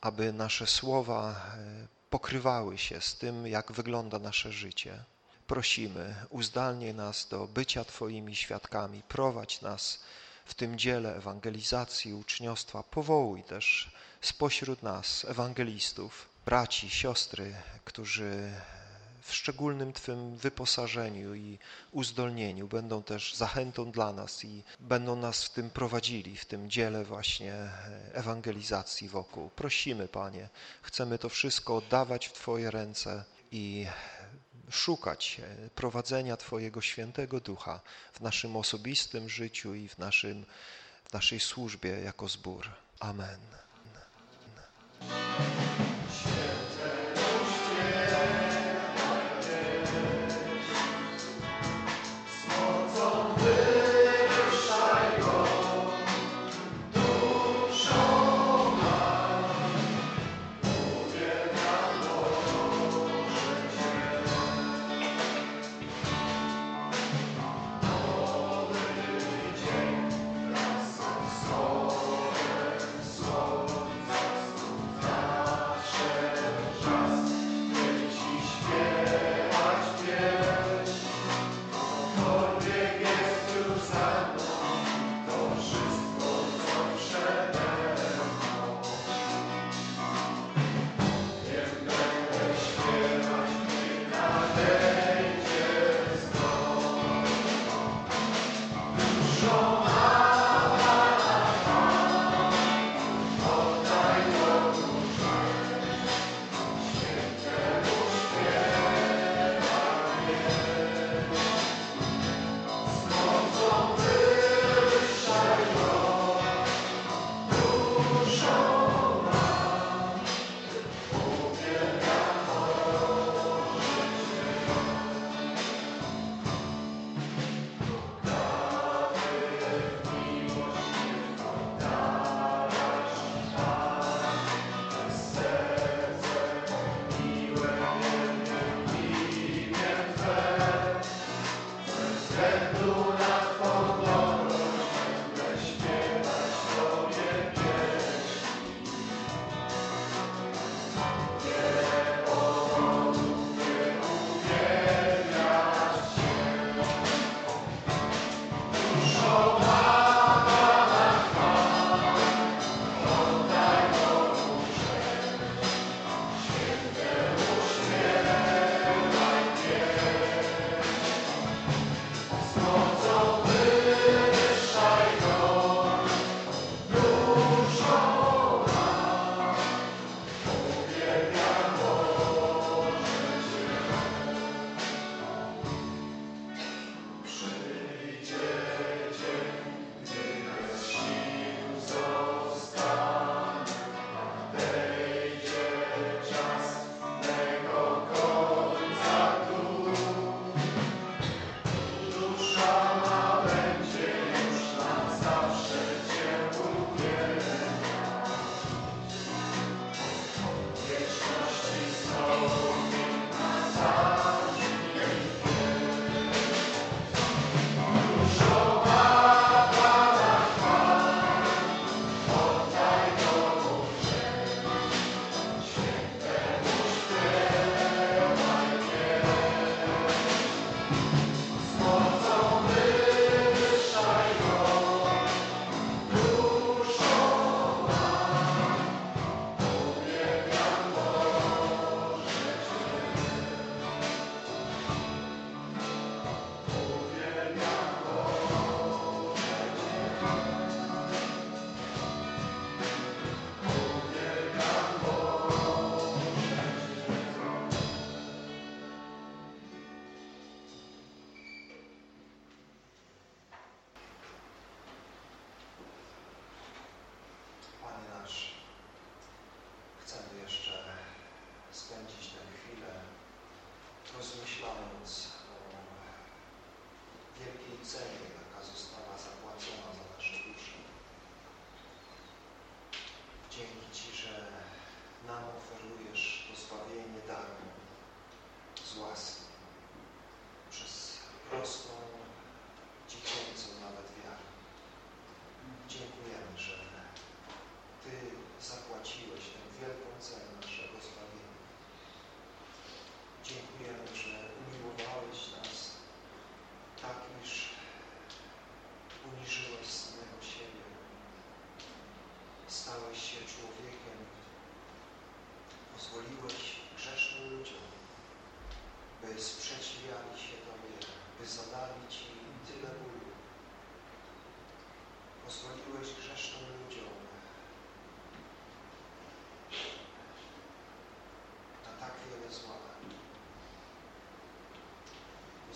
aby nasze słowa e, pokrywały się z tym, jak wygląda nasze życie. Prosimy, uzdalnij nas do bycia Twoimi świadkami, prowadź nas w tym dziele ewangelizacji, uczniostwa. Powołuj też spośród nas ewangelistów, braci, siostry, którzy w szczególnym Twym wyposażeniu i uzdolnieniu będą też zachętą dla nas i będą nas w tym prowadzili, w tym dziele właśnie ewangelizacji wokół. Prosimy, Panie, chcemy to wszystko oddawać w Twoje ręce i szukać prowadzenia Twojego świętego ducha w naszym osobistym życiu i w, naszym, w naszej służbie jako zbór. Amen.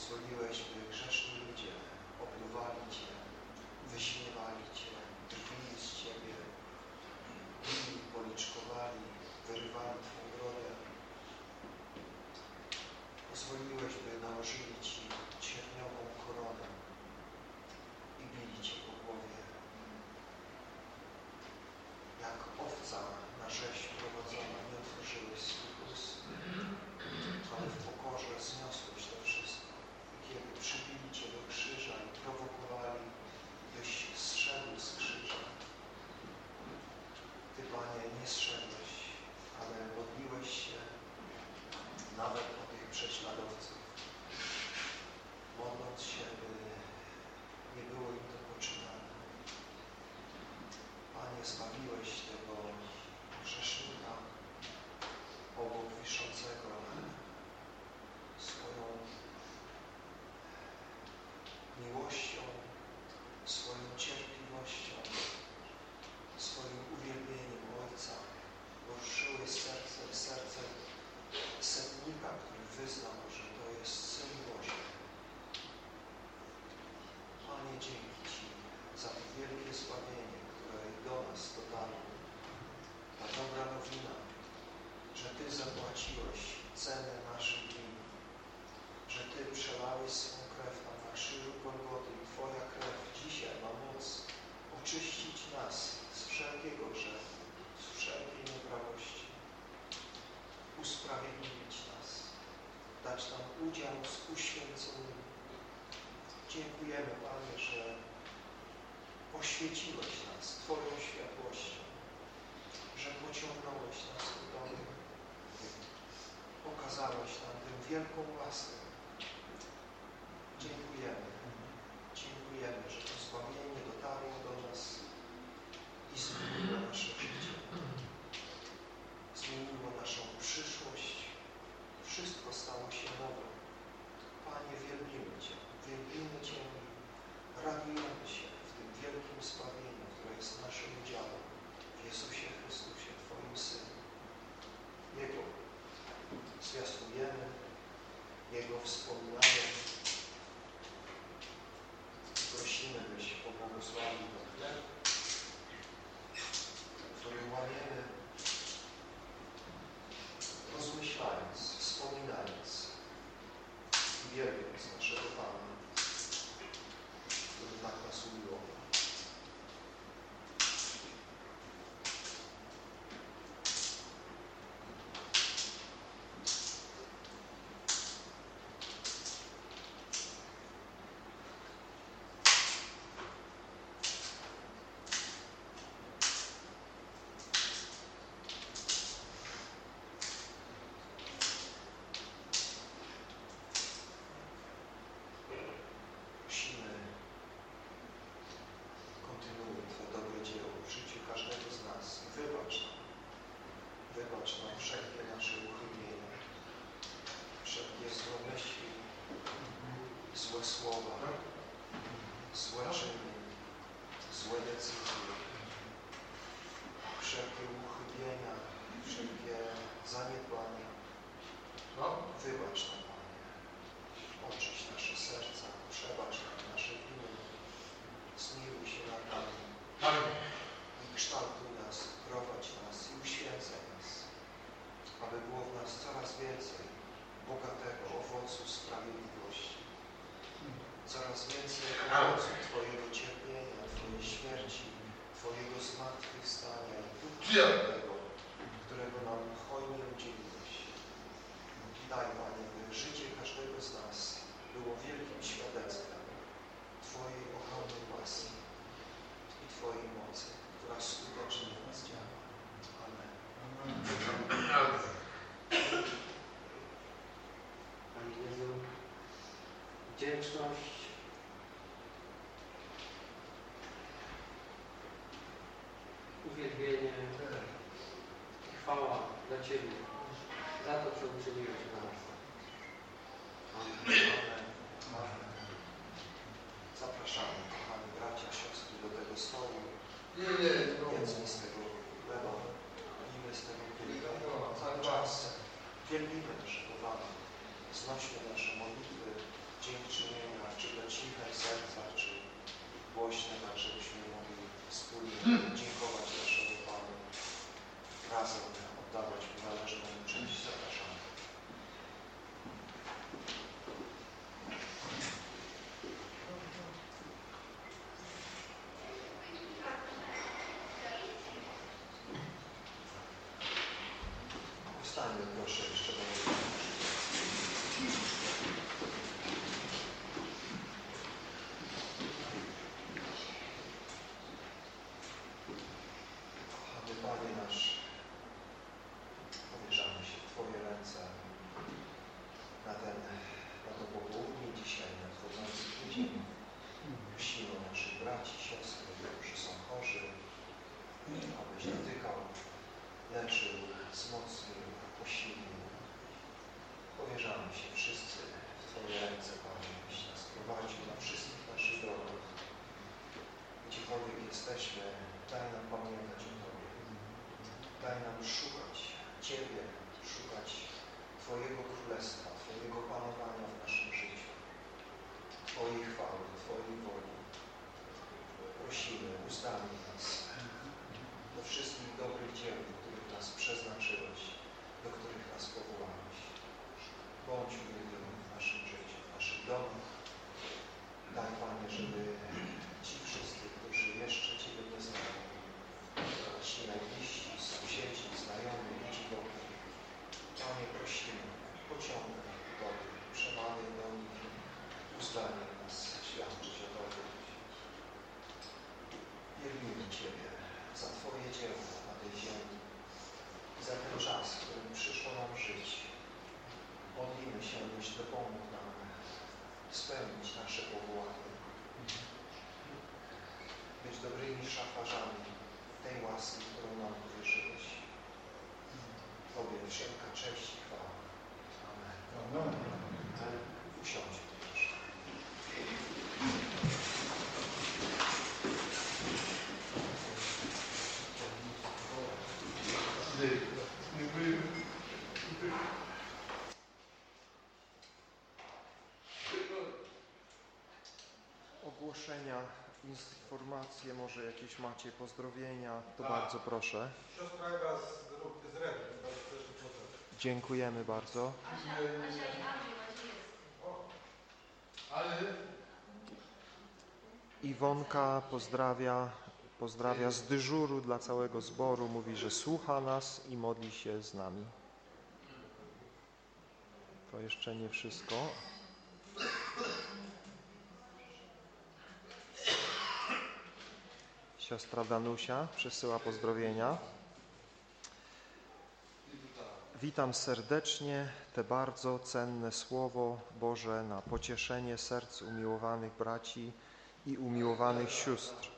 склонилась dziękujemy, Panie, że oświeciłeś nas Twoją światłością, że pociągnąłeś nas do domu, okazałeś nam tę wielką łaskę, of, or Goldberg. wieczności. Uwielbienie i chwała dla Ciebie za to, co uczyniłeś. нашими грошима, щоб вони Daj nam pamiętać o Tobie. Daj nam szukać Ciebie, szukać Twojego Królestwa, Twojego panowania w naszym życiu, Twojej chwały, Twojej woli. Prosimy, uzdalnij nas do wszystkich dobrych dzieł, do których nas przeznaczyłeś, do których nas powołałeś. Bądź uwielbiony w naszym życiu, w naszych domach. Daj Panie, żeby ci wszyscy, którzy jeszcze Ciebie nie znają, ci najbliżsi, sąsiedzi, znajomi, ludzi dobrych, Panie prosimy, pociągaj do Tobie, przemawiaj do nich, uzdalnij nas świadczyć o Tobie. Wielbimy Ciebie za Twoje dzieło na tej ziemi i za ten czas, w którym przyszło nam żyć. Modlimy się, byś dopomógł nam spełnić nasze powołanie. Być dobrymi szafarzami tej łaski, którą nam powierzyłeś. Tobie wszelka cześć i chwała. Amen. Amen. Usiądźmy proszę. Ogłoszenia, informacje, może jakieś macie pozdrowienia, to bardzo proszę. Siostra Ewa z, z Redry, bardzo potem. Dziękujemy bardzo. Ale Iwonka pozdrawia, pozdrawia z dyżuru dla całego zboru, mówi, że słucha nas i modli się z nami. To jeszcze nie wszystko. Siostra Danusia przesyła pozdrowienia. Witam serdecznie te bardzo cenne Słowo Boże na pocieszenie serc umiłowanych braci i umiłowanych sióstr.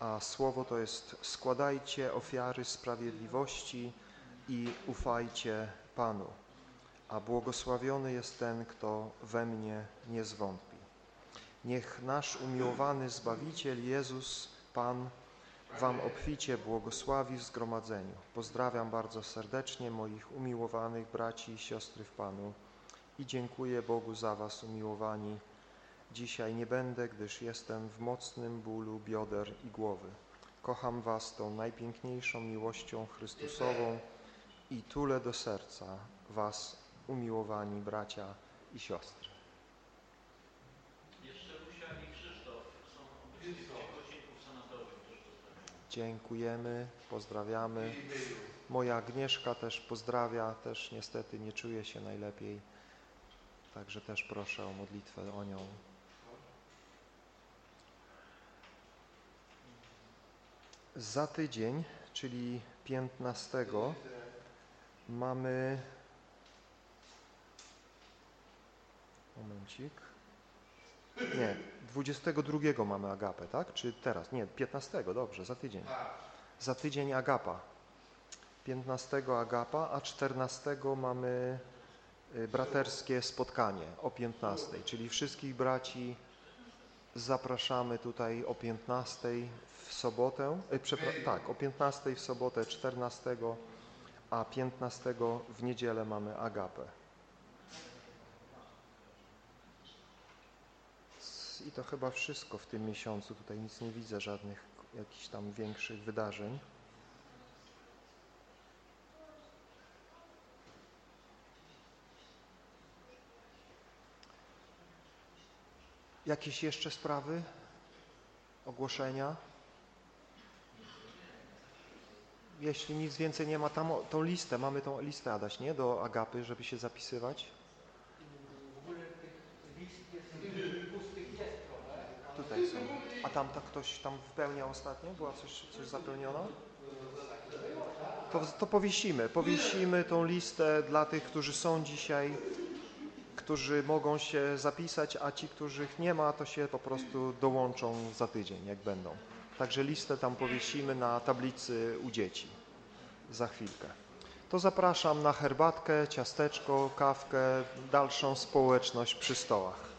A Słowo to jest składajcie ofiary sprawiedliwości i ufajcie Panu. A błogosławiony jest ten, kto we mnie nie zwątpi. Niech nasz umiłowany Zbawiciel Jezus, Pan, Wam obficie błogosławi w zgromadzeniu. Pozdrawiam bardzo serdecznie moich umiłowanych braci i siostry w Panu i dziękuję Bogu za Was, umiłowani. Dzisiaj nie będę, gdyż jestem w mocnym bólu bioder i głowy. Kocham Was tą najpiękniejszą miłością Chrystusową i tulę do serca Was, umiłowani bracia i siostry. Jeszcze Lucia i Krzysztof są obecni w Ciechocinku w sanatorium. też pozdrawiam. Dziękujemy, pozdrawiamy. Moja Agnieszka też pozdrawia, też niestety nie czuje się najlepiej, także też proszę o modlitwę o nią. Za tydzień, czyli 15, mamy... Momencik. Nie, 22 mamy agapę, tak? Czy teraz? Nie, 15, dobrze, za tydzień. Za tydzień agapa. 15 agapa, a 14 mamy y, braterskie spotkanie o 15, czyli wszystkich braci zapraszamy tutaj o 15 w sobotę, y, tak, o 15 w sobotę 14, a 15 w niedzielę mamy agapę. I to chyba wszystko w tym miesiącu. Tutaj nic nie widzę, żadnych jakichś tam większych wydarzeń. Jakieś jeszcze sprawy? Ogłoszenia? Jeśli nic więcej nie ma, tam tą listę, mamy tą listę, Adaś, nie? Do Agapy, żeby się zapisywać. W ogóle tych list jest pustych jest trochę. Tutaj są. A tam tak ktoś tam wypełniał ostatnio? Była coś, coś zapełniona? To, to powiesimy. Powiesimy tą listę dla tych, którzy są dzisiaj, którzy mogą się zapisać, a ci, których nie ma, to się po prostu dołączą za tydzień, jak będą. Także listę tam powiesimy na tablicy u dzieci za chwilkę. To zapraszam na herbatkę, ciasteczko, kawkę, dalszą społeczność przy stołach.